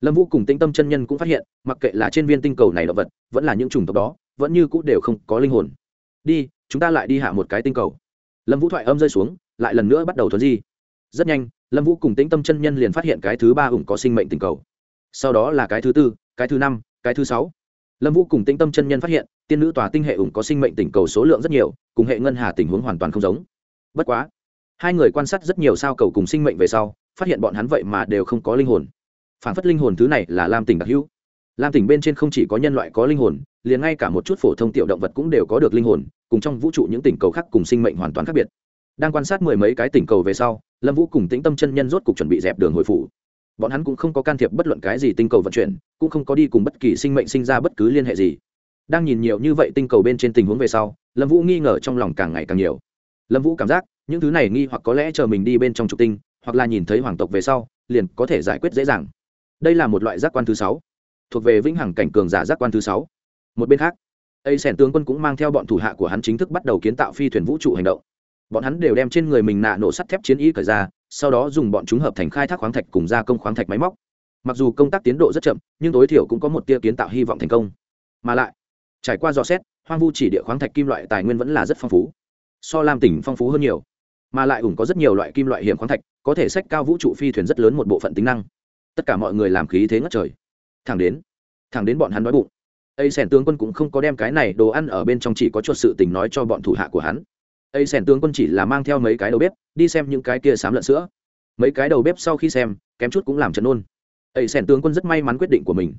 lâm vũ cùng tĩnh tâm chân nhân cũng phát hiện, mặc kệ là trên viên tinh cầu này động vật, vẫn là những chủng tộc đó vẫn như cũ đều không có linh hồn. Đi, chúng ta lại đi hạ một cái tinh cầu. Lâm vũ thoại âm rơi xuống, lại lần nữa bắt đầu thuấn di. Rất nhanh, lâm vũ cùng tĩnh tâm chân nhân liền phát hiện cái thứ ba ủng có sinh mệnh tinh cầu. Sau đó là cái thứ tư, cái thứ năm, cái thứ sáu. Lâm vũ cùng tĩnh tâm chân nhân phát hiện, tiên nữ tòa tinh hệ ủng có sinh mệnh tinh cầu số lượng rất nhiều, cùng hệ ngân hà tình huống hoàn toàn không giống. Bất quá, hai người quan sát rất nhiều sao cầu cùng sinh mệnh về sau, phát hiện bọn hắn vậy mà đều không có linh hồn. Phản phất linh hồn thứ này là lam tình đặc hữu lam tỉnh bên trên không chỉ có nhân loại có linh hồn, liền ngay cả một chút phổ thông tiểu động vật cũng đều có được linh hồn, cùng trong vũ trụ những tỉnh cầu khác cùng sinh mệnh hoàn toàn khác biệt. Đang quan sát mười mấy cái tỉnh cầu về sau, lâm vũ cùng tĩnh tâm chân nhân rốt cục chuẩn bị dẹp đường hồi phủ. Bọn hắn cũng không có can thiệp bất luận cái gì tinh cầu vận chuyển, cũng không có đi cùng bất kỳ sinh mệnh sinh ra bất cứ liên hệ gì. Đang nhìn nhiều như vậy tinh cầu bên trên tình huống về sau, lâm vũ nghi ngờ trong lòng càng ngày càng nhiều. Lâm vũ cảm giác, những thứ này nghi hoặc có lẽ chờ mình đi bên trong trục tinh, hoặc là nhìn thấy hoàng tộc về sau, liền có thể giải quyết dễ dàng. Đây là một loại giác quan thứ sáu thuộc về vĩnh hằng cảnh cường giả giác quan thứ sáu. Một bên khác, ây sẻn tướng quân cũng mang theo bọn thủ hạ của hắn chính thức bắt đầu kiến tạo phi thuyền vũ trụ hành động. Bọn hắn đều đem trên người mình nạ nổ sắt thép chiến y cởi ra, sau đó dùng bọn chúng hợp thành khai thác khoáng thạch cùng gia công khoáng thạch máy móc. Mặc dù công tác tiến độ rất chậm, nhưng tối thiểu cũng có một tia kiến tạo hy vọng thành công. Mà lại, trải qua dò xét, hoang vu chỉ địa khoáng thạch kim loại tài nguyên vẫn là rất phong phú. So làm tỉnh phong phú hơn nhiều. Mà lại ủng có rất nhiều loại kim loại hiểm khoáng thạch, có thể sách cao vũ trụ phi thuyền rất lớn một bộ phận tính năng. Tất cả mọi người làm khí thế ngất trời thẳng đến thẳng đến bọn hắn nói bụng. Ây sẻn tướng quân cũng không có đem cái này đồ ăn ở bên trong chỉ có chuột sự tình nói cho bọn thủ hạ của hắn. Ây sẻn tướng quân chỉ là mang theo mấy cái đầu bếp, đi xem những cái kia sám lợn sữa. Mấy cái đầu bếp sau khi xem, kém chút cũng làm chấn ôn ây sẻn tướng quân rất may mắn quyết định của mình.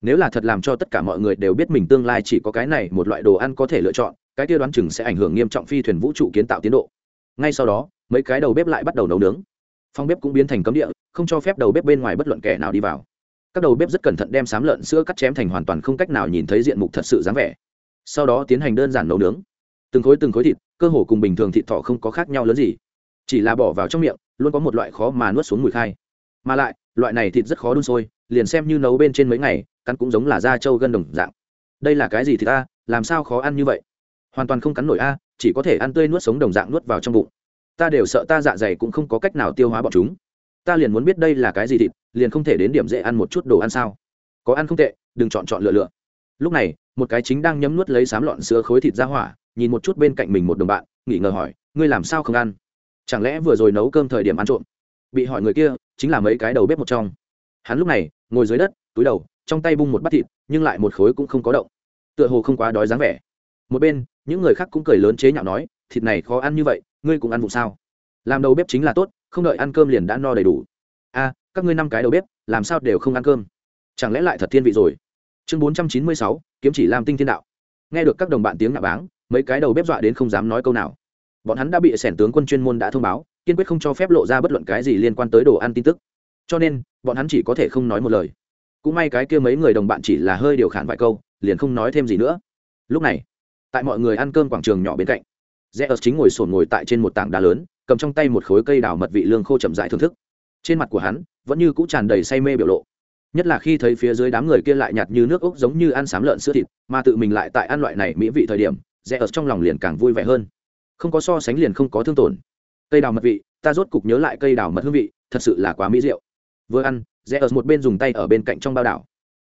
Nếu là thật làm cho tất cả mọi người đều biết mình tương lai chỉ có cái này một loại đồ ăn có thể lựa chọn, cái kia đoán chừng sẽ ảnh hưởng nghiêm trọng phi thuyền vũ trụ kiến tạo tiến độ. Ngay sau đó, mấy cái đầu bếp lại bắt đầu nấu nướng. Phòng bếp cũng biến thành cấm địa, không cho phép đầu bếp bên ngoài bất luận kẻ nào đi vào các đầu bếp rất cẩn thận đem sám lợn sữa cắt chém thành hoàn toàn không cách nào nhìn thấy diện mục thật sự dáng vẻ. Sau đó tiến hành đơn giản nấu nướng. Từng khối từng khối thịt, cơ hồ cùng bình thường thịt thỏ không có khác nhau lớn gì. Chỉ là bỏ vào trong miệng, luôn có một loại khó mà nuốt xuống mùi khai. Mà lại, loại này thịt rất khó đun sôi, liền xem như nấu bên trên mấy ngày, cắn cũng giống là da trâu gân đồng dạng. Đây là cái gì thì ta làm sao khó ăn như vậy? Hoàn toàn không cắn nổi a, chỉ có thể ăn tươi nuốt sống đồng dạng nuốt vào trong bụng. Ta đều sợ ta dạ dày cũng không có cách nào tiêu hóa bọn chúng ta liền muốn biết đây là cái gì thịt, liền không thể đến điểm dễ ăn một chút đồ ăn sao? Có ăn không tệ, đừng chọn chọn lựa lựa. Lúc này, một cái chính đang nhấm nuốt lấy sám lọn sữa khối thịt ra hỏa, nhìn một chút bên cạnh mình một đồng bạn nghỉ ngờ hỏi, ngươi làm sao không ăn? Chẳng lẽ vừa rồi nấu cơm thời điểm ăn trộm? Bị hỏi người kia, chính là mấy cái đầu bếp một trong. Hắn lúc này, ngồi dưới đất, túi đầu, trong tay bung một bát thịt, nhưng lại một khối cũng không có động. Tựa hồ không quá đói dáng vẻ. Một bên, những người khác cũng cười lớn chế nhạo nói, thịt này khó ăn như vậy, ngươi cũng ăn vụ sao? Làm đầu bếp chính là tốt không đợi ăn cơm liền đã no đầy đủ. A, các ngươi năm cái đầu bếp, làm sao đều không ăn cơm? Chẳng lẽ lại thật thiên vị rồi? Chương bốn trăm chín mươi sáu, kiếm chỉ làm tinh thiên đạo. Nghe được các đồng bạn tiếng nạ báng, mấy cái đầu bếp dọa đến không dám nói câu nào. Bọn hắn đã bị sẻn tướng quân chuyên môn đã thông báo, kiên quyết không cho phép lộ ra bất luận cái gì liên quan tới đồ ăn tin tức. Cho nên, bọn hắn chỉ có thể không nói một lời. Cũng may cái kia mấy người đồng bạn chỉ là hơi điều khản vài câu, liền không nói thêm gì nữa. Lúc này, tại mọi người ăn cơm quảng trường nhỏ bên cạnh rẽ ớt chính ngồi sổn ngồi tại trên một tảng đá lớn, cầm trong tay một khối cây đào mật vị lương khô chậm dại thưởng thức. Trên mặt của hắn, vẫn như cũ tràn đầy say mê biểu lộ. Nhất là khi thấy phía dưới đám người kia lại nhạt như nước ốc giống như ăn sám lợn sữa thịt, mà tự mình lại tại ăn loại này mỹ vị thời điểm, rẽ ớt trong lòng liền càng vui vẻ hơn. Không có so sánh liền không có thương tổn. Cây đào mật vị, ta rốt cục nhớ lại cây đào mật hương vị, thật sự là quá mỹ rượu vừa ăn, rẽ ớt một bên dùng tay ở bên cạnh trong bao đảo.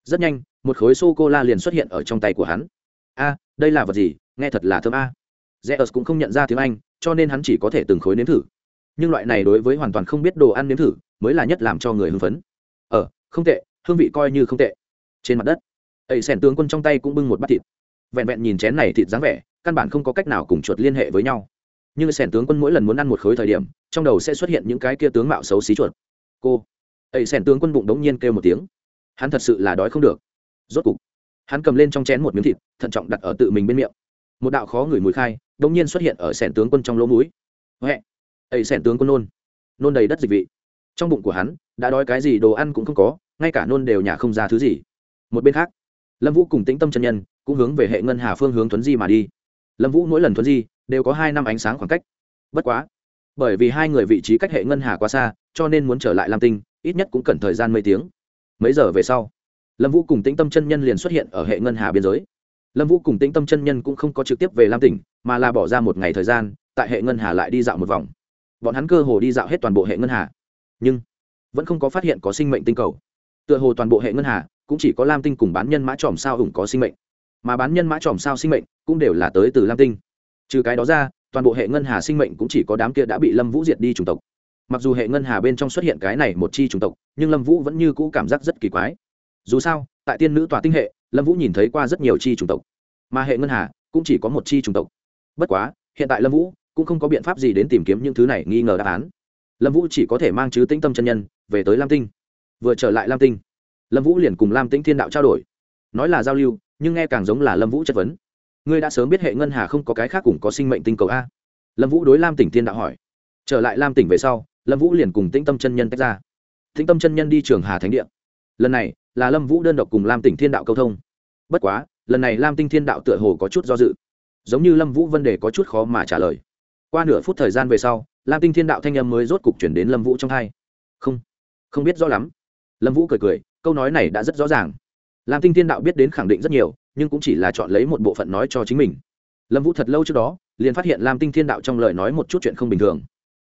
Rất nhanh, một khối sô cô la liền xuất hiện ở trong tay của hắn. A, đây là vật gì? Nghe thật là thơm a ớt cũng không nhận ra tiếng anh, cho nên hắn chỉ có thể từng khối nếm thử. Nhưng loại này đối với hoàn toàn không biết đồ ăn nếm thử, mới là nhất làm cho người hưng phấn. Ờ không tệ, hương vị coi như không tệ. Trên mặt đất ẩy sẻn tướng quân trong tay cũng bưng một bát thịt. Vẹn vẹn nhìn chén này thịt dáng vẻ, căn bản không có cách nào cùng chuột liên hệ với nhau. Nhưng sẻn tướng quân mỗi lần muốn ăn một khối thời điểm, trong đầu sẽ xuất hiện những cái kia tướng mạo xấu xí chuột. Cô ẩy sẻn tướng quân bụng đống nhiên kêu một tiếng. Hắn thật sự là đói không được. Rốt cục, hắn cầm lên trong chén một miếng thịt, thận trọng đặt ở tự mình bên miệng một đạo khó người mùi khai đông nhiên xuất hiện ở sẻn tướng quân trong lỗ mũi. Huệ, ấy sẻn tướng quân nôn. Nôn đầy đất dịch vị. Trong bụng của hắn, đã đói cái gì đồ ăn cũng không có, ngay cả nôn đều nhà không ra thứ gì. Một bên khác, lâm vũ cùng tĩnh tâm chân nhân cũng hướng về hệ ngân hà phương hướng thuấn di mà đi. Lâm vũ mỗi lần thuấn di đều có hai năm ánh sáng khoảng cách. Bất quá, bởi vì hai người vị trí cách hệ ngân hà quá xa, cho nên muốn trở lại lam tinh, ít nhất cũng cần thời gian mấy tiếng. Mấy giờ về sau, lâm vũ cùng tĩnh tâm chân nhân liền xuất hiện ở hệ ngân hà biên giới lâm vũ cùng tĩnh tâm chân nhân cũng không có trực tiếp về lam tỉnh, mà là bỏ ra một ngày thời gian, tại hệ ngân hà lại đi dạo một vòng. Bọn hắn cơ hồ đi dạo hết toàn bộ hệ ngân hà, nhưng vẫn không có phát hiện có sinh mệnh tinh cầu. Tựa hồ toàn bộ hệ ngân hà cũng chỉ có lam tinh cùng bán nhân mã tròm sao ủng có sinh mệnh, mà bán nhân mã tròm sao sinh mệnh cũng đều là tới từ lam tinh. Trừ cái đó ra, toàn bộ hệ ngân hà sinh mệnh cũng chỉ có đám kia đã bị lâm vũ diệt đi chủng tộc. Mặc dù hệ ngân hà bên trong xuất hiện cái này một chi chủng tộc, nhưng lâm vũ vẫn như cũ cảm giác rất kỳ quái. Dù sao tại tiên nữ tòa tinh hệ, lâm vũ nhìn thấy qua rất nhiều chi chủng tộc. Mà hệ ngân hà cũng chỉ có một chi chủng tộc. Bất quá, hiện tại lâm vũ cũng không có biện pháp gì đến tìm kiếm những thứ này nghi ngờ đáp án. Lâm vũ chỉ có thể mang chứ tĩnh tâm chân nhân về tới lam tinh. Vừa trở lại lam tinh, lâm vũ liền cùng lam tĩnh thiên đạo trao đổi. Nói là giao lưu, nhưng nghe càng giống là lâm vũ chất vấn. Ngươi đã sớm biết hệ ngân hà không có cái khác cùng có sinh mệnh tinh cầu a. Lâm vũ đối lam tỉnh thiên đạo hỏi. Trở lại lam tỉnh về sau, lâm vũ liền cùng tĩnh tâm chân nhân tách ra. Tĩnh tâm chân nhân đi trường hà thánh địa. Lần này là lâm vũ đơn độc cùng lam tỉnh thiên đạo câu thông. Bất quá, lần này lam tinh thiên đạo tựa hồ có chút do dự. Giống như lâm vũ vấn đề có chút khó mà trả lời. Qua nửa phút thời gian về sau, lam tinh thiên đạo thanh âm mới rốt cục chuyển đến lâm vũ trong hai. Không không biết rõ lắm. Lâm vũ cười cười, câu nói này đã rất rõ ràng. Lam tinh thiên đạo biết đến khẳng định rất nhiều, nhưng cũng chỉ là chọn lấy một bộ phận nói cho chính mình. Lâm vũ thật lâu trước đó, liền phát hiện lam tinh thiên đạo trong lời nói một chút chuyện không bình thường.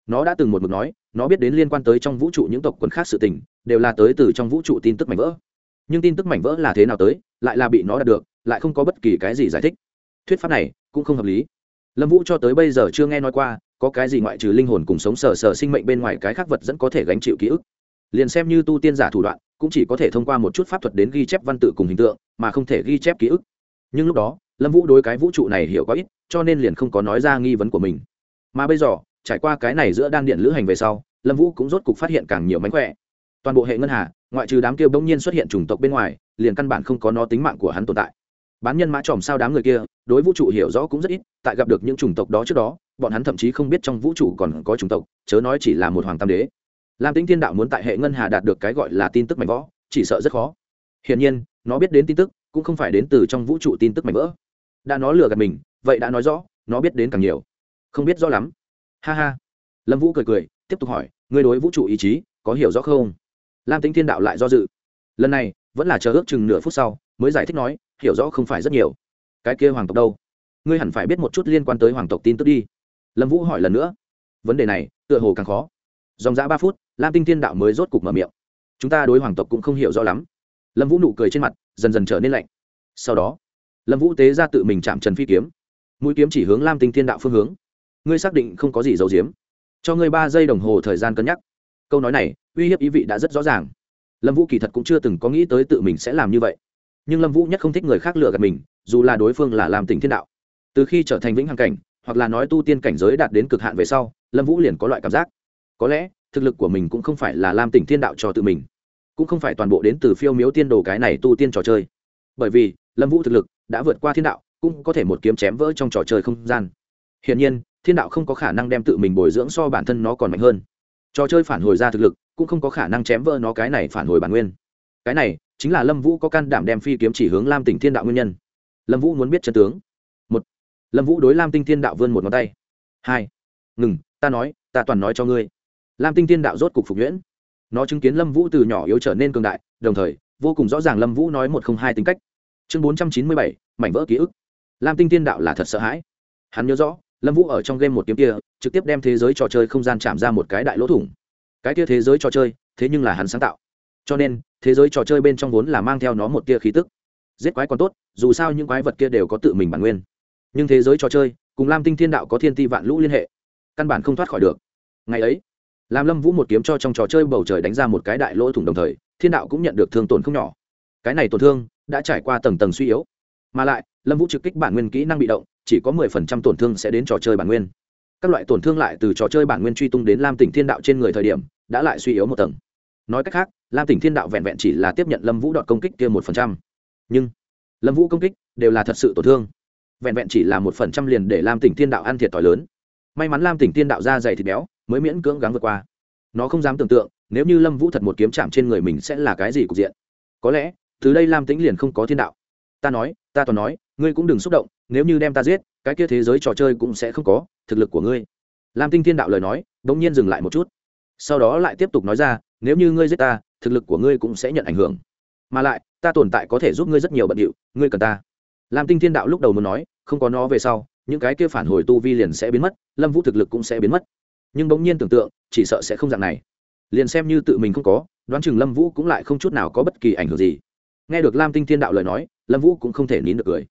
Nó đã từng một mực nói, nó biết đến liên quan tới trong vũ trụ những tộc quần khác sự tình, đều là tới từ trong vũ trụ tin tức mảnh vỡ nhưng tin tức mảnh vỡ là thế nào tới, lại là bị nó đạt được, lại không có bất kỳ cái gì giải thích. Thuyết pháp này cũng không hợp lý. Lâm vũ cho tới bây giờ chưa nghe nói qua, có cái gì ngoại trừ linh hồn cùng sống sờ sờ sinh mệnh bên ngoài cái khác vật dẫn có thể gánh chịu ký ức. Liền xem như tu tiên giả thủ đoạn, cũng chỉ có thể thông qua một chút pháp thuật đến ghi chép văn tự cùng hình tượng, mà không thể ghi chép ký ức. Nhưng lúc đó, lâm vũ đối cái vũ trụ này hiểu có ít, cho nên liền không có nói ra nghi vấn của mình. Mà bây giờ, trải qua cái này giữa đan điện lữ hành về sau, lâm vũ cũng rốt cục phát hiện càng nhiều mánh khỏe. Toàn bộ hệ ngân hà ngoại trừ đám kia bỗng nhiên xuất hiện chủng tộc bên ngoài, liền căn bản không có nó tính mạng của hắn tồn tại. Bán nhân mã tròm sao đám người kia, đối vũ trụ hiểu rõ cũng rất ít, tại gặp được những chủng tộc đó trước đó, bọn hắn thậm chí không biết trong vũ trụ còn có chủng tộc, chớ nói chỉ là một hoàng tam đế. Lam tĩnh thiên đạo muốn tại hệ ngân hà đạt được cái gọi là tin tức mạnh võ chỉ sợ rất khó. Hiển nhiên, nó biết đến tin tức, cũng không phải đến từ trong vũ trụ tin tức mạnh vỡ. Đã nó lừa gạt mình, vậy đã nói rõ, nó biết đến càng nhiều. Không biết rõ lắm. Ha ha. Lâm vũ cười cười, tiếp tục hỏi người đối vũ trụ ý chí có hiểu rõ không? Lam tính thiên đạo lại do dự. Lần này, vẫn là chờ ước chừng nửa phút sau, mới giải thích nói, hiểu rõ không phải rất nhiều. Cái kia hoàng tộc đâu? Ngươi hẳn phải biết một chút liên quan tới hoàng tộc tin tức đi. Lâm vũ hỏi lần nữa. Vấn đề này, tựa hồ càng khó. Dòng dã ba phút, lam tinh thiên đạo mới rốt cục mở miệng. Chúng ta đối hoàng tộc cũng không hiểu rõ lắm. Lâm vũ nụ cười trên mặt, dần dần trở nên lạnh. Sau đó, lâm vũ tế ra tự mình chạm trần phi kiếm. Mũi kiếm chỉ hướng lam tinh thiên đạo phương hướng. Ngươi xác định không có gì giấu giếm. Cho ngươi ba giây đồng hồ thời gian cân nhắc câu nói này, uy hiếp ý vị đã rất rõ ràng. Lâm vũ kỳ thật cũng chưa từng có nghĩ tới tự mình sẽ làm như vậy. Nhưng lâm vũ nhất không thích người khác lừa gạt mình, dù là đối phương là làm tình thiên đạo. Từ khi trở thành vĩnh hằng cảnh, hoặc là nói tu tiên cảnh giới đạt đến cực hạn về sau, lâm vũ liền có loại cảm giác. Có lẽ, thực lực của mình cũng không phải là làm tình thiên đạo cho tự mình, cũng không phải toàn bộ đến từ phiêu miếu tiên đồ cái này tu tiên trò chơi. Bởi vì, lâm vũ thực lực đã vượt qua thiên đạo, cũng có thể một kiếm chém vỡ trong trò chơi không gian. Hiển nhiên, thiên đạo không có khả năng đem tự mình bồi dưỡng so bản thân nó còn mạnh hơn trò chơi phản hồi ra thực lực, cũng không có khả năng chém vỡ nó cái này phản hồi bản nguyên. Cái này, chính là lâm vũ có can đảm đem phi kiếm chỉ hướng lam tỉnh thiên đạo nguyên nhân. Lâm vũ muốn biết chân tướng. Một, lâm vũ đối lam tinh thiên đạo vươn một ngón tay. Hai, ngừng, ta nói, ta toàn nói cho ngươi. Lam tinh thiên đạo rốt cục phục nhuyễn. Nó chứng kiến lâm vũ từ nhỏ yếu trở nên cường đại, đồng thời, vô cùng rõ ràng lâm vũ nói một không hai tính cách. Chương bốn trăm chín mươi bảy, mảnh vỡ ký ức. Lam tinh thiên đạo là thật sợ hãi. Hắn nhớ rõ lâm vũ ở trong game một kiếm kia, trực tiếp đem thế giới trò chơi không gian chạm ra một cái đại lỗ thủng. Cái kia thế giới trò chơi, thế nhưng là hắn sáng tạo. Cho nên, thế giới trò chơi bên trong vốn là mang theo nó một tia khí tức. Giết quái còn tốt, dù sao những quái vật kia đều có tự mình bản nguyên. Nhưng thế giới trò chơi, cùng lam tinh thiên đạo có thiên ti vạn lũ liên hệ, căn bản không thoát khỏi được. Ngày ấy lam lâm vũ một kiếm cho trong trò chơi bầu trời đánh ra một cái đại lỗ thủng đồng thời, thiên đạo cũng nhận được thương tổn không nhỏ. Cái này tổn thương, đã trải qua tầng tầng suy yếu. Mà lại, lâm vũ trực kích bản nguyên kỹ năng bị động chỉ có mười phần trăm tổn thương sẽ đến trò chơi bản nguyên. Các loại tổn thương lại từ trò chơi bản nguyên truy tung đến lam tỉnh thiên đạo trên người thời điểm, đã lại suy yếu một tầng. Nói cách khác, lam tỉnh thiên đạo vẹn vẹn chỉ là tiếp nhận lâm vũ đọt công kích kia một phần trăm. Nhưng, lâm vũ công kích đều là thật sự tổn thương. Vẹn vẹn chỉ là một phần trăm liền để lam tỉnh thiên đạo ăn thiệt to lớn. May mắn lam tỉnh thiên đạo ra dày thịt béo, mới miễn cưỡng gắng vượt qua. Nó không dám tưởng tượng, nếu như lâm vũ thật một kiếm chạm trên người mình sẽ là cái gì cục diện. Có lẽ, từ đây lam tĩnh liền không có thiên đạo. Ta nói, ta toàn nói ngươi cũng đừng xúc động, nếu như đem ta giết, cái kia thế giới trò chơi cũng sẽ không có, thực lực của ngươi. Lam tinh thiên đạo lời nói đ ỗ n g nhiên dừng lại một chút. Sau đó lại tiếp tục nói ra, nếu như ngươi giết ta, thực lực của ngươi cũng sẽ nhận ảnh hưởng. Mà lại, ta tồn tại có thể giúp ngươi rất nhiều bận điệu, ngươi cần ta. Lam tinh thiên đạo lúc đầu muốn nói, không có nó về sau, những cái kia phản hồi tu vi liền sẽ biến mất, lâm vũ thực lực cũng sẽ biến mất. Nhưng bỗng nhiên tưởng tượng, chỉ sợ sẽ không dạng này. Liền xem như tự mình không có, đoán chừng lâm vũ cũng lại không chút nào có bất kỳ ảnh hưởng gì. Nghe được lam tinh thiên đạo lời nói, lâm vũ cũng không thể nín được cười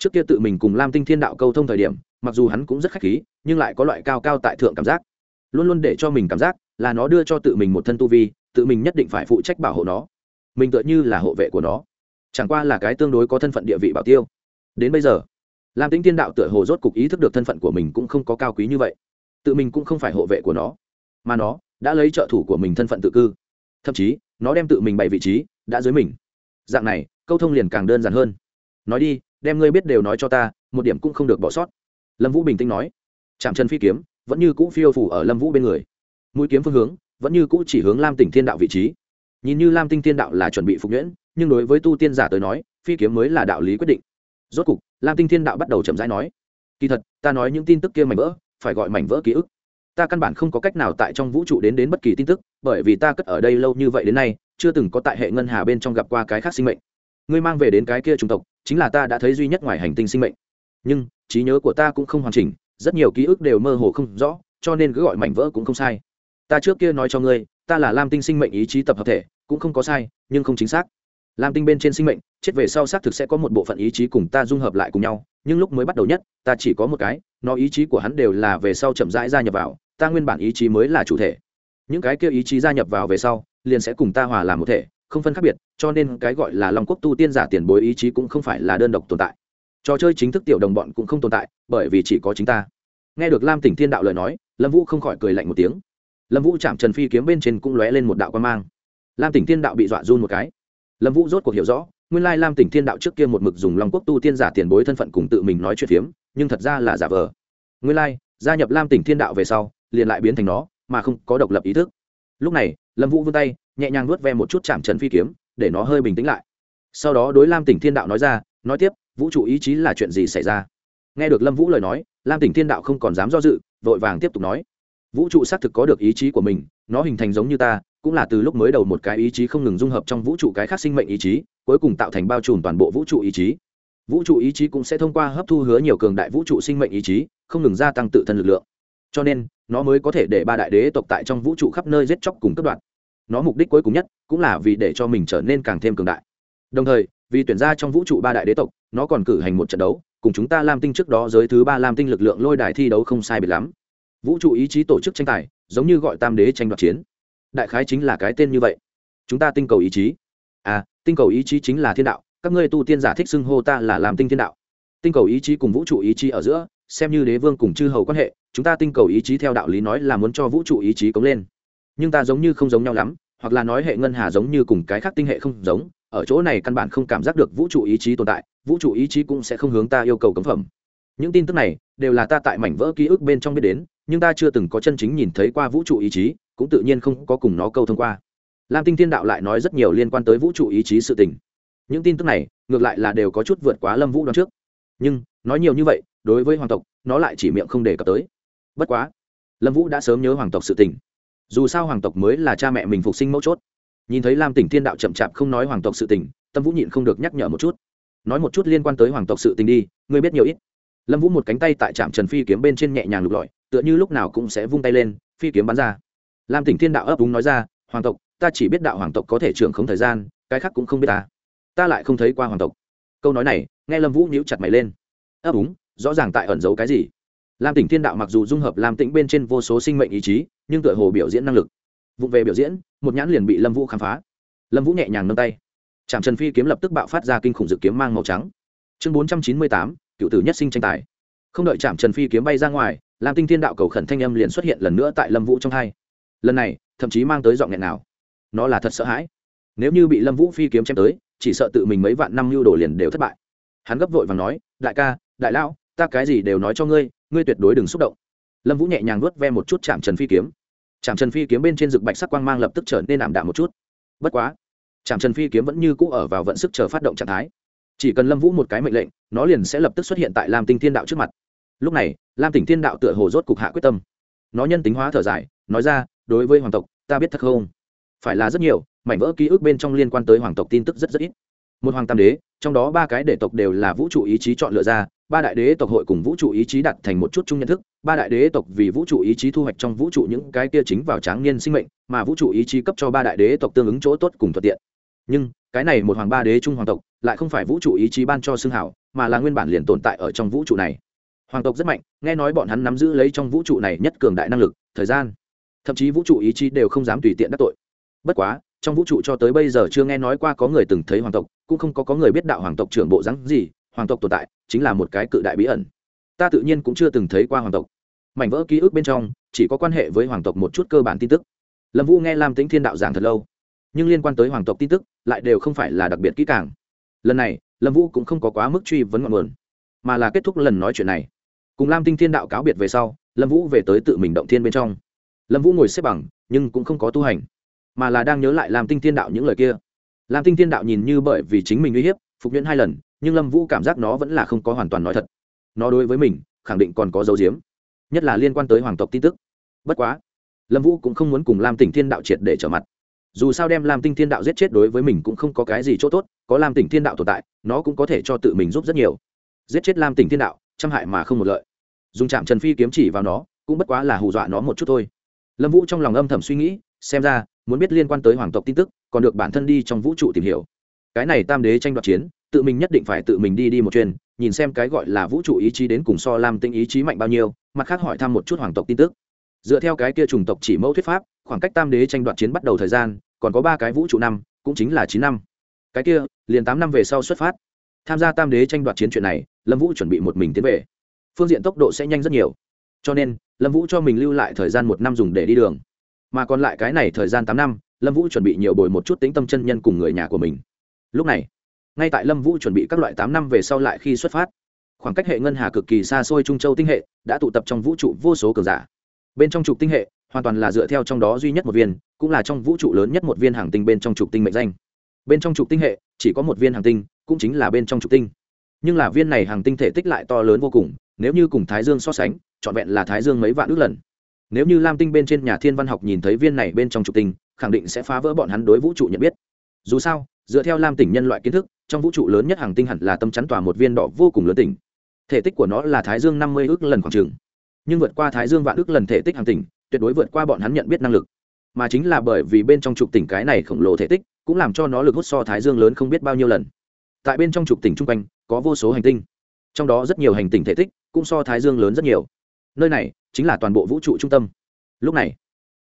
trước kia tự mình cùng lam tinh thiên đạo câu thông thời điểm, mặc dù hắn cũng rất khách khí, nhưng lại có loại cao cao tại thượng cảm giác. Luôn luôn để cho mình cảm giác là nó đưa cho tự mình một thân tu vi, tự mình nhất định phải phụ trách bảo hộ nó. Mình tựa như là hộ vệ của nó. Chẳng qua là cái tương đối có thân phận địa vị bảo tiêu. Đến bây giờ, lam tính thiên đạo tựa hồ rốt cục ý thức được thân phận của mình cũng không có cao quý như vậy. Tự mình cũng không phải hộ vệ của nó, mà nó đã lấy trợ thủ của mình thân phận tự cư. Thậm chí, nó đem tự mình bày vị trí đã dưới mình. Dạng này, câu thông liền càng đơn giản hơn. Nói đi đem ngươi biết đều nói cho ta, một điểm cũng không được bỏ sót. Lâm vũ bình tĩnh nói. Chạm chân phi kiếm, vẫn như cũ phiêu phủ ở lâm vũ bên người. Mũi kiếm phương hướng, vẫn như cũ chỉ hướng lam tỉnh thiên đạo vị trí. Nhìn như lam tinh thiên đạo là chuẩn bị phục nhuyễn, nhưng đối với tu tiên giả tới nói, phi kiếm mới là đạo lý quyết định. Rốt cục, lam tinh thiên đạo bắt đầu chậm rãi nói. Kỳ thật, ta nói những tin tức kia mảnh vỡ, phải gọi mảnh vỡ ký ức. Ta căn bản không có cách nào tại trong vũ trụ đến đến bất kỳ tin tức, bởi vì ta cất ở đây lâu như vậy đến nay, chưa từng có tại hệ ngân hà bên trong gặp qua cái khác sinh mệnh ngươi mang về đến cái kia chủng tộc, chính là ta đã thấy duy nhất ngoài hành tinh sinh mệnh. Nhưng, trí nhớ của ta cũng không hoàn chỉnh, rất nhiều ký ức đều mơ hồ không rõ, cho nên cứ gọi mảnh vỡ cũng không sai. Ta trước kia nói cho ngươi, ta là lam tinh sinh mệnh ý chí tập hợp thể, cũng không có sai, nhưng không chính xác. Lam tinh bên trên sinh mệnh, chết về sau xác thực sẽ có một bộ phận ý chí cùng ta dung hợp lại cùng nhau, nhưng lúc mới bắt đầu nhất, ta chỉ có một cái, nó ý chí của hắn đều là về sau chậm rãi gia nhập vào, ta nguyên bản ý chí mới là chủ thể. Những cái kia ý chí gia nhập vào về sau, liền sẽ cùng ta hòa làm một thể không phân khác biệt, cho nên cái gọi là long quốc tu tiên giả tiền bối ý chí cũng không phải là đơn độc tồn tại. Trò chơi chính thức tiểu đồng bọn cũng không tồn tại, bởi vì chỉ có chính ta. Nghe được lam tỉnh thiên đạo lời nói, lâm vũ không khỏi cười lạnh một tiếng. Lâm vũ chạm trần phi kiếm bên trên cũng lóe lên một đạo quan mang. Lam tỉnh thiên đạo bị dọa run một cái. Lâm vũ rốt cuộc hiểu rõ, nguyên lai lam tỉnh thiên đạo trước kia một mực dùng long quốc tu tiên giả tiền bối thân phận cùng tự mình nói chuyện phiếm, nhưng thật ra là giả vờ. Nguyên lai, gia nhập lam tỉnh thiên đạo về sau, liền lại biến thành nó, mà không có độc lập ý thức lúc này, lâm vũ vươn tay, nhẹ nhàng nuốt ve một chút chạm trần phi kiếm, để nó hơi bình tĩnh lại. Sau đó đối lam tỉnh thiên đạo nói ra, nói tiếp, vũ trụ ý chí là chuyện gì xảy ra? Nghe được lâm vũ lời nói, lam tỉnh thiên đạo không còn dám do dự, vội vàng tiếp tục nói, vũ trụ xác thực có được ý chí của mình, nó hình thành giống như ta, cũng là từ lúc mới đầu một cái ý chí không ngừng dung hợp trong vũ trụ cái khác sinh mệnh ý chí, cuối cùng tạo thành bao trùm toàn bộ vũ trụ ý chí. Vũ trụ ý chí cũng sẽ thông qua hấp thu hứa nhiều cường đại vũ trụ sinh mệnh ý chí, không ngừng gia tăng tự thân lực lượng cho nên, nó mới có thể để ba đại đế tộc tại trong vũ trụ khắp nơi giết chóc cùng cấp đoạn nó mục đích cuối cùng nhất cũng là vì để cho mình trở nên càng thêm cường đại. Đồng thời, vì tuyển ra trong vũ trụ ba đại đế tộc, nó còn cử hành một trận đấu, cùng chúng ta lam tinh trước đó giới thứ ba lam tinh lực lượng lôi đài thi đấu không sai biệt lắm. Vũ trụ ý chí tổ chức tranh tài, giống như gọi tam đế tranh đoạt chiến. Đại khái chính là cái tên như vậy. Chúng ta tinh cầu ý chí. À tinh cầu ý chí chính là thiên đạo. Các ngươi tu tiên giả thích xưng hô ta là làm tinh thiên đạo. Tinh cầu ý chí cùng vũ trụ ý chí ở giữa xem như đế vương cùng chư hầu quan hệ, chúng ta tinh cầu ý chí theo đạo lý nói là muốn cho vũ trụ ý chí cống lên. Nhưng ta giống như không giống nhau lắm, hoặc là nói hệ ngân hà giống như cùng cái khác tinh hệ không giống, ở chỗ này căn bản không cảm giác được vũ trụ ý chí tồn tại, vũ trụ ý chí cũng sẽ không hướng ta yêu cầu cấm phẩm. Những tin tức này đều là ta tại mảnh vỡ ký ức bên trong biết đến, nhưng ta chưa từng có chân chính nhìn thấy qua vũ trụ ý chí, cũng tự nhiên không có cùng nó câu thông qua. Lam tinh thiên đạo lại nói rất nhiều liên quan tới vũ trụ ý chí sự tình. Những tin tức này, ngược lại là đều có chút vượt quá lâm vũ đoạn trước. Nhưng, nói nhiều như vậy đối với hoàng tộc, nó lại chỉ miệng không đề cập tới. Bất quá, lâm vũ đã sớm nhớ hoàng tộc sự tình. Dù sao hoàng tộc mới là cha mẹ mình phục sinh mẫu chốt. Nhìn thấy lam tỉnh thiên đạo chậm chạp không nói hoàng tộc sự tình, tâm vũ nhịn không được nhắc nhở một chút. Nói một chút liên quan tới hoàng tộc sự tình đi, ngươi biết nhiều ít. Lâm vũ một cánh tay tại trạm trần phi kiếm bên trên nhẹ nhàng lục lọi, tựa như lúc nào cũng sẽ vung tay lên, phi kiếm bắn ra. Lam tỉnh thiên đạo ấp úng nói ra, hoàng tộc, ta chỉ biết đạo hoàng tộc có thể trưởng không thời gian, cái khác cũng không biết ta. Ta lại không thấy qua hoàng tộc. Câu nói này, nghe lâm vũ nhíu chặt mày lên. Ấp úng rõ ràng tại ẩn giấu cái gì. Lam tỉnh thiên đạo mặc dù dung hợp lam tĩnh bên trên vô số sinh mệnh ý chí, nhưng tựa hồ biểu diễn năng lực vụ về biểu diễn, một nhãn liền bị lâm vũ khám phá. Lâm vũ nhẹ nhàng nâng tay. Trạm trần phi kiếm lập tức bạo phát ra kinh khủng dự kiếm mang màu trắng. Chương bốn trăm chín mươi tám, cựu tử nhất sinh tranh tài. Không đợi trạm trần phi kiếm bay ra ngoài, lam tinh thiên đạo cầu khẩn thanh âm liền xuất hiện lần nữa tại lâm vũ trong hai. Lần này, thậm chí mang tới giọng nghẹn nào. Nó là thật sợ hãi. Nếu như bị lâm vũ phi kiếm chém tới, chỉ sợ tự mình mấy vạn năm lưu đồ liền đều thất bại. Hắn gấp vội và nói, đại ca, đại lão ta cái gì đều nói cho ngươi ngươi tuyệt đối đừng xúc động. Lâm vũ nhẹ nhàng nuốt ve một chút chạm trần phi kiếm. Chạm trần phi kiếm bên trên rực bạch sắc quang mang lập tức trở nên ảm đạm một chút. Bất quá chạm trần phi kiếm vẫn như cũ ở vào vận sức chờ phát động trạng thái. Chỉ cần lâm vũ một cái mệnh lệnh, nó liền sẽ lập tức xuất hiện tại lam tinh thiên đạo trước mặt. Lúc này, lam tỉnh thiên đạo tựa hồ rốt cục hạ quyết tâm. Nó nhân tính hóa thở dài, nói ra, đối với hoàng tộc, ta biết thật không? Phải là rất nhiều, mảnh vỡ ký ức bên trong liên quan tới hoàng tộc tin tức rất rất ít một hoàng tam đế, trong đó ba cái đệ tộc đều là vũ trụ ý chí chọn lựa ra, ba đại đế tộc hội cùng vũ trụ ý chí đặt thành một chút chung nhận thức, ba đại đế tộc vì vũ trụ ý chí thu hoạch trong vũ trụ những cái kia chính vào tráng niên sinh mệnh, mà vũ trụ ý chí cấp cho ba đại đế tộc tương ứng chỗ tốt cùng thuận tiện. Nhưng, cái này một hoàng ba đế trung hoàng tộc lại không phải vũ trụ ý chí ban cho xương hảo, mà là nguyên bản liền tồn tại ở trong vũ trụ này. Hoàng tộc rất mạnh, nghe nói bọn hắn nắm giữ lấy trong vũ trụ này nhất cường đại năng lực, thời gian, thậm chí vũ trụ ý chí đều không dám tùy tiện đắc tội. Bất quá trong vũ trụ cho tới bây giờ chưa nghe nói qua có người từng thấy hoàng tộc, cũng không có có người biết đạo hoàng tộc trưởng bộ rắn gì, hoàng tộc tồn tại chính là một cái cự đại bí ẩn. Ta tự nhiên cũng chưa từng thấy qua hoàng tộc. Mảnh vỡ ký ức bên trong, chỉ có quan hệ với hoàng tộc một chút cơ bản tin tức. Lâm vũ nghe lam tính thiên đạo giảng thật lâu, nhưng liên quan tới hoàng tộc tin tức lại đều không phải là đặc biệt kỹ càng. Lần này, lâm vũ cũng không có quá mức truy vấn ngọn nguồn, mà là kết thúc lần nói chuyện này. Cùng lam tinh thiên đạo cáo biệt về sau, lâm vũ về tới tự mình động thiên bên trong. Lâm vũ ngồi xếp bằng, nhưng cũng không có tu hành mà là đang nhớ lại lam tinh thiên đạo những lời kia. Lam tinh thiên đạo nhìn như bởi vì chính mình uy hiếp, phục nhuyễn hai lần, nhưng lâm vũ cảm giác nó vẫn là không có hoàn toàn nói thật. Nó đối với mình, khẳng định còn có dấu diếm, nhất là liên quan tới hoàng tộc tin tức. Bất quá, lâm vũ cũng không muốn cùng lam tỉnh thiên đạo triệt để trở mặt. Dù sao đem lam tinh thiên đạo giết chết đối với mình cũng không có cái gì chỗ tốt, có lam tỉnh thiên đạo tồn tại, nó cũng có thể cho tự mình giúp rất nhiều. Giết chết lam tỉnh thiên đạo, trăm hại mà không một lợi. Dùng chạm trần phi kiếm chỉ vào nó, cũng bất quá là hù dọa nó một chút thôi. Lâm vũ trong lòng âm thầm suy nghĩ xem ra, muốn biết liên quan tới hoàng tộc tin tức, còn được bản thân đi trong vũ trụ tìm hiểu. Cái này tam đế tranh đoạt chiến, tự mình nhất định phải tự mình đi đi một chuyến, nhìn xem cái gọi là vũ trụ ý chí đến cùng so lam tinh ý chí mạnh bao nhiêu, mặt khác hỏi thăm một chút hoàng tộc tin tức. Dựa theo cái kia chủng tộc chỉ mẫu thuyết pháp, khoảng cách tam đế tranh đoạt chiến bắt đầu thời gian, còn có ba cái vũ trụ năm, cũng chính là chín năm. Cái kia, liền tám năm về sau xuất phát. Tham gia tam đế tranh đoạt chiến chuyện này, lâm vũ chuẩn bị một mình tiến về. Phương diện tốc độ sẽ nhanh rất nhiều. Cho nên, lâm vũ cho mình lưu lại thời gian một năm dùng để đi đường mà còn lại cái này thời gian tám năm, lâm vũ chuẩn bị nhiều bồi một chút tính tâm chân nhân cùng người nhà của mình. Lúc này, ngay tại lâm vũ chuẩn bị các loại tám năm về sau lại khi xuất phát, khoảng cách hệ ngân hà cực kỳ xa xôi trung châu tinh hệ, đã tụ tập trong vũ trụ vô số cường giả. Bên trong trục tinh hệ, hoàn toàn là dựa theo trong đó duy nhất một viên, cũng là trong vũ trụ lớn nhất một viên hàng tinh bên trong trục tinh mệnh danh. Bên trong trục tinh hệ, chỉ có một viên hàng tinh, cũng chính là bên trong trục tinh. Nhưng là viên này hàng tinh thể tích lại to lớn vô cùng, nếu như cùng thái dương so sánh, trọn vẹn là thái dương mấy vạn ước lần nếu như lam tinh bên trên nhà thiên văn học nhìn thấy viên này bên trong trục tinh, khẳng định sẽ phá vỡ bọn hắn đối vũ trụ nhận biết. Dù sao, dựa theo lam tỉnh nhân loại kiến thức, trong vũ trụ lớn nhất hàng tinh hẳn là tâm chắn tỏa một viên đỏ vô cùng lớn tỉnh. Thể tích của nó là thái dương năm mươi ước lần khoảng trường nhưng vượt qua thái dương vạn ước lần thể tích hàng tỉnh, tuyệt đối vượt qua bọn hắn nhận biết năng lực. Mà chính là bởi vì bên trong trục tỉnh cái này khổng lồ thể tích, cũng làm cho nó lực hút so thái dương lớn không biết bao nhiêu lần. Tại bên trong trục tỉnh chung quanh, có vô số hành tinh. Trong đó rất nhiều hành tinh thể tích cũng so thái dương lớn rất nhiều. Nơi này chính là toàn bộ vũ trụ trung tâm. Lúc này,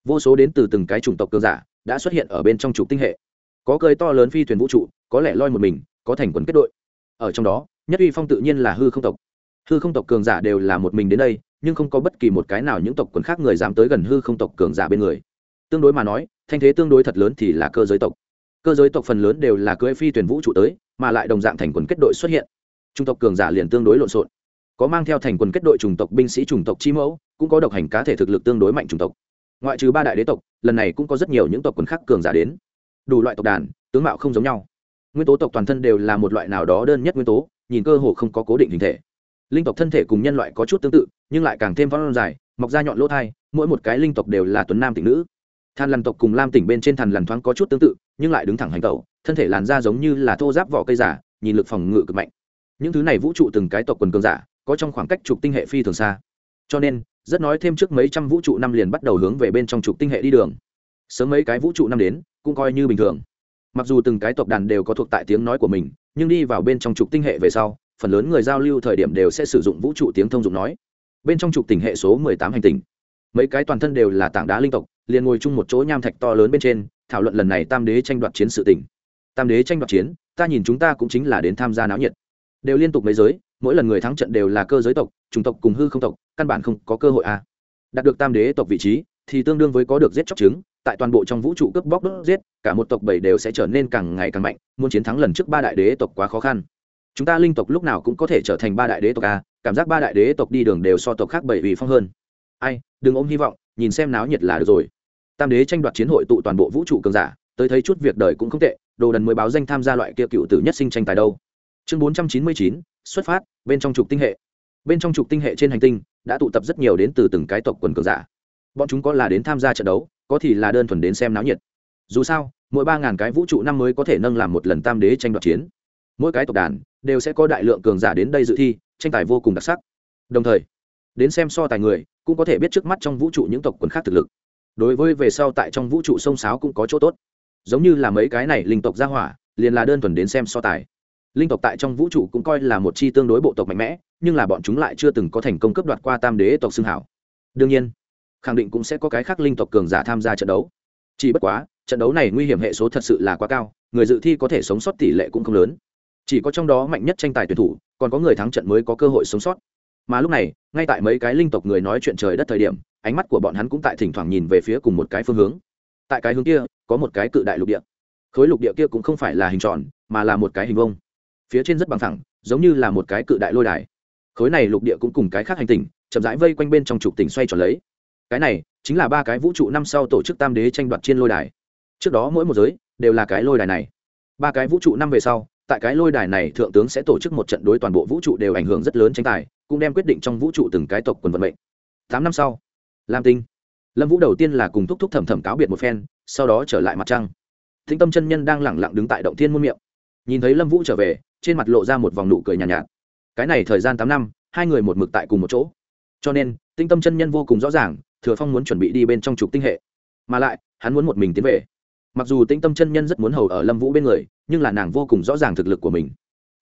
vô số đến từ từng cái chủng tộc cường giả đã xuất hiện ở bên trong trục tinh hệ. Có cơi to lớn phi thuyền vũ trụ, có lẽ loi một mình, có thành quần kết đội. Ở trong đó, nhất uy phong tự nhiên là hư không tộc. Hư không tộc cường giả đều là một mình đến đây, nhưng không có bất kỳ một cái nào những tộc quần khác người dám tới gần hư không tộc cường giả bên người. Tương đối mà nói, thanh thế tương đối thật lớn thì là cơ giới tộc. Cơ giới tộc phần lớn đều là cưỡi phi thuyền vũ trụ tới, mà lại đồng dạng thành quần kết đội xuất hiện. Trung tộc cường giả liền tương đối lộn xộn. Có mang theo thành quần kết đội chủng tộc binh sĩ chủng tộc chi mẫu cũng có độc hành cá thể thực lực tương đối mạnh chủng tộc. Ngoại trừ ba đại đế tộc, lần này cũng có rất nhiều những tộc quần khác cường giả đến. Đủ loại tộc đàn, tướng mạo không giống nhau. Nguyên tố tộc toàn thân đều là một loại nào đó đơn nhất nguyên tố, nhìn cơ hồ không có cố định hình thể. Linh tộc thân thể cùng nhân loại có chút tương tự, nhưng lại càng thêm văn dài, mọc ra nhọn lỗ thai, mỗi một cái linh tộc đều là tuấn nam tỉnh nữ. Than lằn tộc cùng lam tỉnh bên trên thần lằn thoáng có chút tương tự, nhưng lại đứng thẳng hành tẩu, thân thể làn da giống như là thô giáp vỏ cây giả, nhìn lực phòng ngự cực mạnh. Những thứ này vũ trụ từng cái tộc quần cường giả, có trong khoảng cách trục tinh hệ phi thường xa cho nên, rất nói thêm trước mấy trăm vũ trụ năm liền bắt đầu hướng về bên trong trục tinh hệ đi đường. Sớm mấy cái vũ trụ năm đến, cũng coi như bình thường. Mặc dù từng cái tộc đàn đều có thuộc tại tiếng nói của mình, nhưng đi vào bên trong trục tinh hệ về sau, phần lớn người giao lưu thời điểm đều sẽ sử dụng vũ trụ tiếng thông dụng nói. Bên trong trục tỉnh hệ số mười tám hành tinh. Mấy cái toàn thân đều là tảng đá linh tộc, liền ngồi chung một chỗ nham thạch to lớn bên trên, thảo luận lần này tam đế tranh đoạt chiến sự tỉnh tam đế tranh đoạt chiến, ta nhìn chúng ta cũng chính là đến tham gia náo nhiệt. Đều liên tục mấy giới mỗi lần người thắng trận đều là cơ giới tộc, chủng tộc cùng hư không tộc, căn bản không có cơ hội a. À. đạt được tam đế tộc vị trí, thì tương đương với có được giết chóc trứng tại toàn bộ trong vũ trụ cướp bóc đốt giết, cả một tộc bảy đều sẽ trở nên càng ngày càng mạnh, muốn chiến thắng lần trước ba đại đế tộc quá khó khăn. Chúng ta linh tộc lúc nào cũng có thể trở thành ba đại đế tộc a, cảm giác ba đại đế tộc đi đường đều so tộc khác bảy vì phong hơn. Ai, đừng ôm hy vọng, nhìn xem náo nhiệt là được rồi. Tam đế tranh đoạt chiến hội tụ toàn bộ vũ trụ cường giả, tới thấy chút việc đời cũng không tệ, đồ đần mới báo danh tham gia loại kia cựu tử nhất sinh tranh tài đâu. Chương bốn trăm chín mươi chín xuất phát, bên trong trục tinh hệ. Bên trong trục tinh hệ trên hành tinh đã tụ tập rất nhiều đến từ từng cái tộc quần cường giả. Bọn chúng có là đến tham gia trận đấu, có thì là đơn thuần đến xem náo nhiệt. Dù sao, mỗi ba ngàn cái vũ trụ năm mới có thể nâng làm một lần tam đế tranh đoạt chiến. Mỗi cái tộc đàn đều sẽ có đại lượng cường giả đến đây dự thi, tranh tài vô cùng đặc sắc. Đồng thời, đến xem so tài người cũng có thể biết trước mắt trong vũ trụ những tộc quần khác thực lực. Đối với về sau tại trong vũ trụ sông sáo cũng có chỗ tốt. Giống như là mấy cái này linh tộc gia hỏa, liền là đơn thuần đến xem so tài linh tộc tại trong vũ trụ cũng coi là một chi tương đối bộ tộc mạnh mẽ, nhưng là bọn chúng lại chưa từng có thành công cấp đoạt qua tam đế tộc xưng hảo. Đương nhiên, khẳng định cũng sẽ có cái khác linh tộc cường giả tham gia trận đấu. Chỉ bất quá, trận đấu này nguy hiểm hệ số thật sự là quá cao, người dự thi có thể sống sót tỷ lệ cũng không lớn. Chỉ có trong đó mạnh nhất tranh tài tuyển thủ, còn có người thắng trận mới có cơ hội sống sót. Mà lúc này, ngay tại mấy cái linh tộc người nói chuyện trời đất thời điểm, ánh mắt của bọn hắn cũng tại thỉnh thoảng nhìn về phía cùng một cái phương hướng. Tại cái hướng kia, có một cái cự đại lục địa. Khối lục địa kia cũng không phải là hình tròn, mà là một cái hình vông phía trên rất bằng thẳng, giống như là một cái cự đại lôi đài. Khối này lục địa cũng cùng cái khác hành tinh, chậm rãi vây quanh bên trong trục tỉnh xoay tròn lấy. Cái này chính là ba cái vũ trụ năm sau tổ chức tam đế tranh đoạt trên lôi đài. Trước đó mỗi một giới đều là cái lôi đài này. Ba cái vũ trụ năm về sau, tại cái lôi đài này thượng tướng sẽ tổ chức một trận đối toàn bộ vũ trụ đều ảnh hưởng rất lớn tranh tài, cũng đem quyết định trong vũ trụ từng cái tộc quần vận mệnh. Tám năm sau, lam tinh, lâm vũ đầu tiên là cùng thúc thúc thẩm thẩm cáo biệt một phen, sau đó trở lại mặt trăng. Thính tâm chân nhân đang lẳng lặng đứng tại động thiên muôn miệng nhìn thấy lâm vũ trở về trên mặt lộ ra một vòng nụ cười nhàn nhạt, nhạt. Cái này thời gian tám năm hai người một mực tại cùng một chỗ. Cho nên tinh tâm chân nhân vô cùng rõ ràng thừa phong muốn chuẩn bị đi bên trong trục tinh hệ. Mà lại hắn muốn một mình tiến về. Mặc dù tinh tâm chân nhân rất muốn hầu ở lâm vũ bên người nhưng là nàng vô cùng rõ ràng thực lực của mình.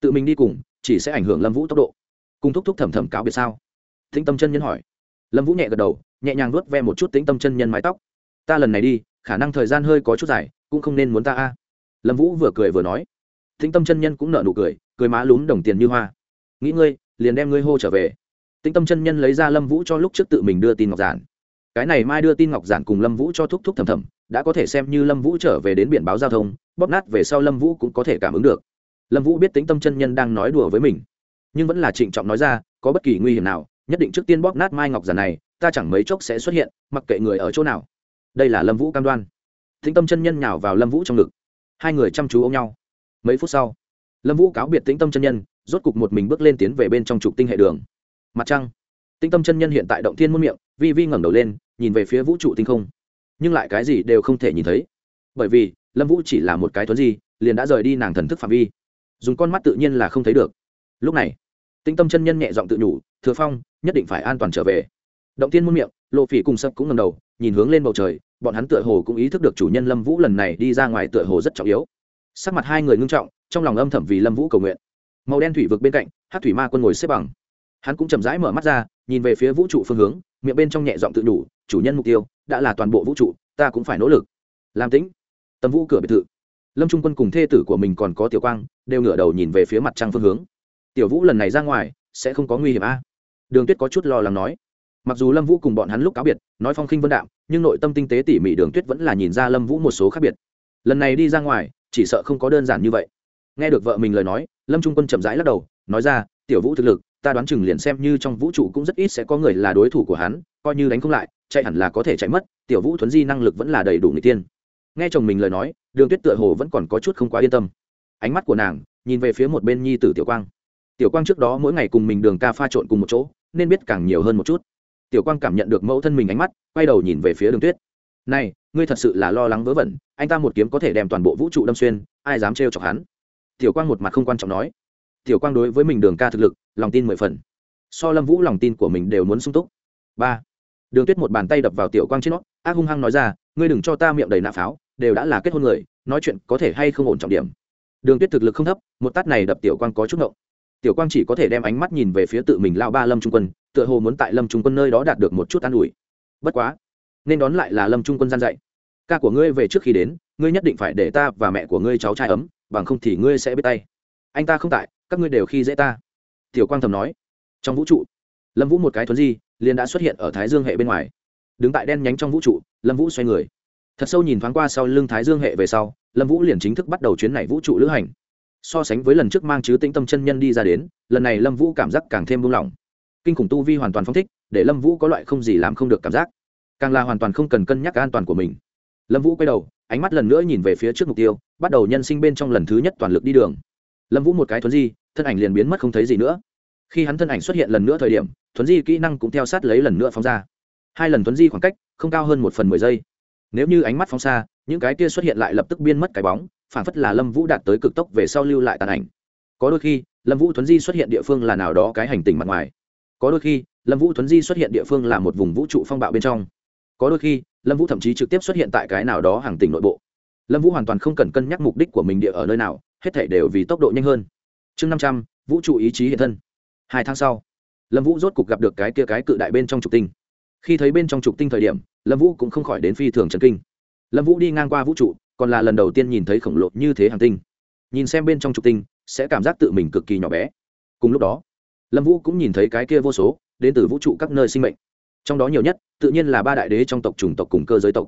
Tự mình đi cùng chỉ sẽ ảnh hưởng lâm vũ tốc độ. Cùng thúc thúc thẩm thẩm cáo biệt sao? Tinh tâm chân nhân hỏi. Lâm vũ nhẹ gật đầu nhẹ nhàng nuốt ve một chút tĩnh tâm chân nhân mái tóc. Ta lần này đi khả năng thời gian hơi có chút dài cũng không nên muốn ta a. Lâm vũ vừa cười vừa nói tĩnh tâm chân nhân cũng nợ nụ cười cười má lúm đồng tiền như hoa. Nghĩ ngươi, liền đem ngươi hô trở về. Tĩnh tâm chân nhân lấy ra lâm vũ cho lúc trước tự mình đưa tin ngọc giản. Cái này mai đưa tin ngọc giản cùng lâm vũ cho thúc thúc thầm thầm, đã có thể xem như lâm vũ trở về đến biển báo giao thông, bóp nát về sau lâm vũ cũng có thể cảm ứng được. Lâm vũ biết tính tâm chân nhân đang nói đùa với mình, nhưng vẫn là trịnh trọng nói ra, có bất kỳ nguy hiểm nào, nhất định trước tiên bóp nát mai ngọc giản này, ta chẳng mấy chốc sẽ xuất hiện, mặc kệ người ở chỗ nào. Đây là lâm vũ cam đoan. Thính tâm chân nhân nhào vào lâm vũ trong ngực. Hai người chăm chú ôm nhau mấy phút sau, lâm vũ cáo biệt tĩnh tâm chân nhân, rốt cục một mình bước lên tiến về bên trong trục tinh hệ đường. Mặt trăng. Tĩnh tâm chân nhân hiện tại động thiên muôn miệng, vi vi ngẩng đầu lên, nhìn về phía vũ trụ tinh không. Nhưng lại cái gì đều không thể nhìn thấy. Bởi vì, lâm vũ chỉ là một cái thuấn gì liền đã rời đi nàng thần thức phạm vi. Dùng con mắt tự nhiên là không thấy được. Lúc này, tĩnh tâm chân nhân nhẹ giọng tự nhủ, thừa phong, nhất định phải an toàn trở về. Động tiên muôn miệng, lộ phỉ cùng sập cũng ngầm đầu, nhìn hướng lên bầu trời, bọn hắn tựa hồ cũng ý thức được chủ nhân lâm vũ lần này đi ra ngoài tựa hồ rất trọng yếu sắc mặt hai người ngưng trọng, trong lòng âm thầm vì lâm vũ cầu nguyện. Màu đen thủy vực bên cạnh hát thủy ma quân ngồi xếp bằng. Hắn cũng chậm rãi mở mắt ra, nhìn về phía vũ trụ phương hướng, miệng bên trong nhẹ giọng tự đủ chủ nhân mục tiêu, đã là toàn bộ vũ trụ, ta cũng phải nỗ lực. Làm tĩnh tầm vũ cửa biệt thự. Lâm trung quân cùng thê tử của mình còn có tiểu quang, đều ngửa đầu nhìn về phía mặt trăng phương hướng. Tiểu vũ lần này ra ngoài, sẽ không có nguy hiểm a? Đường tuyết có chút lo lắng nói. Mặc dù lâm vũ cùng bọn hắn lúc cáo biệt, nói phong khinh vân đạm, nhưng nội tâm tinh tế tỉ mỉ đường tuyết vẫn là nhìn ra lâm vũ một số khác biệt. Lần này đi ra ngoài chỉ sợ không có đơn giản như vậy. Nghe được vợ mình lời nói, lâm trung quân chậm rãi lắc đầu, nói ra, tiểu vũ thực lực, ta đoán chừng liền xem như trong vũ trụ cũng rất ít sẽ có người là đối thủ của hắn, coi như đánh không lại, chạy hẳn là có thể chạy mất, tiểu vũ thuấn di năng lực vẫn là đầy đủ người tiên nghe chồng mình lời nói, đường tuyết tựa hồ vẫn còn có chút không quá yên tâm. Ánh mắt của nàng nhìn về phía một bên nhi tử tiểu quang. Tiểu quang trước đó mỗi ngày cùng mình đường ca pha trộn cùng một chỗ, nên biết càng nhiều hơn một chút. Tiểu quang cảm nhận được mẫu thân mình ánh mắt, quay đầu nhìn về phía đường tuyết này, ngươi thật sự là lo lắng vớ vẩn, anh ta một kiếm có thể đem toàn bộ vũ trụ đâm xuyên, ai dám trêu chọc hắn? Tiểu quang một mặt không quan trọng nói. Tiểu quang đối với mình đường ca thực lực, lòng tin mười phần. So lâm vũ lòng tin của mình đều muốn sung túc. Ba. Đường tuyết một bàn tay đập vào tiểu quang trên nó, ác hung hăng nói ra, ngươi đừng cho ta miệng đầy nạ pháo, đều đã là kết hôn người, nói chuyện có thể hay không ổn trọng điểm. Đường tuyết thực lực không thấp, một tát này đập tiểu quang có chút ngộng. Tiểu quang chỉ có thể đem ánh mắt nhìn về phía tự mình lao ba lâm trung quân, tựa hồ muốn tại lâm trung quân nơi đó đạt được một chút an ủi. Bất quá nên đón lại là lâm trung quân gian dạy. Ca của ngươi về trước khi đến, ngươi nhất định phải để ta và mẹ của ngươi cháu trai ấm, bằng không thì ngươi sẽ biết tay. Anh ta không tại, các ngươi đều khi dễ ta. Tiểu quang thầm nói. Trong vũ trụ, lâm vũ một cái thuấn di, liền đã xuất hiện ở thái dương hệ bên ngoài. Đứng tại đen nhánh trong vũ trụ, lâm vũ xoay người. Thật sâu nhìn thoáng qua sau lưng thái dương hệ về sau, lâm vũ liền chính thức bắt đầu chuyến này vũ trụ lữ hành. So sánh với lần trước mang chứ tĩnh tâm chân nhân đi ra đến, lần này lâm vũ cảm giác càng thêm buông lỏng. Kinh khủng tu vi hoàn toàn phong thích, để lâm vũ có loại không gì làm không được cảm giác càng là hoàn toàn không cần cân nhắc an toàn của mình. Lâm vũ quay đầu, ánh mắt lần nữa nhìn về phía trước mục tiêu, bắt đầu nhân sinh bên trong lần thứ nhất toàn lực đi đường. Lâm vũ một cái thuấn di, thân ảnh liền biến mất không thấy gì nữa. Khi hắn thân ảnh xuất hiện lần nữa thời điểm, thuấn di kỹ năng cũng theo sát lấy lần nữa phóng ra. Hai lần thuấn di khoảng cách, không cao hơn một phần mười giây. Nếu như ánh mắt phóng xa, những cái kia xuất hiện lại lập tức biên mất cái bóng, phản phất là lâm vũ đạt tới cực tốc về sau lưu lại tàn ảnh. Có đôi khi, lâm vũ thuấn di xuất hiện địa phương là nào đó cái hành tinh mặt ngoài. Có đôi khi, lâm vũ thuấn di xuất hiện địa phương là một vùng vũ trụ phong bạo bên trong có đôi khi, lâm vũ thậm chí trực tiếp xuất hiện tại cái nào đó hàng tỉnh nội bộ. Lâm vũ hoàn toàn không cần cân nhắc mục đích của mình địa ở nơi nào, hết thể đều vì tốc độ nhanh hơn. Chương năm trăm, vũ trụ ý chí hiện thân. Hai tháng sau, lâm vũ rốt cục gặp được cái kia cái cự đại bên trong trục tinh. Khi thấy bên trong trục tinh thời điểm, lâm vũ cũng không khỏi đến phi thường trần kinh. Lâm vũ đi ngang qua vũ trụ, còn là lần đầu tiên nhìn thấy khổng lồ như thế hàng tinh. Nhìn xem bên trong trục tinh, sẽ cảm giác tự mình cực kỳ nhỏ bé. Cùng lúc đó, lâm vũ cũng nhìn thấy cái kia vô số đến từ vũ trụ các nơi sinh mệnh trong đó nhiều nhất, tự nhiên là ba đại đế trong tộc chủng tộc cùng cơ giới tộc.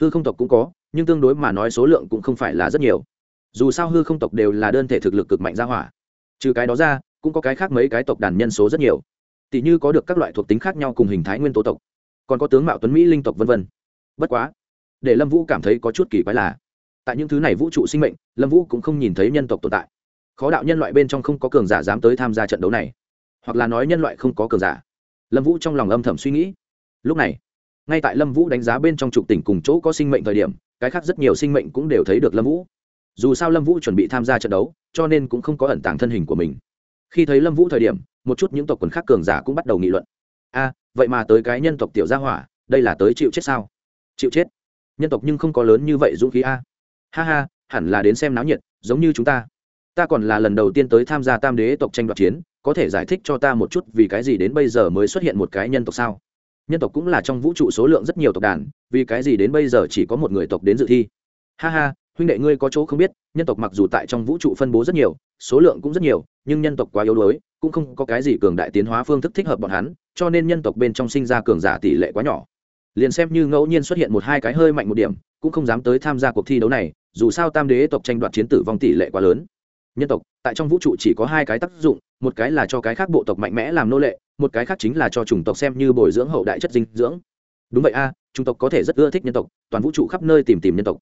Hư không tộc cũng có, nhưng tương đối mà nói số lượng cũng không phải là rất nhiều. Dù sao hư không tộc đều là đơn thể thực lực cực mạnh ra hỏa. Trừ cái đó ra, cũng có cái khác mấy cái tộc đàn nhân số rất nhiều. Tỷ như có được các loại thuộc tính khác nhau cùng hình thái nguyên tố tộc. Còn có tướng mạo tuấn mỹ, linh tộc v v bất quá, để lâm vũ cảm thấy có chút kỳ quái là, tại những thứ này vũ trụ sinh mệnh, lâm vũ cũng không nhìn thấy nhân tộc tồn tại. Khó đạo nhân loại bên trong không có cường giả dám tới tham gia trận đấu này. Hoặc là nói nhân loại không có cường giả lâm vũ trong lòng âm thầm suy nghĩ. Lúc này, ngay tại lâm vũ đánh giá bên trong trục tỉnh cùng chỗ có sinh mệnh thời điểm, cái khác rất nhiều sinh mệnh cũng đều thấy được lâm vũ. Dù sao lâm vũ chuẩn bị tham gia trận đấu, cho nên cũng không có ẩn tàng thân hình của mình. Khi thấy lâm vũ thời điểm, một chút những tộc quần khác cường giả cũng bắt đầu nghị luận. A, vậy mà tới cái nhân tộc tiểu gia hỏa, đây là tới chịu chết sao? Chịu chết? Nhân tộc nhưng không có lớn như vậy dũng khí a. Ha ha, hẳn là đến xem náo nhiệt, giống như chúng ta. Ta còn là lần đầu tiên tới tham gia tam đế tộc tranh đoạt chiến có thể giải thích cho ta một chút vì cái gì đến bây giờ mới xuất hiện một cái nhân tộc sao? Nhân tộc cũng là trong vũ trụ số lượng rất nhiều tộc đàn, vì cái gì đến bây giờ chỉ có một người tộc đến dự thi? Ha ha, huynh đệ ngươi có chỗ không biết, nhân tộc mặc dù tại trong vũ trụ phân bố rất nhiều, số lượng cũng rất nhiều, nhưng nhân tộc quá yếu đuối, cũng không có cái gì cường đại tiến hóa phương thức thích hợp bọn hắn, cho nên nhân tộc bên trong sinh ra cường giả tỷ lệ quá nhỏ. Liền xem như ngẫu nhiên xuất hiện một hai cái hơi mạnh một điểm, cũng không dám tới tham gia cuộc thi đấu này, dù sao tam đế tộc tranh đoạt chiến tử vong tỷ lệ quá lớn nhân tộc tại trong vũ trụ chỉ có hai cái tác dụng một cái là cho cái khác bộ tộc mạnh mẽ làm nô lệ một cái khác chính là cho chủng tộc xem như bồi dưỡng hậu đại chất dinh dưỡng. Đúng vậy a à, chủng tộc có thể rất ưa thích nhân tộc toàn vũ trụ khắp nơi tìm tìm nhân tộc.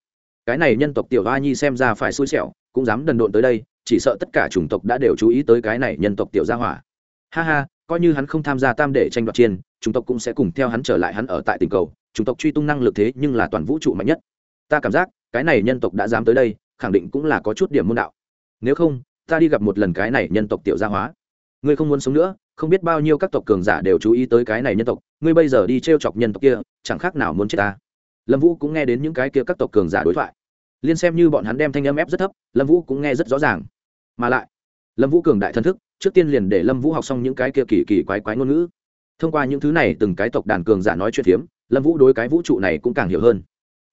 Cái này nhân tộc tiểu hoa nhi xem ra phải xui xẻo cũng dám đần độn tới đây chỉ sợ tất cả chủng tộc đã đều chú ý tới cái này nhân tộc tiểu gia hỏa. Ha ha coi như hắn không tham gia tam để tranh đoạt chiên chủng tộc cũng sẽ cùng theo hắn trở lại hắn ở tại tình cầu chủng tộc truy tung năng lực thế nhưng là toàn vũ trụ mạnh nhất. Ta cảm giác cái này nhân tộc đã dám tới đây khẳng định cũng là có chút điểm môn đạo nếu không, ta đi gặp một lần cái này nhân tộc tiểu gia hóa. Ngươi không muốn sống nữa, không biết bao nhiêu các tộc cường giả đều chú ý tới cái này nhân tộc, ngươi bây giờ đi t r e o chọc nhân tộc kia, chẳng khác nào muốn chết ta. Lâm vũ cũng nghe đến những cái kia các tộc cường giả đối thoại. Liên xem như bọn hắn đem thanh âm ép rất thấp, lâm vũ cũng nghe rất rõ ràng. Mà lại, lâm vũ cường đại thân thức, trước tiên liền để lâm vũ học xong những cái kia kỳ kỳ quái quái ngôn ngữ. Thông qua những thứ này, từng cái tộc đàn cường giả nói chuyện phiếm, lâm vũ đối cái vũ trụ này cũng càng hiểu hơn.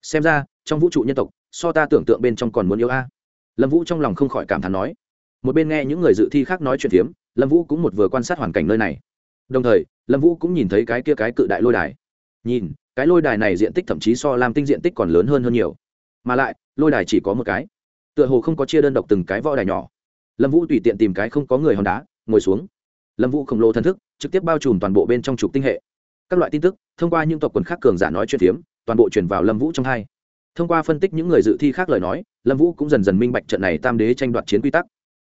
Xem ra, trong vũ trụ nhân tộc, so ta tưởng tượng bên trong còn muốn yêu a lâm vũ trong lòng không khỏi cảm thán nói, một bên nghe những người dự thi khác nói chuyện phiếm, lâm vũ cũng một vừa quan sát hoàn cảnh nơi này. Đồng thời, lâm vũ cũng nhìn thấy cái kia cái cự đại lôi đài. Nhìn, cái lôi đài này diện tích thậm chí so làm tinh diện tích còn lớn hơn hơn nhiều. Mà lại, lôi đài chỉ có một cái. Tựa hồ không có chia đơn độc từng cái võ đài nhỏ. Lâm vũ tùy tiện tìm cái không có người hòn đá, ngồi xuống. Lâm vũ khổng lồ thân thức, trực tiếp bao trùm toàn bộ bên trong trục tinh hệ. Các loại tin tức, thông qua những tộc quần khác cường giả nói chuyện phiếm, toàn bộ chuyển vào lâm vũ trong hai. Thông qua phân tích những người dự thi khác lời nói lâm vũ cũng dần dần minh bạch trận này tam đế tranh đoạt chiến quy tắc.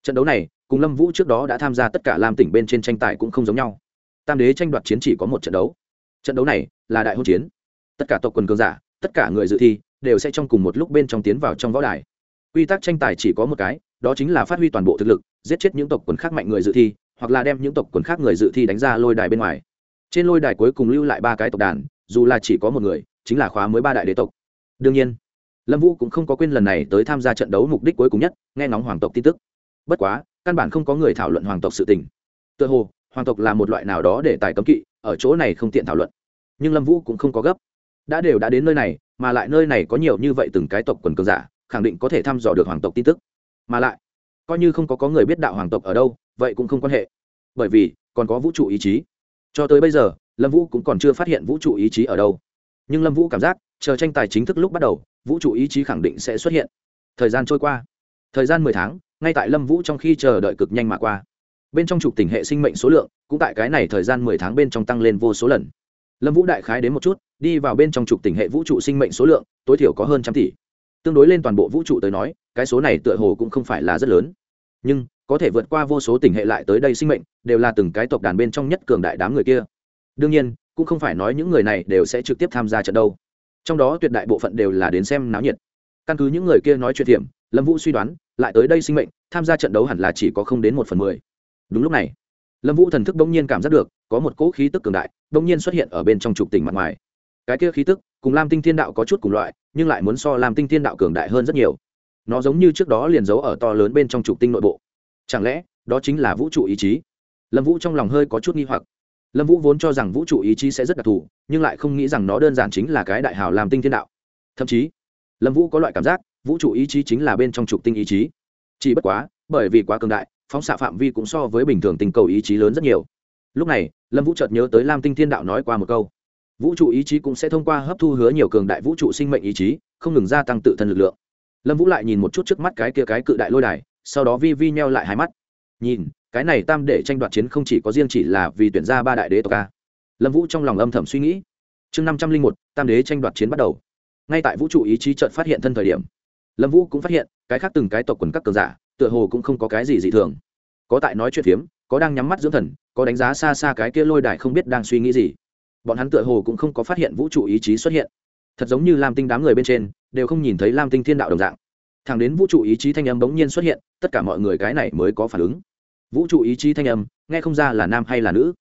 Trận đấu này, cùng lâm vũ trước đó đã tham gia tất cả lam tỉnh bên trên tranh tài cũng không giống nhau. Tam đế tranh đoạt chiến chỉ có một trận đấu. Trận đấu này là đại hôn chiến. Tất cả tộc quần cường giả, tất cả người dự thi, đều sẽ trong cùng một lúc bên trong tiến vào trong võ đài. Quy tắc tranh tài chỉ có một cái, đó chính là phát huy toàn bộ thực lực, giết chết những tộc quần khác mạnh người dự thi, hoặc là đem những tộc quần khác người dự thi đánh ra lôi đài bên ngoài. Trên lôi đài cuối cùng lưu lại ba cái tộc đàn, dù là chỉ có một người, chính là khóa mới ba đại đế tộc. Đương nhiên lâm vũ cũng không có quên lần này tới tham gia trận đấu mục đích cuối cùng nhất, nghe ngóng hoàng tộc tin tức. Bất quá, căn bản không có người thảo luận hoàng tộc sự tình. Tựa hồ, hoàng tộc là một loại nào đó để tài cấm kỵ, ở chỗ này không tiện thảo luận. Nhưng lâm vũ cũng không có gấp. Đã đều đã đến nơi này, mà lại nơi này có nhiều như vậy từng cái tộc quần cường giả, khẳng định có thể thăm dò được hoàng tộc tin tức. Mà lại, coi như không có có người biết đạo hoàng tộc ở đâu, vậy cũng không quan hệ. Bởi vì, còn có vũ trụ ý chí. Cho tới bây giờ, lâm vũ cũng còn chưa phát hiện vũ trụ ý chí ở đâu. Nhưng lâm vũ cảm giác, chờ tranh tài chính thức lúc bắt đầu vũ trụ ý chí khẳng định sẽ xuất hiện. Thời gian trôi qua. Thời gian mười tháng, ngay tại lâm vũ trong khi chờ đợi cực nhanh mà qua. Bên trong trục tỉnh hệ sinh mệnh số lượng, cũng tại cái này thời gian mười tháng bên trong tăng lên vô số lần. Lâm vũ đại khái đến một chút, đi vào bên trong trục tỉnh hệ vũ trụ sinh mệnh số lượng, tối thiểu có hơn trăm tỷ. Tương đối lên toàn bộ vũ trụ tới nói, cái số này tựa hồ cũng không phải là rất lớn. Nhưng, có thể vượt qua vô số tỉnh hệ lại tới đây sinh mệnh, đều là từng cái tộc đàn bên trong nhất cường đại đám người kia. Đương nhiên, cũng không phải nói những người này đều sẽ trực tiếp tham gia trận đâu trong đó tuyệt đại bộ phận đều là đến xem náo nhiệt. Căn cứ những người kia nói chuyện tiệm lâm vũ suy đoán, lại tới đây sinh mệnh, tham gia trận đấu hẳn là chỉ có không đến một phần mười. Đúng lúc này, lâm vũ thần thức bỗng nhiên cảm giác được, có một cỗ khí tức cường đại, bỗng nhiên xuất hiện ở bên trong trục tỉnh mặt ngoài. Cái kia khí tức, cùng lam tinh thiên đạo có chút cùng loại, nhưng lại muốn so lam tinh thiên đạo cường đại hơn rất nhiều. Nó giống như trước đó liền giấu ở to lớn bên trong trục tinh nội bộ. Chẳng lẽ, đó chính là vũ trụ ý chí? Lâm vũ trong lòng hơi có chút nghi hoặc lâm vũ vốn cho rằng vũ trụ ý chí sẽ rất đặc thù, nhưng lại không nghĩ rằng nó đơn giản chính là cái đại hào làm tinh thiên đạo. Thậm chí, lâm vũ có loại cảm giác, vũ trụ ý chí chính là bên trong trục tinh ý chí. Chỉ bất quá, bởi vì quá cường đại, phóng xạ phạm vi cũng so với bình thường tình cầu ý chí lớn rất nhiều. Lúc này, lâm vũ chợt nhớ tới lam tinh thiên đạo nói qua một câu. Vũ trụ ý chí cũng sẽ thông qua hấp thu hứa nhiều cường đại vũ trụ sinh mệnh ý chí, không ngừng gia tăng tự thân lực lượng. Lâm vũ lại nhìn một chút trước mắt cái kia cái cự đại lôi đài, sau đó vi vi nheo lại hai mắt. Nhìn cái này tam để tranh đoạt chiến không chỉ có riêng chỉ là vì tuyển ra ba đại đế tộc a. Lâm vũ trong lòng âm thầm suy nghĩ. Chương năm trăm linh một, tam đế tranh đoạt chiến bắt đầu. Ngay tại vũ trụ ý chí trận phát hiện thân thời điểm, lâm vũ cũng phát hiện, cái khác từng cái tộc quần các cường giả, tựa hồ cũng không có cái gì dị thường. Có tại nói chuyện phiếm, có đang nhắm mắt dưỡng thần, có đánh giá xa xa cái kia lôi đài không biết đang suy nghĩ gì. Bọn hắn tựa hồ cũng không có phát hiện vũ trụ ý chí xuất hiện. Thật giống như lam tinh đám người bên trên, đều không nhìn thấy lam tinh thiên đạo đồng dạng. Thẳng đến vũ trụ ý chí thanh âm bỗng nhiên xuất hiện, tất cả mọi người cái này mới có phản ứng vũ trụ ý chí thanh âm, nghe không ra là nam hay là nữ.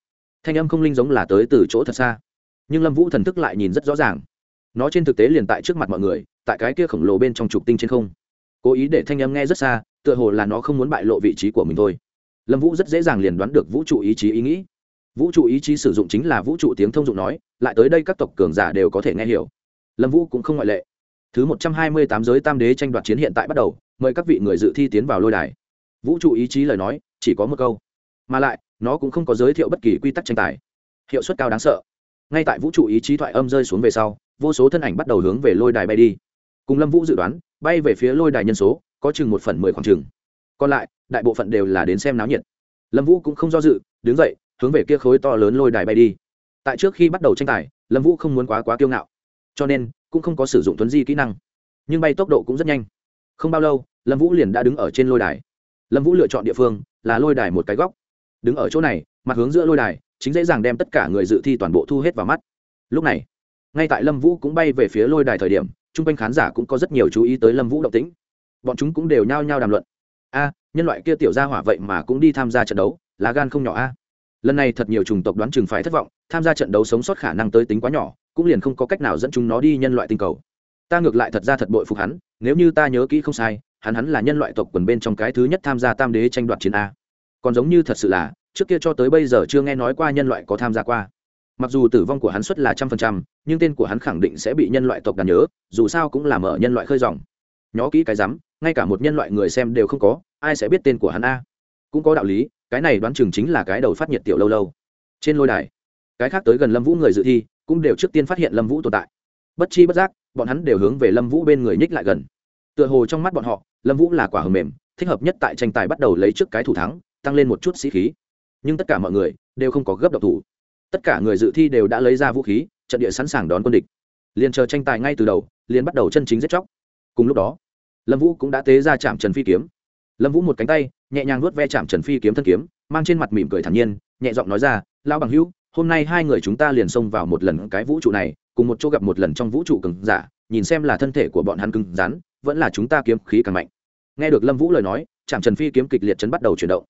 Thanh âm không linh giống là tới từ chỗ thật xa. Nhưng lâm vũ thần thức lại nhìn rất rõ ràng. Nó trên thực tế liền tại trước mặt mọi người, tại cái kia khổng lồ bên trong trục tinh trên không. Cố ý để thanh âm nghe rất xa, tựa hồ là nó không muốn bại lộ vị trí của mình thôi. Lâm vũ rất dễ dàng liền đoán được vũ trụ ý chí ý nghĩ. Vũ trụ ý chí sử dụng chính là vũ trụ tiếng thông dụng nói, lại tới đây các tộc cường giả đều có thể nghe hiểu. Lâm vũ cũng không ngoại lệ. Thứ một trăm hai mươi tám giới tam đế tranh đoạt chiến hiện tại bắt đầu, mời các vị người dự thi tiến vào lôi đài. Vũ trụ ý chí lời nói chỉ có một câu. Mà lại, nó cũng không có giới thiệu bất kỳ quy tắc tranh tài. Hiệu suất cao đáng sợ. Ngay tại vũ trụ ý chí thoại âm rơi xuống về sau, vô số thân ảnh bắt đầu hướng về lôi đài bay đi. Cùng lâm vũ dự đoán, bay về phía lôi đài nhân số, có chừng một phần mười khoảng chừng. Còn lại, đại bộ phận đều là đến xem náo nhiệt. Lâm vũ cũng không do dự, đứng dậy, hướng về kia khối to lớn lôi đài bay đi. Tại trước khi bắt đầu tranh tài, lâm vũ không muốn quá quá kiêu ngạo. Cho nên, cũng không có sử dụng tuấn di kỹ năng. Nhưng bay tốc độ cũng rất nhanh. Không bao lâu, lâm vũ liền đã đứng ở trên lôi đài lâm vũ lựa chọn địa phương là lôi đài một cái góc. Đứng ở chỗ này, mặt hướng giữa lôi đài, chính dễ dàng đem tất cả người dự thi toàn bộ thu hết vào mắt. Lúc này, ngay tại lâm vũ cũng bay về phía lôi đài thời điểm, chung quanh khán giả cũng có rất nhiều chú ý tới lâm vũ động tĩnh. Bọn chúng cũng đều nhao nhao đàm luận. A, nhân loại kia tiểu gia hỏa vậy mà cũng đi tham gia trận đấu, lá gan không nhỏ a. Lần này thật nhiều chủng tộc đoán chừng phải thất vọng, tham gia trận đấu sống sót khả năng tới tính quá nhỏ, cũng liền không có cách nào dẫn chúng nó đi nhân loại tinh cầu. Ta ngược lại thật ra thật bội phục hắn, nếu như ta nhớ kỹ không sai hắn hắn là nhân loại tộc quần bên trong cái thứ nhất tham gia tam đế tranh đoạt chiến a. Còn giống như thật sự là, trước kia cho tới bây giờ chưa nghe nói qua nhân loại có tham gia qua. Mặc dù tử vong của hắn xuất là trăm phần trăm, nhưng tên của hắn khẳng định sẽ bị nhân loại tộc đàn nhớ, dù sao cũng là mở nhân loại khơi dòng. Nhó kỹ cái rắm, ngay cả một nhân loại người xem đều không có, ai sẽ biết tên của hắn a? Cũng có đạo lý, cái này đoán chừng chính là cái đầu phát nhiệt tiểu lâu lâu. Trên lôi đài, cái khác tới gần lâm vũ người dự thi, cũng đều trước tiên phát hiện lâm vũ tồn tại. Bất chi bất giác, bọn hắn đều hướng về lâm vũ bên người nhích lại gần. Tựa hồ trong mắt bọn họ lâm vũ là quả hầm mềm, thích hợp nhất tại tranh tài bắt đầu lấy trước cái thủ thắng, tăng lên một chút sĩ khí. Nhưng tất cả mọi người đều không có gấp độc thủ. Tất cả người dự thi đều đã lấy ra vũ khí, trận địa sẵn sàng đón quân địch. Liền chờ tranh tài ngay từ đầu, liền bắt đầu chân chính giết chóc. Cùng lúc đó, lâm vũ cũng đã tế ra chạm trần phi kiếm. Lâm vũ một cánh tay, nhẹ nhàng nuốt ve chạm trần phi kiếm thân kiếm, mang trên mặt mỉm cười thản nhiên, nhẹ giọng nói ra lao bằng hữu, hôm nay hai người chúng ta liền xông vào một lần cái vũ trụ này, cùng một chỗ gặp một lần trong vũ trụ cứng giả, nhìn xem là thân thể của bọn hắn cứng rắn vẫn là chúng ta kiếm khí càng mạnh. Nghe được lâm vũ lời nói, Trạm trần phi kiếm kịch liệt chấn bắt đầu chuyển động.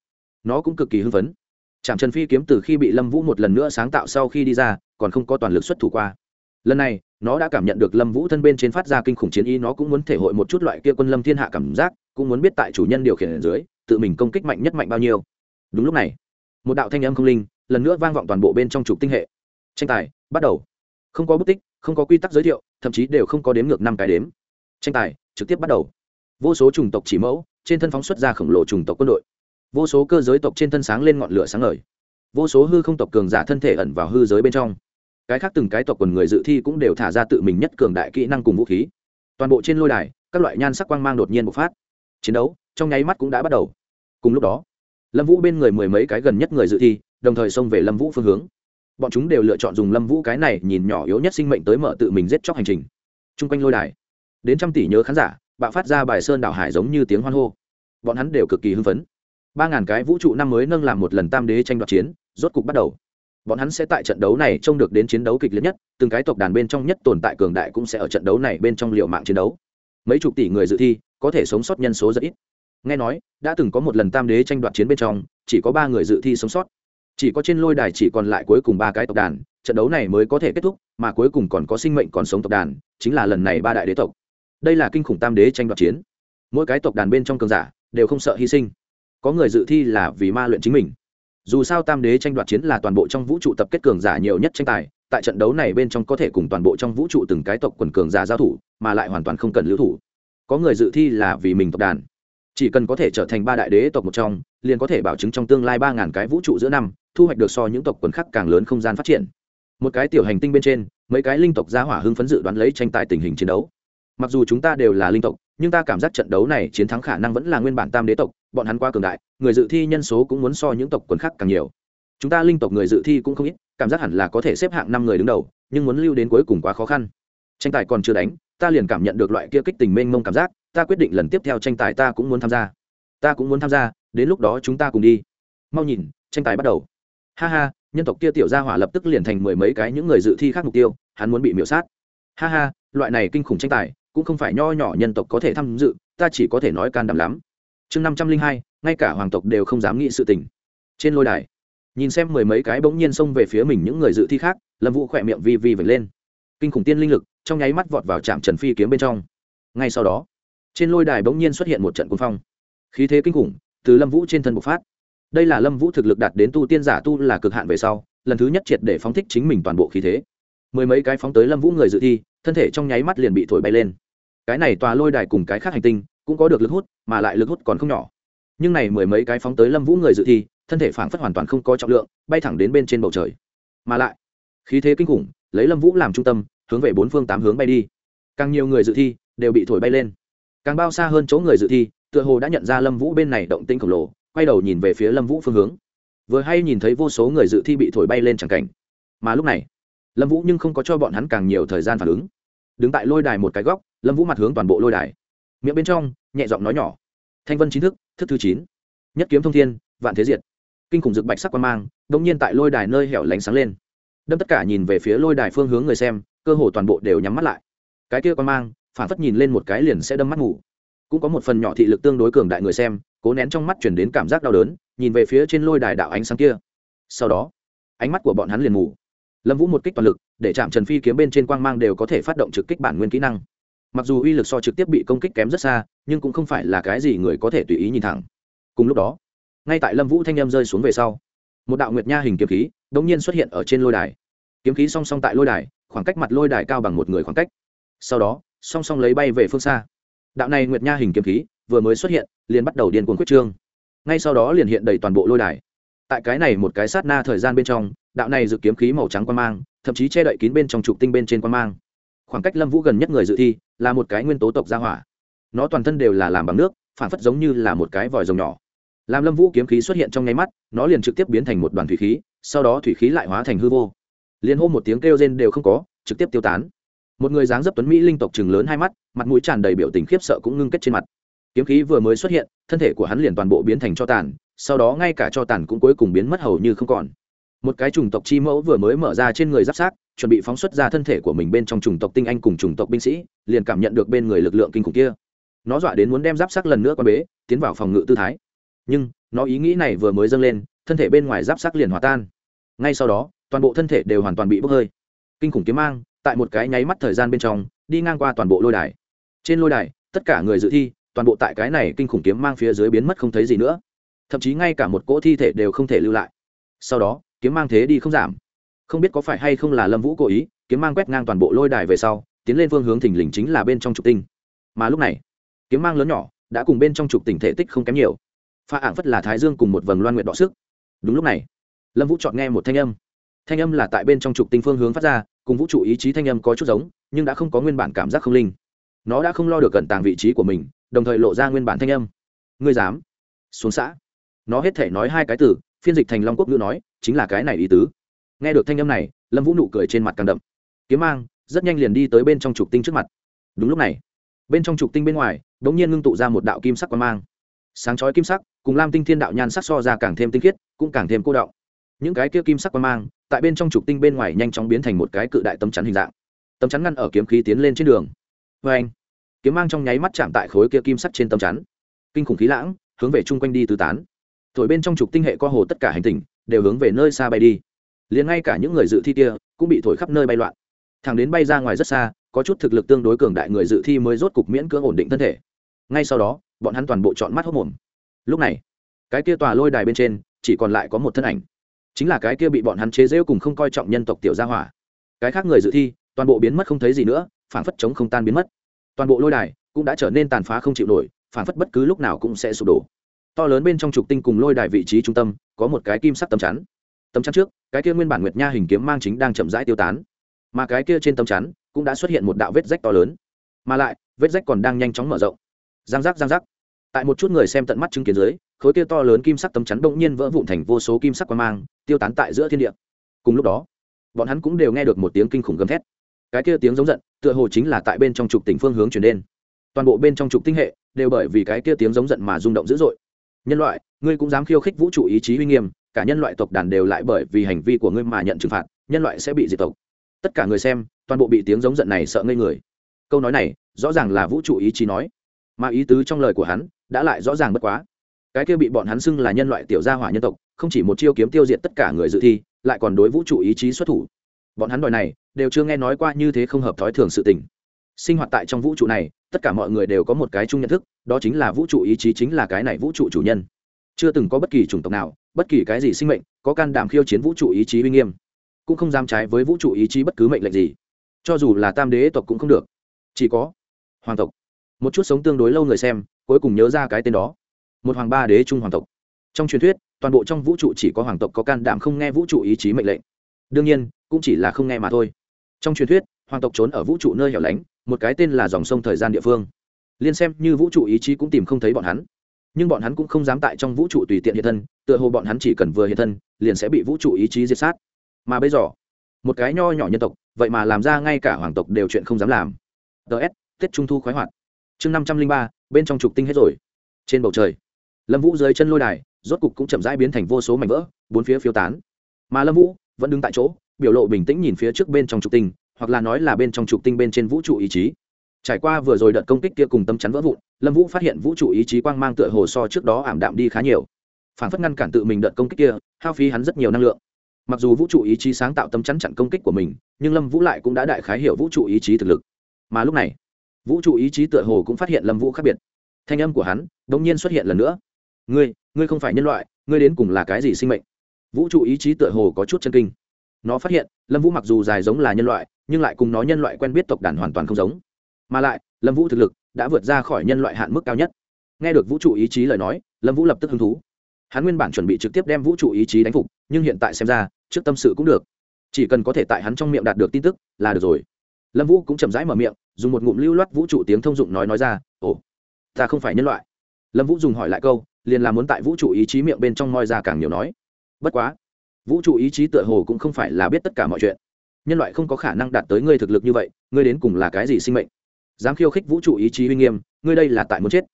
Nó cũng cực kỳ hưng phấn. Trạm trần phi kiếm từ khi bị lâm vũ một lần nữa sáng tạo sau khi đi ra, còn không có toàn lực xuất thủ qua. Lần này, nó đã cảm nhận được lâm vũ thân bên trên phát ra kinh khủng chiến ý, nó cũng muốn thể hội một chút loại kia quân lâm thiên hạ cảm giác, cũng muốn biết tại chủ nhân điều khiển ở dưới, tự mình công kích mạnh nhất mạnh bao nhiêu. Đúng lúc này, một đạo thanh âm không linh, lần nữa vang vọng toàn bộ bên trong trục tinh hệ. Tranh tài, bắt đầu. Không có bút tích, không có quy tắc giới thiệu, thậm chí đều không có đếm ngược năm cái đếm. Tranh tài trực tiếp bắt đầu. Vô số chủng tộc chỉ mẫu, trên thân phóng xuất ra khổng lồ chủng tộc quân đội. Vô số cơ giới tộc trên thân sáng lên ngọn lửa sáng ngời. Vô số hư không tộc cường giả thân thể ẩn vào hư giới bên trong. Cái khác từng cái tộc quần người dự thi cũng đều thả ra tự mình nhất cường đại kỹ năng cùng vũ khí. Toàn bộ trên lôi đài, các loại nhan sắc quang mang đột nhiên bộc phát. Chiến đấu trong nháy mắt cũng đã bắt đầu. Cùng lúc đó, lâm vũ bên người mười mấy cái gần nhất người dự thi, đồng thời xông về lâm vũ phương hướng. Bọn chúng đều lựa chọn dùng lâm vũ cái này nhìn nhỏ yếu nhất sinh mệnh tới mở tự mình giết chóc hành trình. T r u n g quanh lôi đài đến trăm tỷ nhớ khán giả, bạo phát ra bài sơn đảo hải giống như tiếng hoan hô. Bọn hắn đều cực kỳ hưng phấn. Ba ngàn cái vũ trụ năm mới nâng làm một lần tam đế tranh đoạt chiến, rốt cục bắt đầu. Bọn hắn sẽ tại trận đấu này trông được đến chiến đấu kịch liệt nhất, từng cái tộc đàn bên trong nhất tồn tại cường đại cũng sẽ ở trận đấu này bên trong liệu mạng chiến đấu. Mấy chục tỷ người dự thi, có thể sống sót nhân số rất ít. Nghe nói, đã từng có một lần tam đế tranh đoạt chiến bên trong, chỉ có ba người dự thi sống sót. Chỉ có trên lôi đài chỉ còn lại cuối cùng ba cái tộc đàn, trận đấu này mới có thể kết thúc, mà cuối cùng còn có sinh mệnh còn sống tộc đàn, chính là lần này ba đại đế tộc đây là kinh khủng tam đế tranh đoạt chiến. Mỗi cái tộc đàn bên trong cường giả đều không sợ hy sinh. Có người dự thi là vì ma luyện chính mình. Dù sao tam đế tranh đoạt chiến là toàn bộ trong vũ trụ tập kết cường giả nhiều nhất tranh tài, tại trận đấu này bên trong có thể cùng toàn bộ trong vũ trụ từng cái tộc quần cường giả giao thủ, mà lại hoàn toàn không cần lưu thủ. Có người dự thi là vì mình tộc đàn. Chỉ cần có thể trở thành ba đại đế tộc một trong, liền có thể bảo chứng trong tương lai ba ngàn cái vũ trụ giữa năm, thu hoạch được so những tộc quần khác càng lớn không gian phát triển. Một cái tiểu hành tinh bên trên, mấy cái linh tộc gia hỏa hưng phấn dự đoán lấy tranh tài tình hình chiến đấu mặc dù chúng ta đều là linh tộc, nhưng ta cảm giác trận đấu này chiến thắng khả năng vẫn là nguyên bản tam đế tộc, bọn hắn qua cường đại, người dự thi nhân số cũng muốn so những tộc quần khác càng nhiều. Chúng ta linh tộc người dự thi cũng không ít, cảm giác hẳn là có thể xếp hạng năm người đứng đầu, nhưng muốn lưu đến cuối cùng quá khó khăn. Tranh tài còn chưa đánh, ta liền cảm nhận được loại kia kích tình mênh mông cảm giác, ta quyết định lần tiếp theo tranh tài ta cũng muốn tham gia. Ta cũng muốn tham gia, đến lúc đó chúng ta cùng đi. Mau nhìn, tranh tài bắt đầu. Ha ha, nhân tộc kia tiểu gia hỏa lập tức liền thành mười mấy cái những người dự thi khác mục tiêu, hắn muốn bị miễu sát. Ha ha, loại này kinh khủng tranh tài cũng không phải nho nhỏ nhân tộc có thể tham dự, ta chỉ có thể nói can đảm lắm. Chương năm trăm linh hai, ngay cả hoàng tộc đều không dám nghĩ sự tình. Trên lôi đài, nhìn xem mười mấy cái bỗng nhiên xông về phía mình những người dự thi khác, lâm vũ khỏe miệng vi vi vệt lên. Kinh khủng tiên linh lực, trong nháy mắt vọt vào trạm trần phi kiếm bên trong. Ngay sau đó, trên lôi đài bỗng nhiên xuất hiện một trận quân phong. Khí thế kinh khủng, từ lâm vũ trên thân bộc phát. Đây là lâm vũ thực lực đạt đến tu tiên giả tu là cực hạn về sau, lần thứ nhất triệt để phóng thích chính mình toàn bộ khí thế. Mười mấy cái phóng tới lâm vũ người dự thi, thân thể trong nháy mắt liền bị thổi bay lên cái này tòa lôi đài cùng cái khác hành tinh cũng có được lực hút, mà lại lực hút còn không nhỏ. Nhưng này mười mấy cái phóng tới lâm vũ người dự thi, thân thể phảng phất hoàn toàn không có trọng lượng, bay thẳng đến bên trên bầu trời. Mà lại, khí thế kinh khủng, lấy lâm vũ làm trung tâm, hướng về bốn phương tám hướng bay đi. Càng nhiều người dự thi đều bị thổi bay lên. Càng bao xa hơn chỗ người dự thi, tựa hồ đã nhận ra lâm vũ bên này động tinh khổng lồ, quay đầu nhìn về phía lâm vũ phương hướng. Vừa hay nhìn thấy vô số người dự thi bị thổi bay lên chẳng cảnh. Mà lúc này, lâm vũ nhưng không có cho bọn hắn càng nhiều thời gian phản ứng. Đứng tại lôi đài một cái góc lâm vũ mặt hướng toàn bộ lôi đài miệng bên trong nhẹ giọng nói nhỏ thanh vân chính thức thức thứ chín nhất kiếm thông thiên vạn thế diệt kinh khủng rực bạch sắc quan mang đ ỗ n g nhiên tại lôi đài nơi hẻo lánh sáng lên đâm tất cả nhìn về phía lôi đài phương hướng người xem cơ hồ toàn bộ đều nhắm mắt lại cái kia quan mang phản phất nhìn lên một cái liền sẽ đâm mắt ngủ cũng có một phần nhỏ thị lực tương đối cường đại người xem cố nén trong mắt chuyển đến cảm giác đau đớn nhìn về phía trên lôi đài đạo ánh sáng kia sau đó ánh mắt của bọn hắn liền mù lâm vũ một kích toàn lực để chạm trần phi kiếm bên trên quang mang đều có thể phát động trực kích bản nguyên kỹ năng mặc dù uy lực so trực tiếp bị công kích kém rất xa, nhưng cũng không phải là cái gì người có thể tùy ý nhìn thẳng. Cùng lúc đó, ngay tại lâm vũ thanh em rơi xuống về sau, một đạo nguyệt nha hình kiếm khí đ ỗ n g nhiên xuất hiện ở trên lôi đài. Kiếm khí song song tại lôi đài, khoảng cách mặt lôi đài cao bằng một người khoảng cách. Sau đó, song song lấy bay về phương xa. Đạo này nguyệt nha hình kiếm khí vừa mới xuất hiện, liền bắt đầu điên cuồng quyết trương. Ngay sau đó liền hiện đầy toàn bộ lôi đài. Tại cái này một cái sát na thời gian bên trong, đạo này dự kiếm khí màu trắng quan mang, thậm chí che đậy kín bên trong trục tinh bên trên quan mang. Khoảng cách lâm vũ gần nhất người dự thi là một cái nguyên tố tộc gia hỏa. Nó toàn thân đều là làm bằng nước, phản phất giống như là một cái vòi rồng nhỏ. Làm lâm vũ kiếm khí xuất hiện trong nháy mắt, nó liền trực tiếp biến thành một đoàn thủy khí, sau đó thủy khí lại hóa thành hư vô. Liền hô một tiếng kêu rên đều không có, trực tiếp tiêu tán. Một người dáng dấp tuấn mỹ linh tộc chừng lớn hai mắt, mặt mũi tràn đầy biểu tình khiếp sợ cũng ngưng kết trên mặt. Kiếm khí vừa mới xuất hiện, thân thể của hắn liền toàn bộ biến thành cho tàn, sau đó ngay cả cho tàn cũng cuối cùng biến mất hầu như không còn. Một cái chủng tộc chi mẫu vừa mới mở ra trên người giáp sát chuẩn bị phóng xuất ra thân thể của mình bên trong chủng tộc tinh anh cùng chủng tộc binh sĩ, liền cảm nhận được bên người lực lượng kinh khủng kia. Nó dọa đến muốn đem giáp sắc lần nữa qua bế, tiến vào phòng ngự tư thái. Nhưng, nó ý nghĩ này vừa mới dâng lên, thân thể bên ngoài giáp sắc liền hòa tan. Ngay sau đó, toàn bộ thân thể đều hoàn toàn bị bốc hơi. Kinh khủng kiếm mang, tại một cái nháy mắt thời gian bên trong, đi ngang qua toàn bộ lôi đài. Trên lôi đài, tất cả người dự thi, toàn bộ tại cái này kinh khủng kiếm mang phía dưới biến mất không thấy gì nữa. Thậm chí ngay cả một cỗ thi thể đều không thể lưu lại. Sau đó, kiếm mang thế đi không giảm không biết có phải hay không là lâm vũ cố ý, kiếm mang quét ngang toàn bộ lôi đài về sau, tiến lên phương hướng thình lình chính là bên trong trục tinh. Mà lúc này, kiếm mang lớn nhỏ đã cùng bên trong trục tỉnh thể tích không kém nhiều. Pha ảng phất là thái dương cùng một vầng loan nguyện đọ sức. Đúng lúc này, lâm vũ chọn nghe một thanh âm. Thanh âm là tại bên trong trục tinh phương hướng phát ra, cùng vũ trụ ý chí thanh âm có chút giống, nhưng đã không có nguyên bản cảm giác không linh. Nó đã không lo được cẩn tàng vị trí của mình, đồng thời lộ ra nguyên bản thanh âm. Ngươi dám? Xuống xã. Nó hết thể nói hai cái từ, phiên dịch thành long quốc ngữ nói, chính là cái này ý tứ nghe được thanh âm này, lâm vũ nụ cười trên mặt càng đậm. Kiếm mang, rất nhanh liền đi tới bên trong trục tinh trước mặt. Đúng lúc này, bên trong trục tinh bên ngoài đ ỗ n g nhiên ngưng tụ ra một đạo kim sắc quang mang. Sáng chói kim sắc, cùng lam tinh thiên đạo nhan sắc so ra càng thêm tinh khiết, cũng càng thêm cô đọng. Những cái kia kim sắc quang mang, tại bên trong trục tinh bên ngoài nhanh chóng biến thành một cái cự đại tấm chắn hình dạng. Tấm chắn ngăn ở kiếm khí tiến lên trên đường. Vê anh, kiếm mang trong nháy mắt chạm tại khối kia kim sắc trên tấm chắn. Kinh khủng khí lãng, hướng về chung quanh đi tứ tán. Thổi bên trong trục tinh hệ co hồ tất cả hành tinh, đều hướng về nơi xa bay đi liền ngay cả những người dự thi kia cũng bị thổi khắp nơi bay loạn. Thằng đến bay ra ngoài rất xa, có chút thực lực tương đối cường đại người dự thi mới rốt cục miễn cưỡng ổn định thân thể. Ngay sau đó, bọn hắn toàn bộ chọn mắt hốc mồm. Lúc này, cái kia tòa lôi đài bên trên chỉ còn lại có một thân ảnh. Chính là cái kia bị bọn hắn chế rêu cùng không coi trọng nhân tộc tiểu gia hỏa. Cái khác người dự thi, toàn bộ biến mất không thấy gì nữa phản phất chống không tan biến mất. Toàn bộ lôi đài cũng đã trở nên tàn phá không chịu nổi phản phất bất cứ lúc nào cũng sẽ sụp đổ. To lớn bên trong trục tinh cùng lôi đài vị trí trung tâm có một cái kim sắc tấm chắn tấm chắn trước, cái kia nguyên bản nguyệt nha hình kiếm mang chính đang chậm rãi tiêu tán. Mà cái kia trên tấm chắn cũng đã xuất hiện một đạo vết rách to lớn. Mà lại, vết rách còn đang nhanh chóng mở rộng. Giang giác giang giác. Tại một chút người xem tận mắt chứng kiến dưới, khối kia to lớn kim sắc tấm chắn bỗng nhiên vỡ vụn thành vô số kim sắc quang mang, tiêu tán tại giữa thiên địa. Cùng lúc đó, bọn hắn cũng đều nghe được một tiếng kinh khủng gầm thét. Cái kia tiếng giống giận, tựa hồ chính là tại bên trong trục tỉnh phương hướng chuyển đến. Toàn bộ bên trong trục tinh hệ đều bởi vì cái kia tiếng giống giận mà rung động dữ dội. Nhân loại, ngươi cũng dám khiêu khích vũ trụ ý chí uy nghiêm cả nhân loại tộc đàn đều lại bởi vì hành vi của ngươi mà nhận trừng phạt, nhân loại sẽ bị diệt tộc. Tất cả người xem, toàn bộ bị tiếng giống giận này sợ ngây người. Câu nói này, rõ ràng là vũ trụ ý chí nói. Mà ý tứ trong lời của hắn, đã lại rõ ràng bất quá. Cái kia bị bọn hắn xưng là nhân loại tiểu gia hỏa nhân tộc, không chỉ một chiêu kiếm tiêu diệt tất cả người dự thi, lại còn đối vũ trụ ý chí xuất thủ. Bọn hắn đòi này, đều chưa nghe nói qua như thế không hợp thói thường sự tình. Sinh hoạt tại trong vũ trụ này, tất cả mọi người đều có một cái chung nhận thức, đó chính là vũ trụ ý chí chính là cái này vũ trụ chủ nhân. Chưa từng có bất kỳ chủng tộc nào bất kỳ cái gì sinh mệnh, có can đảm khiêu chiến vũ trụ ý chí uy nghiêm, cũng không dám trái với vũ trụ ý chí bất cứ mệnh lệnh gì. Cho dù là tam đế tộc cũng không được. Chỉ có hoàng tộc. Một chút sống tương đối lâu người xem, cuối cùng nhớ ra cái tên đó. Một hoàng ba đế trung hoàng tộc. Trong truyền thuyết, toàn bộ trong vũ trụ chỉ có hoàng tộc có can đảm không nghe vũ trụ ý chí mệnh lệnh. Đương nhiên, cũng chỉ là không nghe mà thôi. Trong truyền thuyết, hoàng tộc trốn ở vũ trụ nơi hẻo lánh, một cái tên là dòng sông thời gian địa phương. Liên xem như vũ trụ ý chí cũng tìm không thấy bọn hắn nhưng bọn hắn cũng không dám tại trong vũ trụ tùy tiện hiện thân, tựa hồ bọn hắn chỉ cần vừa hiện thân, liền sẽ bị vũ trụ ý chí diệt sát. Mà bây giờ, một cái nho nhỏ nhân tộc, vậy mà làm ra ngay cả hoàng tộc đều chuyện không dám làm. Ts tết trung thu khoái hoạt. Chương năm trăm linh ba, bên trong trục tinh hết rồi. Trên bầu trời, lâm vũ dưới chân lôi đài, rốt cục cũng chậm rãi biến thành vô số mảnh vỡ, bốn phía phiêu tán. Mà lâm vũ vẫn đứng tại chỗ, biểu lộ bình tĩnh nhìn phía trước bên trong trục tinh, hoặc là nói là bên trong trục tinh bên trên vũ trụ ý chí trải qua vừa rồi đợt công kích kia cùng tâm chắn vỡ vụn, lâm vũ phát hiện vũ trụ ý chí quang mang tựa hồ so trước đó ảm đạm đi khá nhiều. Phản phất ngăn cản tự mình đợt công kích kia, hao phí hắn rất nhiều năng lượng. Mặc dù vũ trụ ý chí sáng tạo tâm chắn chặn công kích của mình, nhưng lâm vũ lại cũng đã đại khái hiểu vũ trụ ý chí thực lực. Mà lúc này, vũ trụ ý chí tựa hồ cũng phát hiện lâm vũ khác biệt. Thanh âm của hắn đ ỗ n g nhiên xuất hiện lần nữa. Ngươi ngươi không phải nhân loại, ngươi đến cùng là cái gì sinh mệnh? Vũ trụ ý chí tựa hồ có chút chân kinh. Nó phát hiện, lâm vũ mặc dù dài giống là nhân loại, nhưng lại cùng nó nhân loại quen biết tộc đàn hoàn toàn không giống mà lại, lâm vũ thực lực đã vượt ra khỏi nhân loại hạn mức cao nhất. Nghe được vũ trụ ý chí lời nói, lâm vũ lập tức hứng thú. Hắn nguyên bản chuẩn bị trực tiếp đem vũ trụ ý chí đánh phục, nhưng hiện tại xem ra, trước tâm sự cũng được. Chỉ cần có thể tại hắn trong miệng đạt được tin tức, là được rồi. Lâm vũ cũng chậm rãi mở miệng, dùng một ngụm lưu loát vũ trụ tiếng thông dụng nói nói ra, ồ, ta không phải nhân loại. Lâm vũ dùng hỏi lại câu, liền là muốn tại vũ trụ ý chí miệng bên trong moi ra càng nhiều nói. Bất quá, vũ trụ ý chí tựa hồ cũng không phải là biết tất cả mọi chuyện. Nhân loại không có khả năng đạt tới ngươi thực lực như vậy, ngươi đến cùng là cái gì sinh mệnh? Dám khiêu khích vũ trụ ý chí uy nghiêm, ngươi đây là tại muốn chết.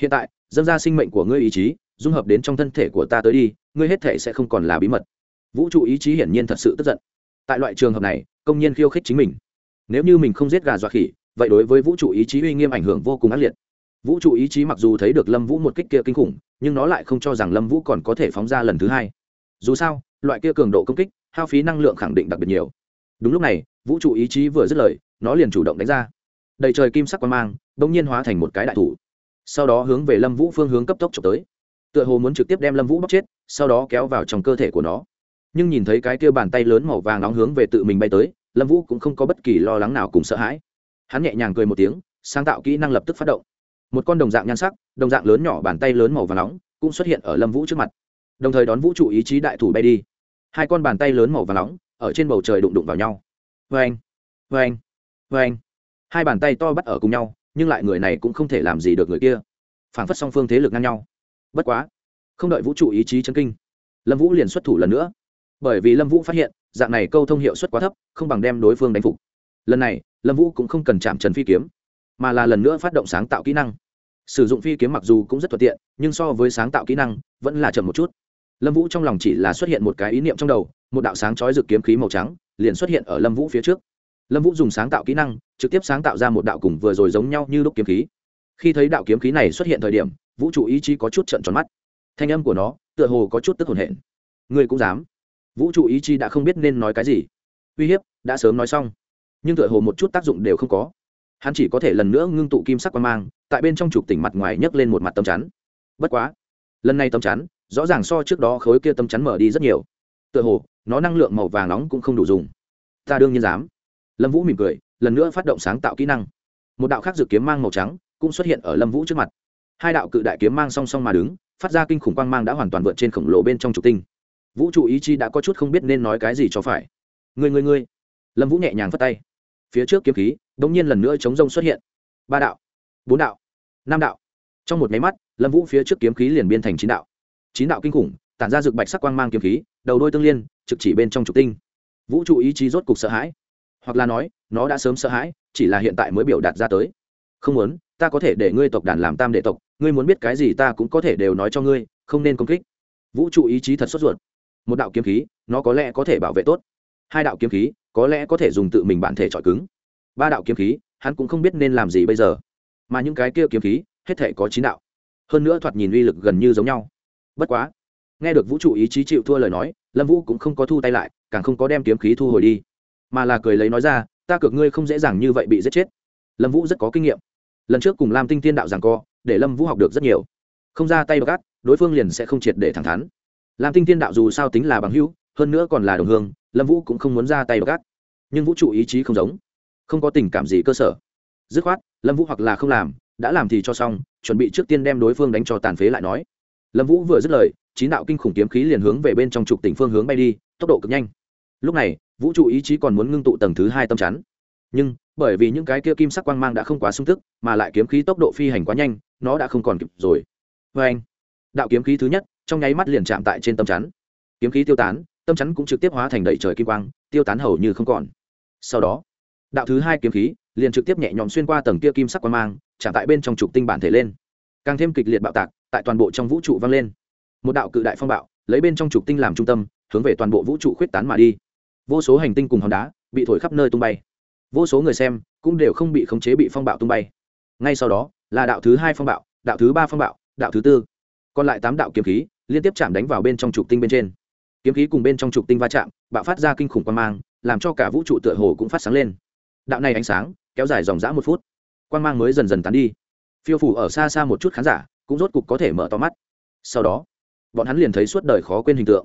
Hiện tại, dâng ra sinh mệnh của ngươi ý chí, dung hợp đến trong thân thể của ta tới đi, ngươi hết thể sẽ không còn là bí mật. Vũ trụ ý chí hiển nhiên thật sự tức giận. Tại loại trường hợp này, công nhân khiêu khích chính mình. Nếu như mình không giết gà dọa khỉ, vậy đối với vũ trụ ý chí uy nghiêm ảnh hưởng vô cùng ác liệt. Vũ trụ ý chí mặc dù thấy được lâm vũ một kích kia kinh khủng, nhưng nó lại không cho rằng lâm vũ còn có thể phóng ra lần thứ hai. Dù sao, loại kia cường độ công kích, hao phí năng lượng khẳng định đặc biệt nhiều. Đúng lúc này, vũ trụ ý chí vừa dứt lời, nó liền chủ động đánh ra đầy trời kim sắc quang mang, bỗng nhiên hóa thành một cái đại thủ. Sau đó hướng về lâm vũ phương hướng cấp tốc trộm tới. Tựa hồ muốn trực tiếp đem lâm vũ bóc chết, sau đó kéo vào trong cơ thể của nó. Nhưng nhìn thấy cái kia bàn tay lớn màu vàng nóng hướng về tự mình bay tới, lâm vũ cũng không có bất kỳ lo lắng nào cùng sợ hãi. Hắn nhẹ nhàng cười một tiếng, sáng tạo kỹ năng lập tức phát động. Một con đồng dạng nhan sắc, đồng dạng lớn nhỏ bàn tay lớn màu vàng nóng cũng xuất hiện ở lâm vũ trước mặt. Đồng thời đón vũ trụ ý chí đại thủ bay đi. Hai con bàn tay lớn màu vàng nóng ở trên bầu trời đụng đụng vào nhau. Vê anh vê anh vê anh hai bàn tay to bắt ở cùng nhau, nhưng lại người này cũng không thể làm gì được người kia. Phản phất song phương thế lực ngang nhau. Bất quá, không đợi vũ trụ ý chí chân kinh, lâm vũ liền xuất thủ lần nữa. Bởi vì lâm vũ phát hiện, dạng này câu thông hiệu suất quá thấp, không bằng đem đối phương đánh phục. Lần này, lâm vũ cũng không cần chạm trần phi kiếm, mà là lần nữa phát động sáng tạo kỹ năng. Sử dụng phi kiếm mặc dù cũng rất thuận tiện, nhưng so với sáng tạo kỹ năng, vẫn là chậm một chút. Lâm vũ trong lòng chỉ là xuất hiện một cái ý niệm trong đầu, một đạo sáng chói rực kiếm khí màu trắng liền xuất hiện ở lâm vũ phía trước. Lâm vũ dùng sáng tạo kỹ năng trực tiếp sáng tạo ra một đạo cùng vừa rồi giống nhau như lúc kiếm khí. Khi thấy đạo kiếm khí này xuất hiện thời điểm, vũ trụ ý chí có chút trận tròn mắt. Thanh âm của nó tựa hồ có chút tức hồn hển. Người cũng dám. Vũ trụ ý chí đã không biết nên nói cái gì. Uy hiếp, đã sớm nói xong. Nhưng tựa hồ một chút tác dụng đều không có. Hắn chỉ có thể lần nữa ngưng tụ kim sắc quan mang, tại bên trong trục tỉnh mặt ngoài nhấc lên một mặt tấm chắn. Bất quá, lần này tấm chắn, rõ ràng so trước đó khối kia tấm chắn mở đi rất nhiều. Tựa hồ, nó năng lượng màu vàng nóng cũng không đủ dùng. Ta đương nhiên dám. Lâm vũ mỉm cười lần nữa phát động sáng tạo kỹ năng. Một đạo khác dự kiếm mang màu trắng cũng xuất hiện ở lâm vũ trước mặt. Hai đạo cự đại kiếm mang song song mà đứng, phát ra kinh khủng quang mang đã hoàn toàn vượt trên khổng lồ bên trong trục tinh. Vũ trụ ý chí đã có chút không biết nên nói cái gì cho phải. Người người người lâm vũ nhẹ nhàng phất tay. Phía trước kiếm khí đ ỗ n g nhiên lần nữa chống rông xuất hiện. Ba đạo, bốn đạo, năm đạo. Trong một máy mắt, lâm vũ phía trước kiếm khí liền biên thành chín đạo. Chín đạo kinh khủng, tản ra rực bạch sắc quang mang kiếm khí, đầu đôi tương liên, trực chỉ bên trong trục tinh. Vũ trụ ý chí rốt cục sợ hãi. Hoặc là nói nó đã sớm sợ hãi, chỉ là hiện tại mới biểu đạt ra tới. Không muốn, ta có thể để ngươi tộc đàn làm tam đệ tộc, ngươi muốn biết cái gì ta cũng có thể đều nói cho ngươi, không nên công kích. Vũ trụ ý chí thật sốt ruột. Một đạo kiếm khí, nó có lẽ có thể bảo vệ tốt. Hai đạo kiếm khí, có lẽ có thể dùng tự mình bản thể chọi cứng. Ba đạo kiếm khí, hắn cũng không biết nên làm gì bây giờ. Mà những cái kia kiếm khí, hết thể có chín đạo. Hơn nữa thoạt nhìn uy lực gần như giống nhau. Bất quá, nghe được vũ trụ ý chí chịu thua lời nói, lâm vũ cũng không có thu tay lại, càng không có đem kiếm khí thu hồi đi. Mà là cười lấy nói ra ta cược ngươi không dễ dàng như vậy bị giết chết. Lâm vũ rất có kinh nghiệm. Lần trước cùng lam tinh tiên đạo rằng co, để lâm vũ học được rất nhiều. Không ra tay gác đối phương liền sẽ không triệt để thẳng thắn. Lam tinh tiên đạo dù sao tính là bằng hữu, hơn nữa còn là đồng hương, lâm vũ cũng không muốn ra tay gác nhưng vũ trụ ý chí không giống, không có tình cảm gì cơ sở. Dứt khoát, lâm vũ hoặc là không làm, đã làm thì cho xong, chuẩn bị trước tiên đem đối phương đánh cho tàn phế lại nói. Lâm vũ vừa dứt lời, chín đạo kinh khủng kiếm khí liền hướng về bên trong trục tỉnh phương hướng bay đi, tốc độ cực nhanh. Lúc này vũ trụ ý chí còn muốn ngưng tụ tầng thứ hai tâm chắn. Nhưng, bởi vì những cái kia kim sắc quang mang đã không quá sung tức mà lại kiếm khí tốc độ phi hành quá nhanh, nó đã không còn kịp rồi. Vê anh, đạo kiếm khí thứ nhất, trong nháy mắt liền chạm tại trên tâm chắn. Kiếm khí tiêu tán, tâm chắn cũng trực tiếp hóa thành đầy trời kim quang, tiêu tán hầu như không còn. Sau đó, đạo thứ hai kiếm khí liền trực tiếp nhẹ nhõm xuyên qua tầng kia kim sắc quang mang, chạm tại bên trong trục tinh bản thể lên. Càng thêm kịch liệt bạo tạc, tại toàn bộ trong vũ trụ vang lên. Một đạo cự đại phong bạo, lấy bên trong trục tinh làm trung tâm, hướng về toàn bộ vũ trụ khuyết tán mà đi vô số hành tinh cùng hòn đá bị thổi khắp nơi tung bay. Vô số người xem cũng đều không bị khống chế bị phong bạo tung bay. Ngay sau đó là đạo thứ hai phong bạo, đạo thứ ba phong bạo, đạo thứ tư. Còn lại tám đạo kiếm khí liên tiếp chạm đánh vào bên trong trục tinh bên trên. Kiếm khí cùng bên trong trục tinh va chạm, bạo phát ra kinh khủng quan mang, làm cho cả vũ trụ tựa hồ cũng phát sáng lên. Đạo này ánh sáng kéo dài dòng dã một phút. Quan mang mới dần dần tán đi. Phiêu phủ ở xa xa một chút khán giả cũng rốt cục có thể mở to mắt. Sau đó, bọn hắn liền thấy suốt đời khó quên hình tượng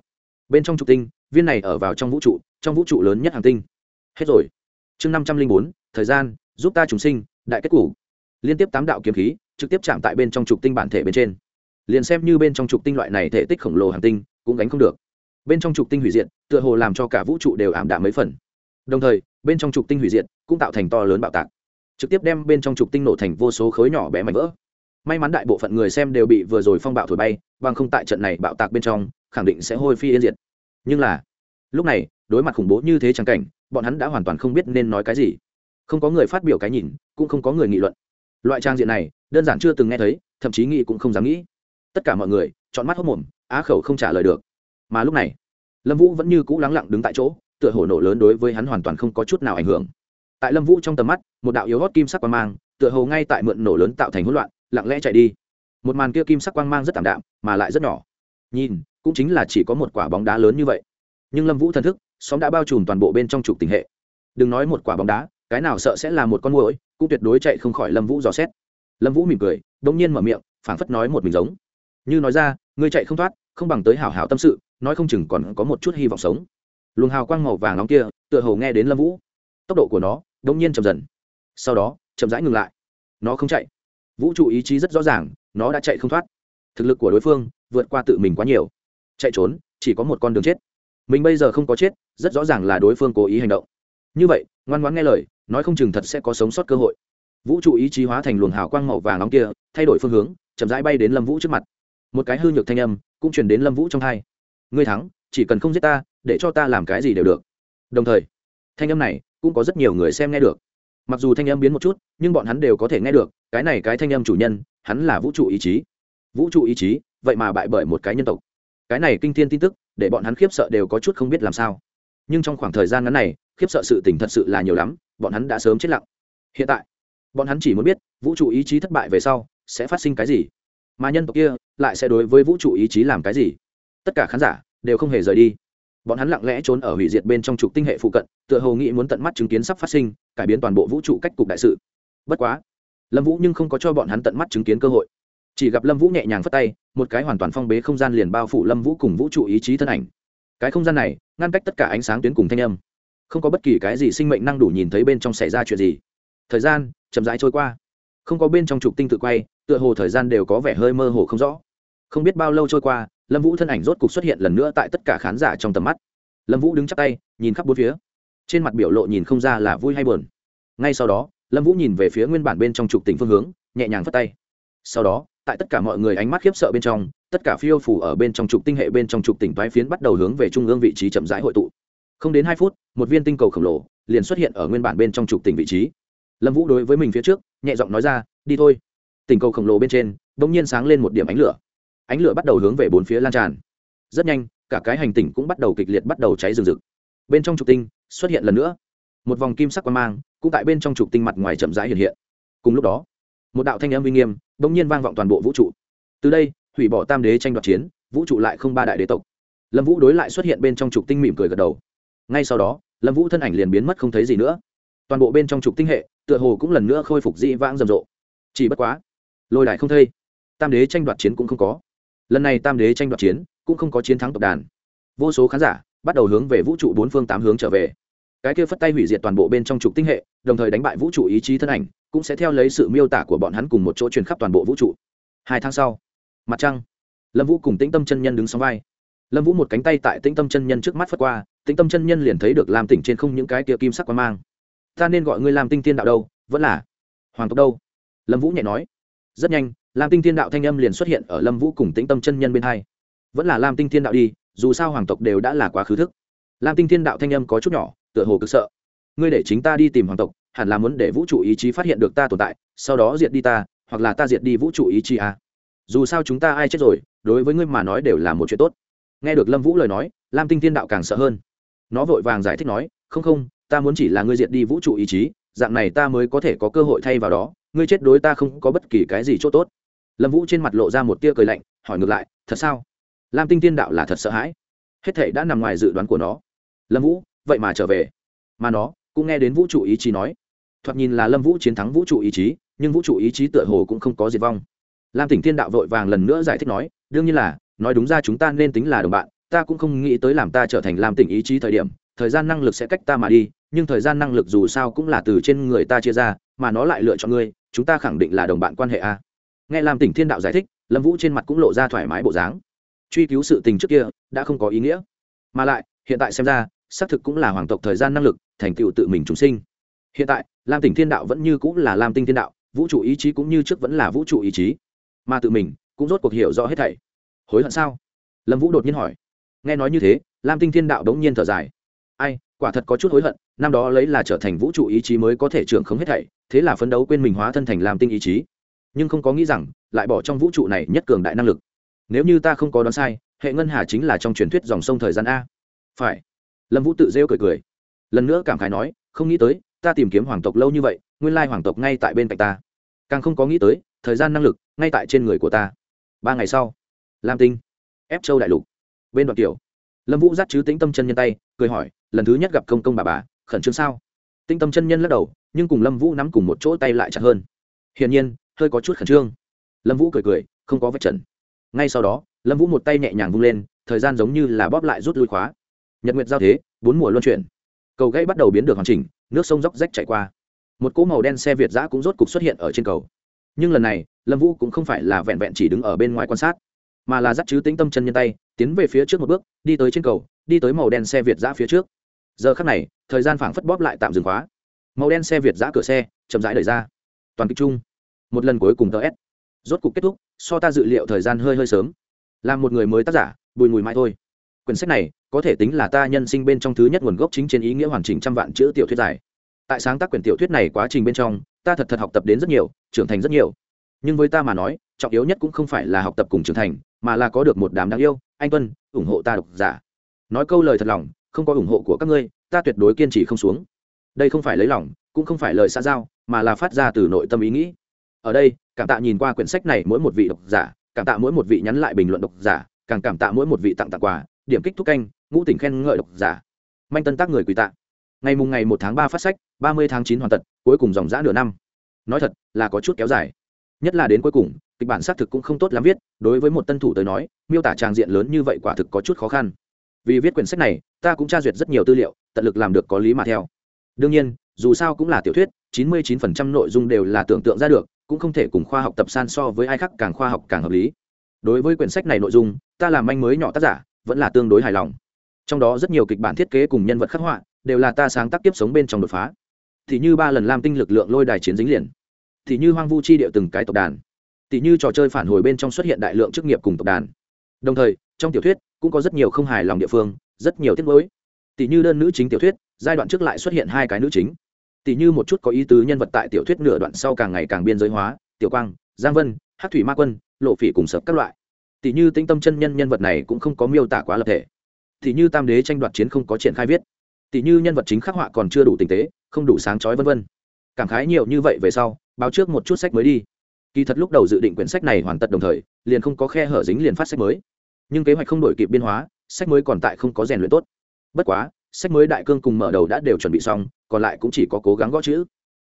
bên trong trục tinh, viên này ở vào trong vũ trụ, trong vũ trụ lớn nhất hàng tinh. Hết rồi. Chương năm trăm linh bốn, thời gian, giúp ta trùng sinh, đại kết cục liên tiếp tám đạo kiếm khí, trực tiếp chạm tại bên trong trục tinh bản thể bên trên. Liền xem như bên trong trục tinh loại này thể tích khổng lồ hàng tinh, cũng gánh không được. Bên trong trục tinh hủy diệt, tựa hồ làm cho cả vũ trụ đều ảm đạm mấy phần. Đồng thời, bên trong trục tinh hủy diệt, cũng tạo thành to lớn bạo tạc. Trực tiếp đem bên trong trục tinh nổ thành vô số khối nhỏ bé mảnh vỡ. May mắn đại bộ phận người xem đều bị vừa rồi phong bạo thổi bay, bằng không tại trận này bạo tạc bên trong khẳng định sẽ hôi phi yên diệt. Nhưng là, lúc này, đối mặt khủng bố như thế chẳng cảnh, bọn hắn đã hoàn toàn không biết nên nói cái gì. Không có người phát biểu cái nhìn, cũng không có người nghị luận. Loại trang diện này, đơn giản chưa từng nghe thấy, thậm chí nghĩ cũng không dám nghĩ. Tất cả mọi người chọn mắt hốc mồm, á khẩu không trả lời được. Mà lúc này, lâm vũ vẫn như cũ lắng lặng đứng tại chỗ, tựa hồ nổ lớn đối với hắn hoàn toàn không có chút nào ảnh hưởng. Tại lâm vũ trong tầm mắt, một đạo yếu hót kim sắc quang mang, tựa hồ ngay tại mượn nổ lớn tạo thành hỗn loạn, lặng lẽ chạy đi. Một màn kia kim sắc quang mang rất tảm đạm, mà lại rất nhỏ. Nhìn cũng chính là chỉ có một quả bóng đá lớn như vậy. Nhưng lâm vũ thần thức xóm đã bao trùm toàn bộ bên trong trục tình hệ. Đừng nói một quả bóng đá, cái nào sợ sẽ là một con muỗi, cũng tuyệt đối chạy không khỏi lâm vũ dò xét. Lâm vũ mỉm cười đ ỗ n g nhiên mở miệng, phảng phất nói một mình giống. Như nói ra, ngươi chạy không thoát, không bằng tới hảo hảo tâm sự, nói không chừng còn có một chút hy vọng sống. Luồng hào quang màu vàng nóng kia, tựa hồ nghe đến lâm vũ. Tốc độ của nó đ ỗ n g nhiên chậm dần. Sau đó, chậm rãi ngừng lại. Nó không chạy. Vũ trụ ý chí rất rõ ràng, nó đã chạy không thoát. Thực lực của đối phương, vượt qua tự mình quá nhiều chạy trốn, chỉ có một con đường chết. Mình bây giờ không có chết, rất rõ ràng là đối phương cố ý hành động. Như vậy, ngoan ngoãn nghe lời, nói không chừng thật sẽ có sống sót cơ hội. Vũ trụ ý chí hóa thành luồng hào quang màu vàng nóng kia, thay đổi phương hướng, chậm rãi bay đến lâm vũ trước mặt. Một cái hư nhược thanh âm cũng chuyển đến lâm vũ trong thai ngươi thắng, chỉ cần không giết ta, để cho ta làm cái gì đều được. Đồng thời, thanh âm này cũng có rất nhiều người xem nghe được. Mặc dù thanh âm biến một chút, nhưng bọn hắn đều có thể nghe được, cái này cái thanh âm chủ nhân, hắn là vũ trụ ý chí. Vũ trụ ý chí, vậy mà bại bởi một cái nhân tộc cái này kinh thiên tin tức, để bọn hắn khiếp sợ đều có chút không biết làm sao. Nhưng trong khoảng thời gian ngắn này, khiếp sợ sự tình thật sự là nhiều lắm, bọn hắn đã sớm chết lặng. Hiện tại, bọn hắn chỉ muốn biết, vũ trụ ý chí thất bại về sau, sẽ phát sinh cái gì? Mà nhân tộc kia, lại sẽ đối với vũ trụ ý chí làm cái gì? Tất cả khán giả, đều không hề rời đi. Bọn hắn lặng lẽ trốn ở hủy diệt bên trong trục tinh hệ phụ cận, tựa hồ nghĩ muốn tận mắt chứng kiến sắp phát sinh, cải biến toàn bộ vũ trụ cách cục đại sự. Bất quá, lâm vũ nhưng không có cho bọn hắn tận mắt chứng kiến cơ hội chỉ gặp lâm vũ nhẹ nhàng phất tay, một cái hoàn toàn phong bế không gian liền bao phủ lâm vũ cùng vũ trụ ý chí thân ảnh. Cái không gian này, ngăn cách tất cả ánh sáng tuyến cùng thanh âm. Không có bất kỳ cái gì sinh mệnh năng đủ nhìn thấy bên trong xảy ra chuyện gì. Thời gian, chậm rãi trôi qua. Không có bên trong trục tinh tự quay, tựa hồ thời gian đều có vẻ hơi mơ hồ không rõ. Không biết bao lâu trôi qua, lâm vũ thân ảnh rốt cục xuất hiện lần nữa tại tất cả khán giả trong tầm mắt. Lâm vũ đứng chắp tay, nhìn khắp bốn phía. Trên mặt biểu lộ nhìn không ra là vui hay buồn. Ngay sau đó, lâm vũ nhìn về phía nguyên bản bên trong trục tỉnh phương hướng, nhẹ nhàng phất tay. Sau đó tại tất cả mọi người ánh mắt khiếp sợ bên trong, tất cả phiêu phủ ở bên trong trục tinh hệ bên trong trục tỉnh toái phiến bắt đầu hướng về trung ương vị trí chậm rãi hội tụ. Không đến hai phút, một viên tinh cầu khổng lồ liền xuất hiện ở nguyên bản bên trong trục tỉnh vị trí. Lâm vũ đối với mình phía trước, nhẹ giọng nói ra, đi thôi. Tinh cầu khổng lồ bên trên đ ỗ n g nhiên sáng lên một điểm ánh lửa. Ánh lửa bắt đầu hướng về bốn phía lan tràn. Rất nhanh, cả cái hành tỉnh cũng bắt đầu kịch liệt bắt đầu cháy rừng rực. Bên trong trục tinh xuất hiện lần nữa. Một vòng kim sắc quang mang cũng tại bên trong trục tinh mặt ngoài chậm rãi hiện hiện. Cùng lúc đó, một đạo thanh âm uy nghiêm bỗng nhiên vang vọng toàn bộ vũ trụ. Từ đây, hủy bỏ tam đế tranh đoạt chiến, vũ trụ lại không ba đại đế tộc. Lâm vũ đối lại xuất hiện bên trong trục tinh mỉm cười gật đầu. Ngay sau đó, lâm vũ thân ảnh liền biến mất không thấy gì nữa. Toàn bộ bên trong trục tinh hệ, tựa hồ cũng lần nữa khôi phục dĩ vãng rầm rộ. Chỉ bất quá, lôi đài không thây tam đế tranh đoạt chiến cũng không có. Lần này tam đế tranh đoạt chiến, cũng không có chiến thắng tộc đàn. Vô số khán giả bắt đầu hướng về vũ trụ bốn phương tám hướng trở về cái kia phất tay hủy diệt toàn bộ bên trong trục tinh hệ, đồng thời đánh bại vũ trụ ý chí thân ảnh, cũng sẽ theo lấy sự miêu tả của bọn hắn cùng một chỗ truyền khắp toàn bộ vũ trụ. Hai tháng sau, mặt trăng, lâm vũ cùng tĩnh tâm chân nhân đứng sóng vai. Lâm vũ một cánh tay tại tĩnh tâm chân nhân trước mắt phất qua, tĩnh tâm chân nhân liền thấy được làm tỉnh trên không những cái tia kim sắc quan mang. Ta nên gọi ngươi làm tinh tiên đạo đâu? Vẫn là hoàng tộc đâu? Lâm vũ nhẹ nói. Rất nhanh làm tinh thiên đạo thanh âm liền xuất hiện ở lâm vũ cùng tĩnh tâm chân nhân bên hai. Vẫn là làm tinh thiên đạo đi, dù sao hoàng tộc đều đã là quá khứ thức. Làm tinh thiên đạo thanh âm có chút nhỏ tựa hồ cực sợ. Ngươi để chính ta đi tìm hoàng tộc, hẳn là muốn để vũ trụ ý chí phát hiện được ta tồn tại, sau đó diệt đi ta, hoặc là ta diệt đi vũ trụ ý chí à. dù sao chúng ta ai chết rồi, đối với ngươi mà nói đều là một chuyện tốt. Nghe được lâm vũ lời nói, lam tinh thiên đạo càng sợ hơn. Nó vội vàng giải thích nói, không không, ta muốn chỉ là ngươi diệt đi vũ trụ ý chí, dạng này ta mới có thể có cơ hội thay vào đó. Ngươi chết đối ta không có bất kỳ cái gì c h ỗ t ố t lâm vũ trên mặt lộ ra một tia cười lạnh, hỏi ngược lại, thật sao? Lam tinh thiên đạo là thật sợ hãi. Hết thể đã nằm ngoài dự đoán của nó. Lâm vũ vậy mà trở về. Mà nó cũng nghe đến vũ trụ ý chí nói. Thoạt nhìn là lâm vũ chiến thắng vũ trụ ý chí, nhưng vũ trụ ý chí tựa hồ cũng không có diệt vong. Lam tỉnh thiên đạo vội vàng lần nữa giải thích nói, đương nhiên là, nói đúng ra chúng ta nên tính là đồng bạn, ta cũng không nghĩ tới làm ta trở thành lam tỉnh ý chí thời điểm, thời gian năng lực sẽ cách ta mà đi, nhưng thời gian năng lực dù sao cũng là từ trên người ta chia ra, mà nó lại lựa chọn ngươi, chúng ta khẳng định là đồng bạn quan hệ a. Nghe lam tỉnh thiên đạo giải thích, lâm vũ trên mặt cũng lộ ra thoải mái bộ dáng. Truy cứu sự tình trước kia đã không có ý nghĩa. Mà lại, hiện tại xem ra xác thực cũng là hoàng tộc thời gian năng lực, thành tựu tự mình chúng sinh. Hiện tại, lam tỉnh thiên đạo vẫn như cũng là lam tinh thiên đạo, vũ trụ ý chí cũng như trước vẫn là vũ trụ ý chí. Mà tự mình cũng rốt cuộc hiểu rõ hết thảy. Hối hận sao? Lâm vũ đột nhiên hỏi. Nghe nói như thế, lam tinh thiên đạo đống nhiên thở dài. Ai, quả thật có chút hối hận, năm đó lấy là trở thành vũ trụ ý chí mới có thể trưởng không hết thảy, thế là phấn đấu quên mình hóa thân thành Lam tinh ý chí. Nhưng không có nghĩ rằng, lại bỏ trong vũ trụ này nhất cường đại năng lực. Nếu như ta không có đoán sai, hệ ngân hà chính là trong truyền thuyết dòng sông thời gian a. Phải lâm vũ tự rêu cười cười. Lần nữa cảm khái nói, không nghĩ tới, ta tìm kiếm hoàng tộc lâu như vậy, nguyên lai hoàng tộc ngay tại bên cạnh ta. Càng không có nghĩ tới, thời gian năng lực ngay tại trên người của ta. Ba ngày sau, lam tinh, ép châu đại lục, bên đoạn kiểu lâm vũ dắt chứ tĩnh tâm chân nhân tay, cười hỏi, lần thứ nhất gặp công công bà bà, khẩn trương sao? Tĩnh tâm chân nhân lắc đầu, nhưng cùng lâm vũ nắm cùng một chỗ tay lại chặt hơn. Hiển nhiên, hơi có chút khẩn trương. Lâm vũ cười cười, không có vết trần ngay sau đó, lâm vũ một tay nhẹ nhàng vung lên, thời gian giống như là bóp lại rút lui khóa nhật nguyệt giao thế, bốn mùa luân chuyển. Cầu gãy bắt đầu biến được hoàn chỉnh, nước sông róc rách chạy qua. Một cỗ màu đen xe việt giã cũng rốt cục xuất hiện ở trên cầu. Nhưng lần này, lâm vũ cũng không phải là vẹn vẹn chỉ đứng ở bên ngoài quan sát, mà là dắt chứ tính tâm chân nhân tay, tiến về phía trước một bước, đi tới trên cầu, đi tới màu đen xe việt giã phía trước. Giờ khắc này, thời gian phảng phất bóp lại tạm dừng khóa. Màu đen xe việt giã cửa xe, chậm rãi đẩy ra. Toàn kịch chung. Một lần cuối cùng tờ s. Rốt cục kết thúc, so ta dự liệu thời gian hơi hơi sớm. Làm một người mới tác giả, bùi mùi mãi thôi quyển sách này có thể tính là ta nhân sinh bên trong thứ nhất nguồn gốc chính trên ý nghĩa hoàn chỉnh trăm vạn chữ tiểu thuyết dài. Tại sáng tác quyển tiểu thuyết này quá trình bên trong, ta thật thật học tập đến rất nhiều, trưởng thành rất nhiều. Nhưng với ta mà nói, trọng yếu nhất cũng không phải là học tập cùng trưởng thành, mà là có được một đám đáng yêu, anh tuân, ủng hộ ta độc giả. Nói câu lời thật lòng, không có ủng hộ của các ngươi, ta tuyệt đối kiên trì không xuống. Đây không phải lấy lòng, cũng không phải lời xã giao, mà là phát ra từ nội tâm ý nghĩ. Ở đây, cảm tạ nhìn qua quyển sách này mỗi một vị độc giả, cảm tạ mỗi một vị nhắn lại bình luận độc giả, càng cảm tạ mỗi một vị tặng tặng quà điểm kích thúc canh, ngũ tỉnh khen ngợi độc giả. Manh tân tác người quỳ tạ. Ngày mùng ngày một tháng ba phát sách, ba mươi tháng chín hoàn tật, cuối cùng dòng giã nửa năm. Nói thật, là có chút kéo dài. Nhất là đến cuối cùng, kịch bản xác thực cũng không tốt lắm viết, đối với một tân thủ tới nói, miêu tả tràng diện lớn như vậy quả thực có chút khó khăn. Vì viết quyển sách này, ta cũng tra duyệt rất nhiều tư liệu, tận lực làm được có lý mà theo. Đương nhiên, dù sao cũng là tiểu thuyết, chín mươi 99% nội dung đều là tưởng tượng ra được, cũng không thể cùng khoa học tập san so với ai khác càng khoa học càng hợp lý. Đối với quyển sách này nội dung, ta làm anh mới nhỏ tác giả vẫn là tương đối hài lòng. Trong đó rất nhiều kịch bản thiết kế cùng nhân vật khắc họa đều là ta sáng tác tiếp sống bên trong đột phá. Thì như ba lần lam tinh lực lượng lôi đài chiến dính liền. Thì như hoang vu chi điệu từng cái tộc đàn. Thì như trò chơi phản hồi bên trong xuất hiện đại lượng chức nghiệp cùng tộc đàn. Đồng thời, trong tiểu thuyết cũng có rất nhiều không hài lòng địa phương, rất nhiều tiết mới tỷ như đơn nữ chính tiểu thuyết, giai đoạn trước lại xuất hiện hai cái nữ chính. Tỷ như một chút có ý tứ nhân vật tại tiểu thuyết nửa đoạn sau càng ngày càng biên giới hóa, tiểu quang, giang vân hát thủy ma quân, lộ phỉ cùng sập các loại tỷ như tinh tâm chân nhân nhân vật này cũng không có miêu tả quá lập thể. Tỷ như tam đế tranh đoạt chiến không có triển khai viết. Tỷ như nhân vật chính khắc họa còn chưa đủ tinh tế, không đủ sáng chói vân vân. Cảm khái nhiều như vậy về sau, báo trước một chút sách mới đi. Kỳ thật lúc đầu dự định quyển sách này hoàn tất đồng thời, liền không có khe hở dính liền phát sách mới. Nhưng kế hoạch không đổi kịp biên hóa, sách mới còn tại không có rèn luyện tốt. Bất quá, sách mới đại cương cùng mở đầu đã đều chuẩn bị xong, còn lại cũng chỉ có cố gắng gõ chữ.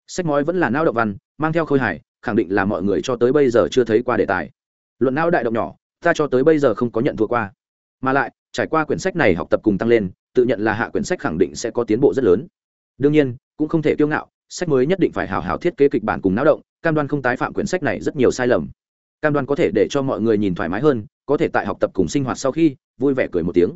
Sách mói vẫn là nao động văn, mang theo khôi hài, khẳng định là mọi người cho tới bây giờ chưa thấy qua đề tài. Luận não đại động nhỏ ta cho tới bây giờ không có nhận thua qua. Mà lại, trải qua quyển sách này học tập cùng tăng lên, tự nhận là hạ quyển sách khẳng định sẽ có tiến bộ rất lớn. Đương nhiên, cũng không thể kiêu ngạo, sách mới nhất định phải hào hào thiết kế kịch bản cùng não động, cam đoan không tái phạm quyển sách này rất nhiều sai lầm. Cam đoan có thể để cho mọi người nhìn thoải mái hơn, có thể tại học tập cùng sinh hoạt sau khi, vui vẻ cười một tiếng.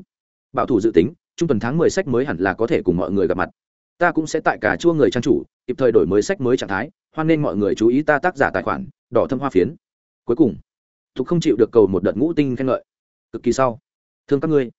Bảo thủ dự tính, trung tuần tháng mười sách mới hẳn là có thể cùng mọi người gặp mặt. Ta cũng sẽ tại cả chua người trang chủ, kịp thời đổi mới sách mới trạng thái, hoan nên mọi người chú ý ta tác giả tài khoản, đỏ thâm hoa phiến. Cuối cùng thục không chịu được cầu một đợt ngũ tinh khen ngợi. Cực kỳ sau. Thương các ngươi.